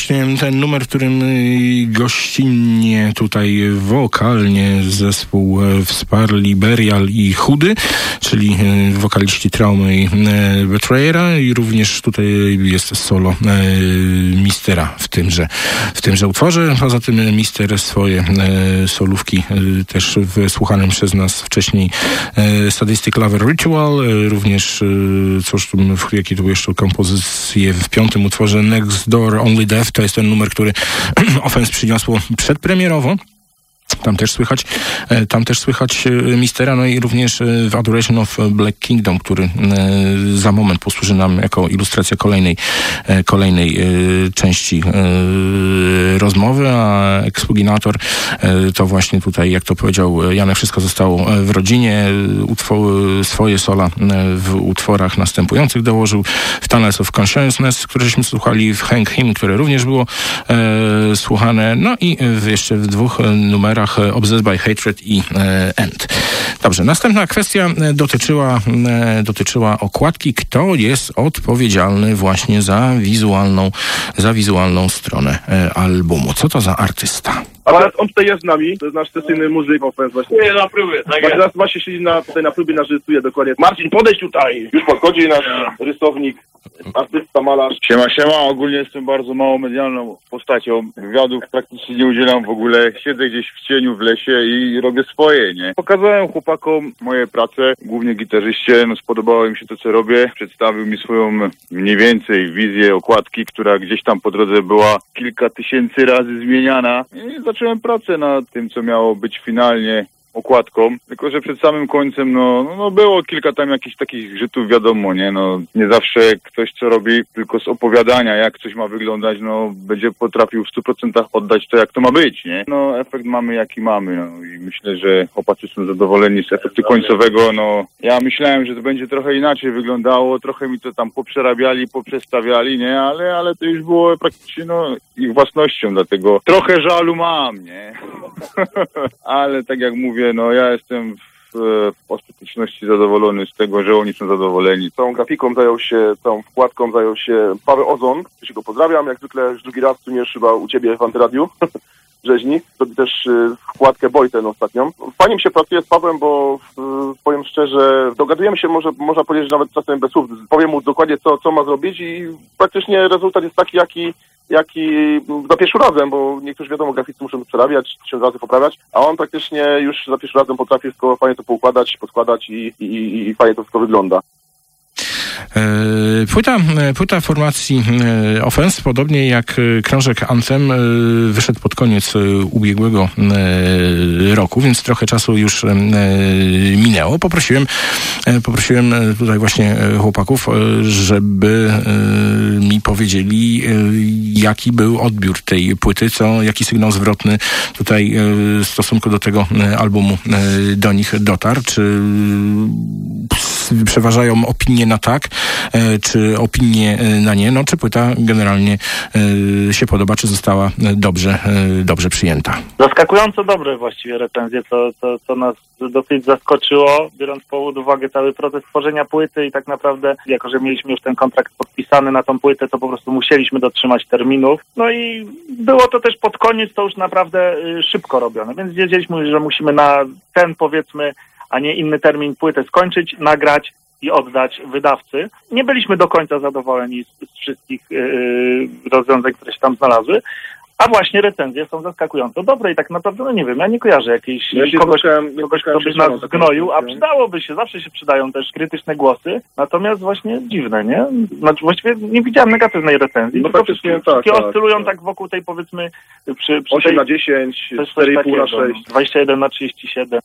Właśnie ten numer, którym y, gościnnie tutaj wokalnie zespół e, wsparli Berial i Chudy, czyli e, wokaliści Traumy i e, Betrayera i również tutaj jest solo Mistera w tymże, w tymże utworze. Poza tym Mister swoje solówki też w słuchanym przez nas wcześniej Sadistic Lover Ritual, również cóż, jakie tu jeszcze kompozycje w piątym utworze Next Door Only Death, to jest ten numer, który Offense przyniosło przedpremierowo. Tam też słychać, e, tam też słychać e, Mistera, no i również e, w Adoration of Black Kingdom, który za moment posłuży nam jako ilustracja kolejnej, kolejnej części rozmowy, a Expuginator to właśnie tutaj, jak to powiedział Janek, wszystko zostało w rodzinie, swoje sola w utworach następujących dołożył w Tunnels of Consciousness, które żeśmy słuchali, w Hank Him, które również było słuchane, no i jeszcze w dwóch numerach Obsessed by Hatred i End. Dobrze, następna kwestia dotyczyła, dotyczyła okładki. Kto jest odpowiedzialny właśnie za wizualną, za wizualną stronę albumu? Co to za artysta? A teraz on tutaj jest z nami, to jest nasz sesyjny muzyk offense właśnie. Nie, na próbie, tak Właśnie jest. teraz właśnie siedzi na, tutaj na próbie, nasz rysuje dokładnie. Marcin, podejdź tutaj! Już podchodzi nasz rysownik, artysta, malarz. Siema, siema. Ogólnie jestem bardzo mało medialną postacią. Wywiadów praktycznie nie udzielam w ogóle. Siedzę gdzieś w cieniu w lesie i robię swoje, nie? Pokazałem chłopakom moje prace, głównie gitarzyście. No spodobało im się to, co robię. Przedstawił mi swoją mniej więcej wizję okładki, która gdzieś tam po drodze była kilka tysięcy razy zmieniana. I zacząłem pracę nad tym, co miało być finalnie okładką, tylko że przed samym końcem, no, no, no było kilka tam jakichś takich żytów, wiadomo, nie, no nie zawsze ktoś co robi tylko z opowiadania, jak coś ma wyglądać, no będzie potrafił w 100% oddać to, jak to ma być, nie. No efekt mamy jaki mamy, no. I myślę, że chłopacy są zadowoleni z efektu końcowego, no. Ja myślałem, że to będzie trochę inaczej wyglądało, trochę mi to tam poprzerabiali, poprzestawiali, nie, ale, ale to już było praktycznie, no ich własnością, dlatego trochę żalu mam, nie. ale tak jak mówię, no ja jestem w, w ostateczności zadowolony z tego, że oni są zadowoleni. Całą grafiką zajął się, całą wkładką zajął się Paweł Ozon. Się go pozdrawiam, jak zwykle już drugi raz tu nie chyba u ciebie w Antyradiu. Rzeźni. Robi też y, wkładkę Boyten ostatnią. Fajnie mi się pracuje z Pawłem, bo y, powiem szczerze, dogadujemy się, może, można powiedzieć, że nawet czasem bez słów. Powiem mu dokładnie, co, co ma zrobić i praktycznie rezultat jest taki, jaki, jaki za pierwszym razem, bo niektórzy wiadomo, graficy muszą przerabiać, tysiąc razy poprawiać, a on praktycznie już za pierwszym razem potrafi wszystko fajnie to poukładać, podkładać i, i, i, i fajnie to wszystko wygląda. E, Płyta, e, płyta formacji e, Offense, podobnie jak krążek Anthem, wyszedł pod koniec ubiegłego roku, więc trochę czasu już minęło. Poprosiłem, poprosiłem tutaj właśnie chłopaków, żeby mi powiedzieli, jaki był odbiór tej płyty, co, jaki sygnał zwrotny tutaj w stosunku do tego albumu do nich dotarł, czy przeważają opinie na tak, e, czy opinie e, na nie, no czy płyta generalnie e, się podoba, czy została dobrze, dobrze przyjęta. Zaskakująco dobre właściwie recenzje, co, co, co nas dosyć zaskoczyło, biorąc pod uwagę cały proces tworzenia płyty i tak naprawdę, jako że mieliśmy już ten kontrakt podpisany na tą płytę, to po prostu musieliśmy dotrzymać terminów. No i było to też pod koniec, to już naprawdę y, szybko robione, więc wiedzieliśmy, że musimy na ten powiedzmy, a nie inny termin płytę skończyć, nagrać i oddać wydawcy. Nie byliśmy do końca zadowoleni z, z wszystkich yy, rozwiązań, które się tam znalazły, a właśnie recenzje są zaskakująco dobre i tak naprawdę, no nie wiem, ja nie kojarzę jakiejś Ja kogoś, kogoś, kto by nas taką zgnoił, a przydałoby się, zawsze się przydają też krytyczne głosy, natomiast właśnie dziwne, nie? Znaczy właściwie nie widziałem negatywnej recenzji, No wszystkie, tak, wszystkie tak, oscylują tak. wokół tej powiedzmy przy, przy 8 tej, na 10, coś- coś 4,5 na takiego, 6. 21 na 37.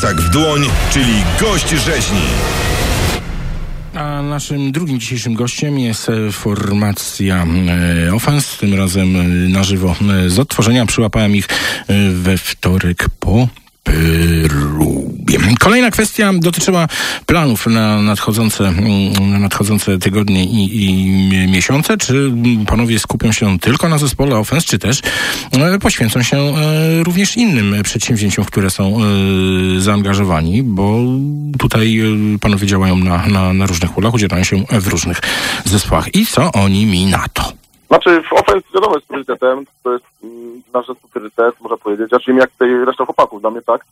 tasak w dłoń, czyli gość rzeźni. A naszym drugim dzisiejszym gościem jest e, formacja e, Offense, tym razem e, na żywo z odtworzenia. Przyłapałem ich we wtorek po próbie. Kolejna kwestia dotyczyła planów na nadchodzące, mm, na nadchodzące tygodnie i, i miesiące. Czy mm, panowie skupią się tylko na zespole Offense, czy też e, poświęcą się e, również innym przedsięwzięciom, w które są e, zaangażowani, bo tutaj panowie działają na, na, na różnych polach, udzielają się w różnych zespołach. I co oni mi na to? Znaczy, w ofensie wiadomo jest priorytetem, to jest mm, nasz zespół priorytet, można powiedzieć. Znaczy, jak tej reszta chłopaków, dla mnie tak.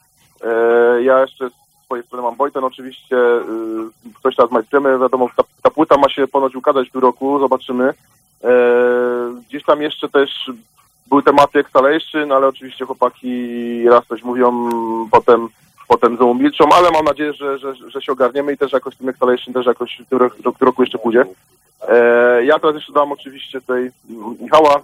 E, ja jeszcze z swojej strony mam Wojten oczywiście, y, coś teraz majstremy, wiadomo, ta, ta płyta ma się ponoć ukazać w tym roku, zobaczymy. E, gdzieś tam jeszcze też były tematy Exhalation, ale oczywiście chłopaki raz coś mówią, potem potem znowu milczą, ale mam nadzieję, że, że, że się ogarniemy i też jakoś tym Exhalation też jakoś w tym roku, jeszcze pójdzie. E, ja teraz jeszcze dam oczywiście tutaj Michała,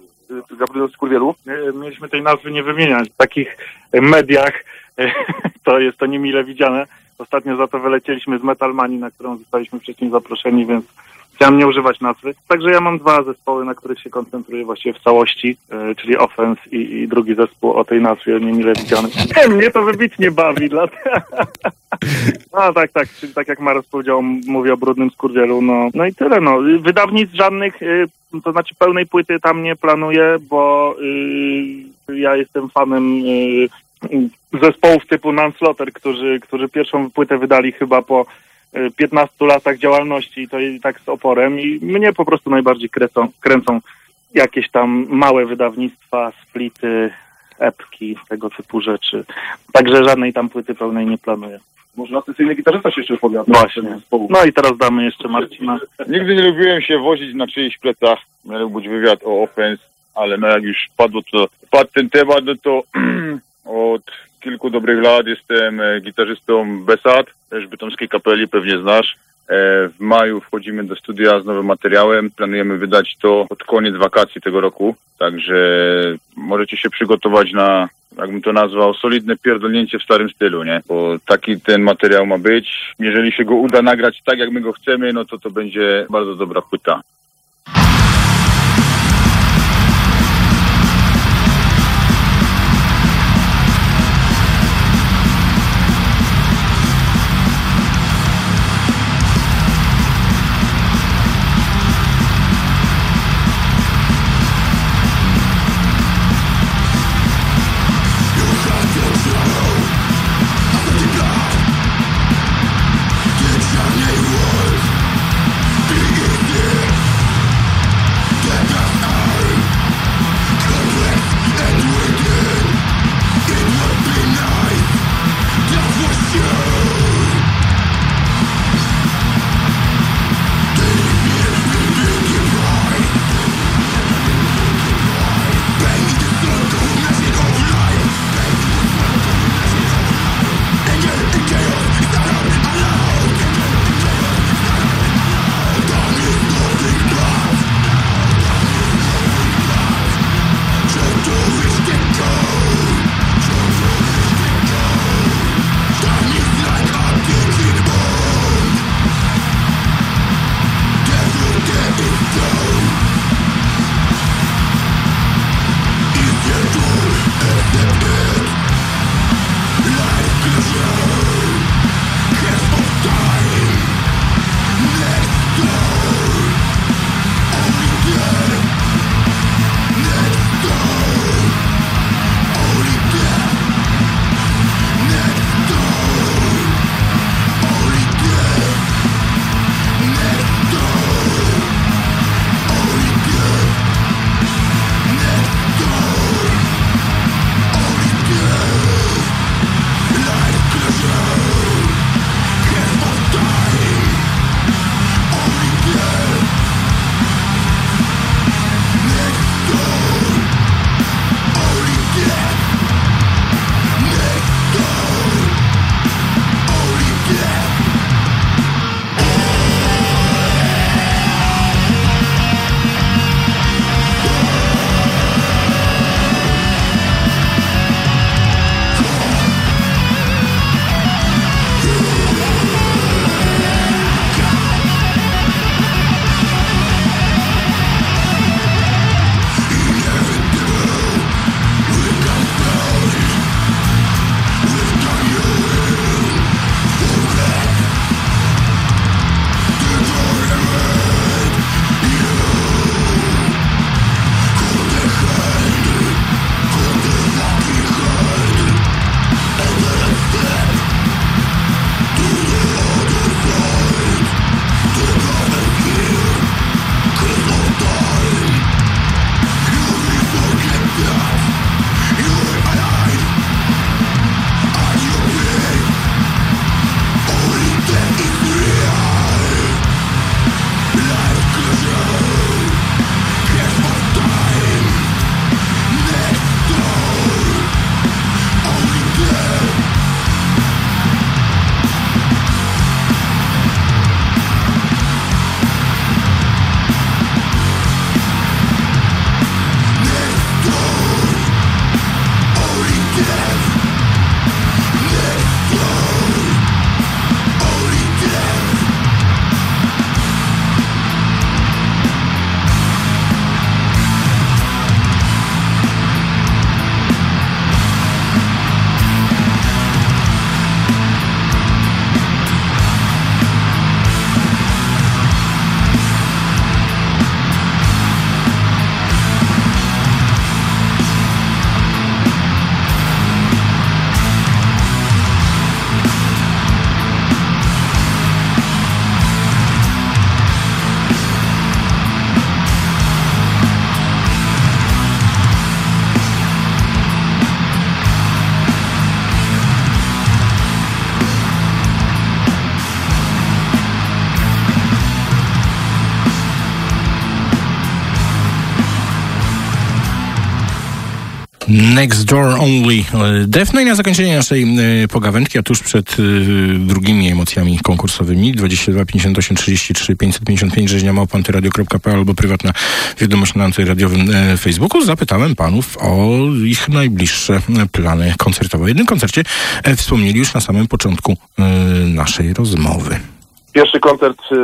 y, Gabriela Skurwielu. Mieliśmy tej nazwy nie wymieniać. W takich mediach to jest to niemile widziane. Ostatnio za to wylecieliśmy z Metalmanii, na którą zostaliśmy wcześniej zaproszeni, więc chciałem nie używać nazwy. Także ja mam dwa zespoły, na których się koncentruję właściwie w całości, e, czyli Offense i, i drugi zespół o tej nazwie niemile widziany. E, mnie to wybitnie bawi, dlatego... No tak, tak, czyli tak jak Maros powiedział, mówię o brudnym skurwielu, no, no i tyle, no. Wydawnictw żadnych, y, to znaczy pełnej płyty tam nie planuję, bo y, ja jestem fanem y, zespołów typu Nanslaughter, którzy, którzy pierwszą płytę wydali chyba po y, 15 latach działalności i to i tak z oporem i mnie po prostu najbardziej kręcą, kręcą jakieś tam małe wydawnictwa, splity, epki, tego typu rzeczy. Także żadnej tam płyty pełnej nie planuję. Może na sesyjny gitarzysta się jeszcze wypowiada. Właśnie. No i teraz damy jeszcze Marcina. Nigdy nie lubiłem się wozić na czyichś plecach. Miał być wywiad o offense, ale no jak już padło to, padł ten temat, no to od kilku dobrych lat jestem e, gitarzystą Besat, też bytomskiej kapeli, pewnie znasz. E, W maju wchodzimy do studia z nowym materiałem. Planujemy wydać to pod koniec wakacji tego roku. Także możecie się przygotować na, jakbym to nazwał, solidne pierdolnięcie w starym stylu, nie? Bo taki ten materiał ma być. Jeżeli się go uda nagrać tak, jak my go chcemy, no to to będzie bardzo dobra płyta. Next Door Only e, Death. No i na zakończenie naszej e, pogawędki, a tuż przed e, drugimi emocjami konkursowymi 22 58 33 555 rzeźnia małpantyradio.pl albo prywatna wiadomość na antyradiowym Facebooku zapytałem panów o ich najbliższe plany koncertowe. O jednym koncercie wspomnieli już na samym początku naszej rozmowy. Pierwszy koncert y,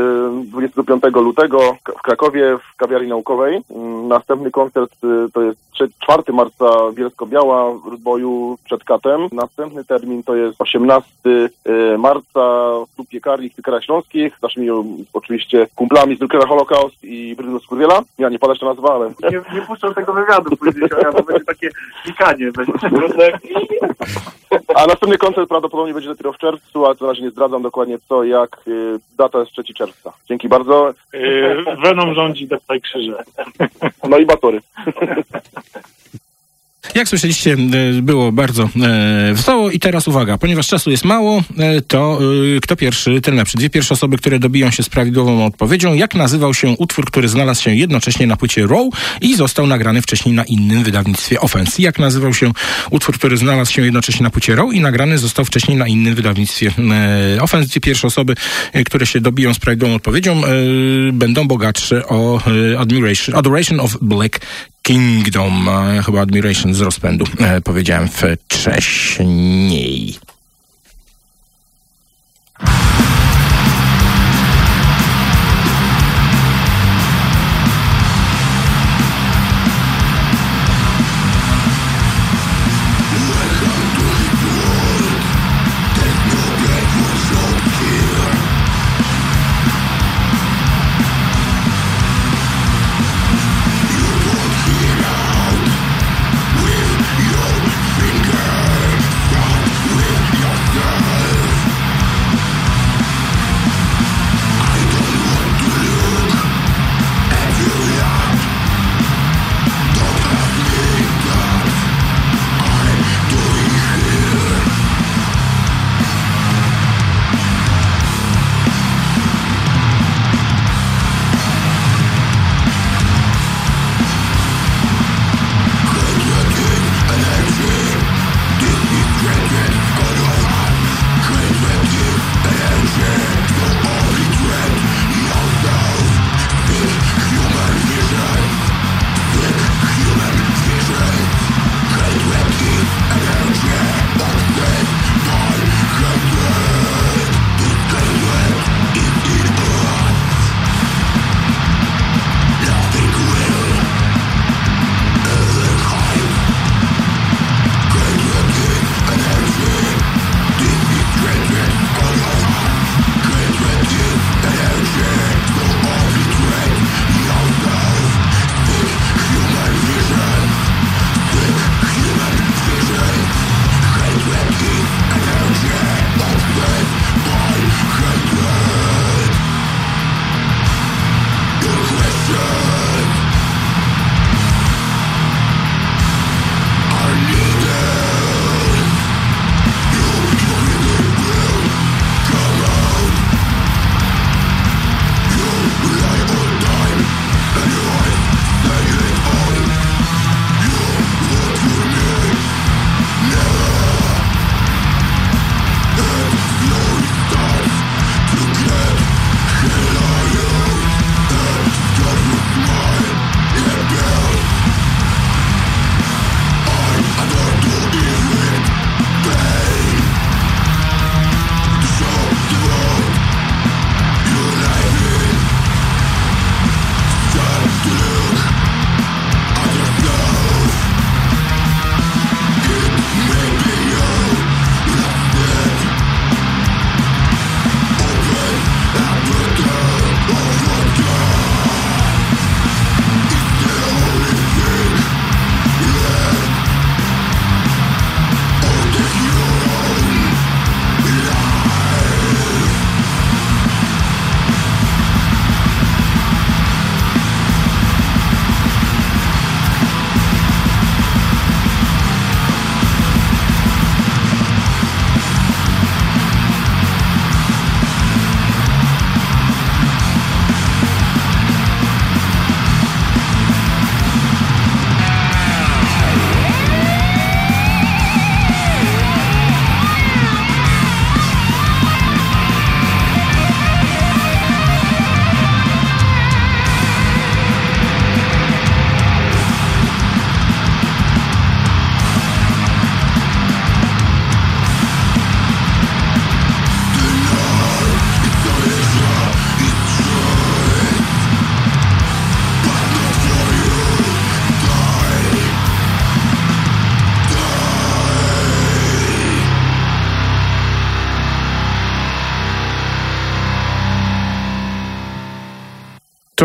25 lutego k- w Krakowie w kawiarni naukowej. Mm, Następny koncert y, to jest trze- 4 marca Bielsko-Biała w boju przed Katem. Następny termin to jest 18 y, marca w klub piekarni w Piekara Śląskich z naszymi oczywiście kumplami z Druckera Holocaust i Brynu Skurwiela. Ja nie pada jeszcze nazwa, ale... Nie, nie puszczam tego wywiadu później, to będzie takie klikanie. Będzie. A następny koncert prawdopodobnie będzie dopiero w czerwcu, ale to na razie nie zdradzam dokładnie co, jak. Data jest 3 czerwca. Dzięki bardzo. Yy, Venom rządzi Deptaj Krzyże. No i Batory. Jak słyszeliście, e, było bardzo e, wesoło i teraz uwaga, ponieważ czasu jest mało, e, to e, kto pierwszy, ten lepszy. Dwie pierwsze osoby, które dobiją się z prawidłową odpowiedzią. Jak nazywał się utwór, który znalazł się jednocześnie na płycie Row i został nagrany wcześniej na innym wydawnictwie Offense? Jak nazywał się utwór, który znalazł się jednocześnie na płycie Row i nagrany został wcześniej na innym wydawnictwie Offense? Dwie pierwsze osoby, które się dobiją z prawidłową odpowiedzią, będą bogatsze o Admiration, Adoration of Black Kingdom, e, chyba Admiration z rozpędu, e, powiedziałem wcześniej.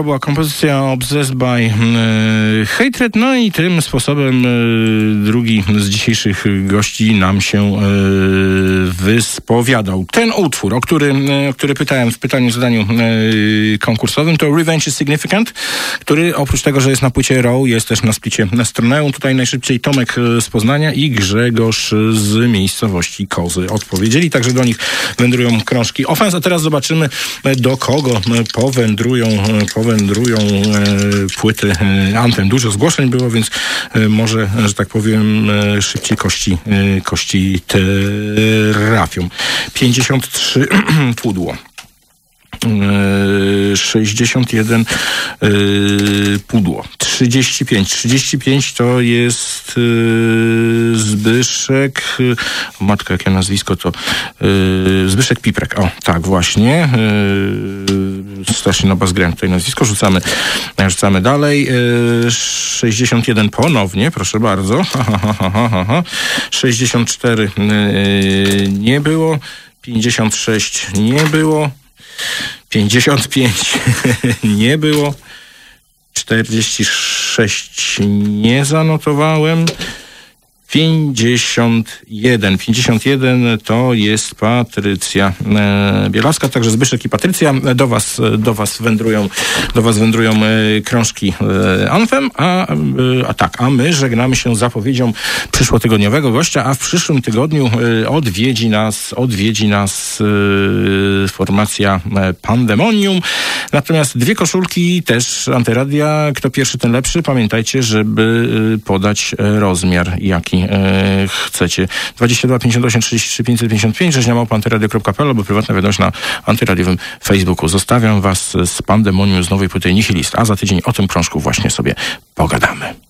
Była kompozycja Obsessed by e, Hatred, no i tym sposobem e, drugi z dzisiejszych gości nam się e, wyspowiadał. Ten utwór, o który, e, o który pytałem w pytaniu, zadaniu e, konkursowym, to Revenge is Significant, który oprócz tego, że jest na płycie Row, jest też na splicie Stroneum. Tutaj najszybciej Tomek e, z Poznania i Grzegorz z miejscowości Kozy odpowiedzieli, także do nich wędrują krążki Offense, a teraz zobaczymy do kogo powędrują, powędrują płyty Anthem. Dużo zgłoszeń było, więc może, że tak powiem, szybciej kości, kości trafią. 53 pudło. E, 61 e, pudło. 35. 35 to jest e, Zbyszek. e, Matka, jakie nazwisko to? e, Zbyszek Piprek. O, tak, właśnie. E, Strasznie na grałem tutaj nazwisko. Rzucamy, rzucamy dalej. E, 61 ponownie, proszę bardzo. Ha, ha, ha, ha, ha, ha. 64 e, nie było. 56 nie było. 55 nie było. 46 nie zanotowałem. 51. 51 to jest Patrycja e, Bielaska, także Zbyszek i Patrycja. Do was, do was wędrują, do was wędrują e, krążki e, Anthem, a, a tak, a my żegnamy się zapowiedzią przyszłotygodniowego gościa, a w przyszłym tygodniu odwiedzi nas, odwiedzi nas formacja Pandemonium. Natomiast dwie koszulki też Antyradia. Kto pierwszy, ten lepszy. Pamiętajcie, żeby podać rozmiar, jaki e, chcecie. 22 58 33 555 rzeźniamałpantyradio.pl albo prywatna wiadomość na antyradiowym Facebooku. Zostawiam was z Pandemonium z nowej płyty Nihilist, a za tydzień o tym krążku właśnie sobie pogadamy.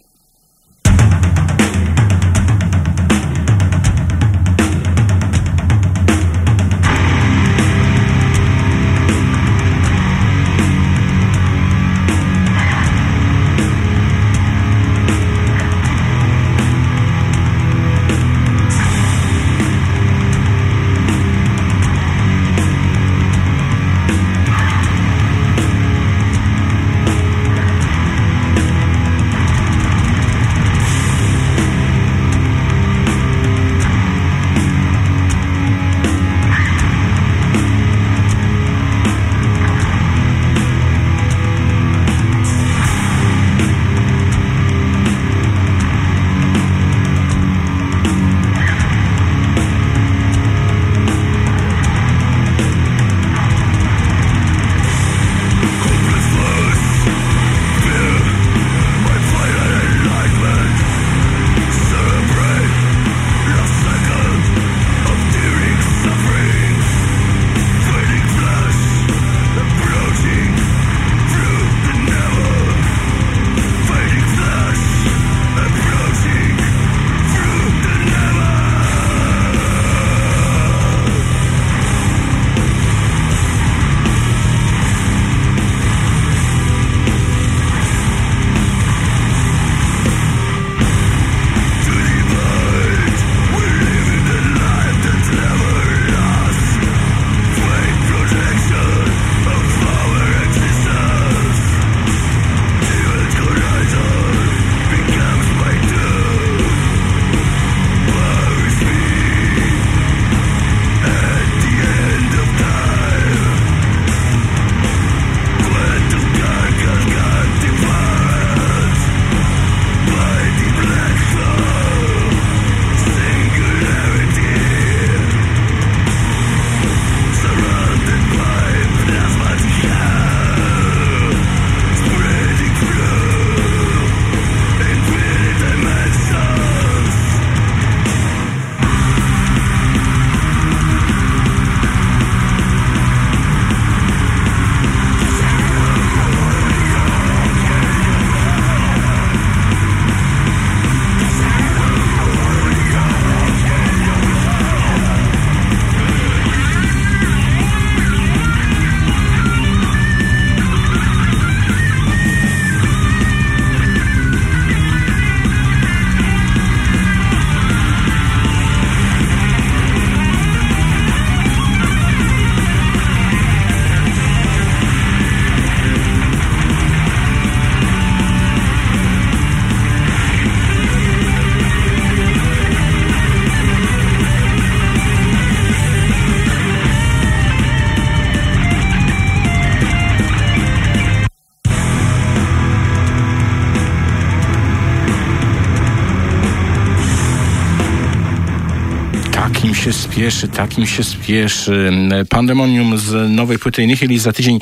Spieszy, takim się spieszy. Pandemonium z nowej płyty Nihilist. Za tydzień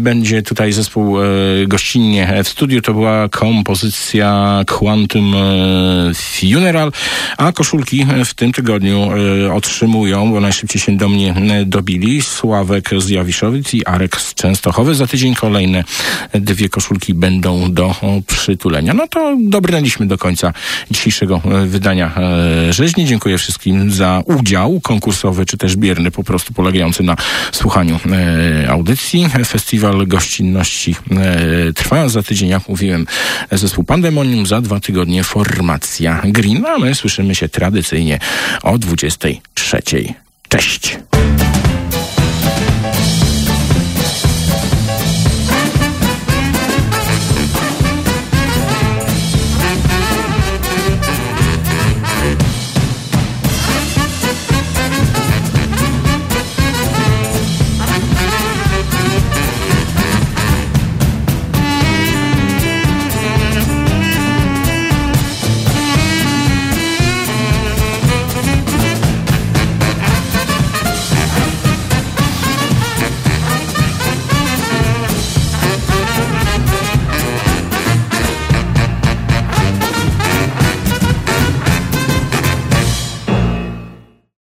będzie tutaj zespół e, gościnnie w studiu. To była kompozycja Quantum e, Funeral, a koszulki w tym tygodniu e, otrzymują, bo najszybciej się do mnie e, dobili, Sławek z Jawiszowic i Arek z Częstochowy. Za tydzień kolejne dwie koszulki będą do przytulenia. No to dobrnęliśmy do końca dzisiejszego e, wydania e, rzeźni. Dziękuję wszystkim za udział konkursowy, czy też bierny, po prostu polegający na słuchaniu e, audycji. Festiwal gościnności e, trwa. Za tydzień, jak mówiłem, zespół Pandemonium, za dwa tygodnie formacja Green, a my słyszymy się tradycyjnie o 23. Cześć!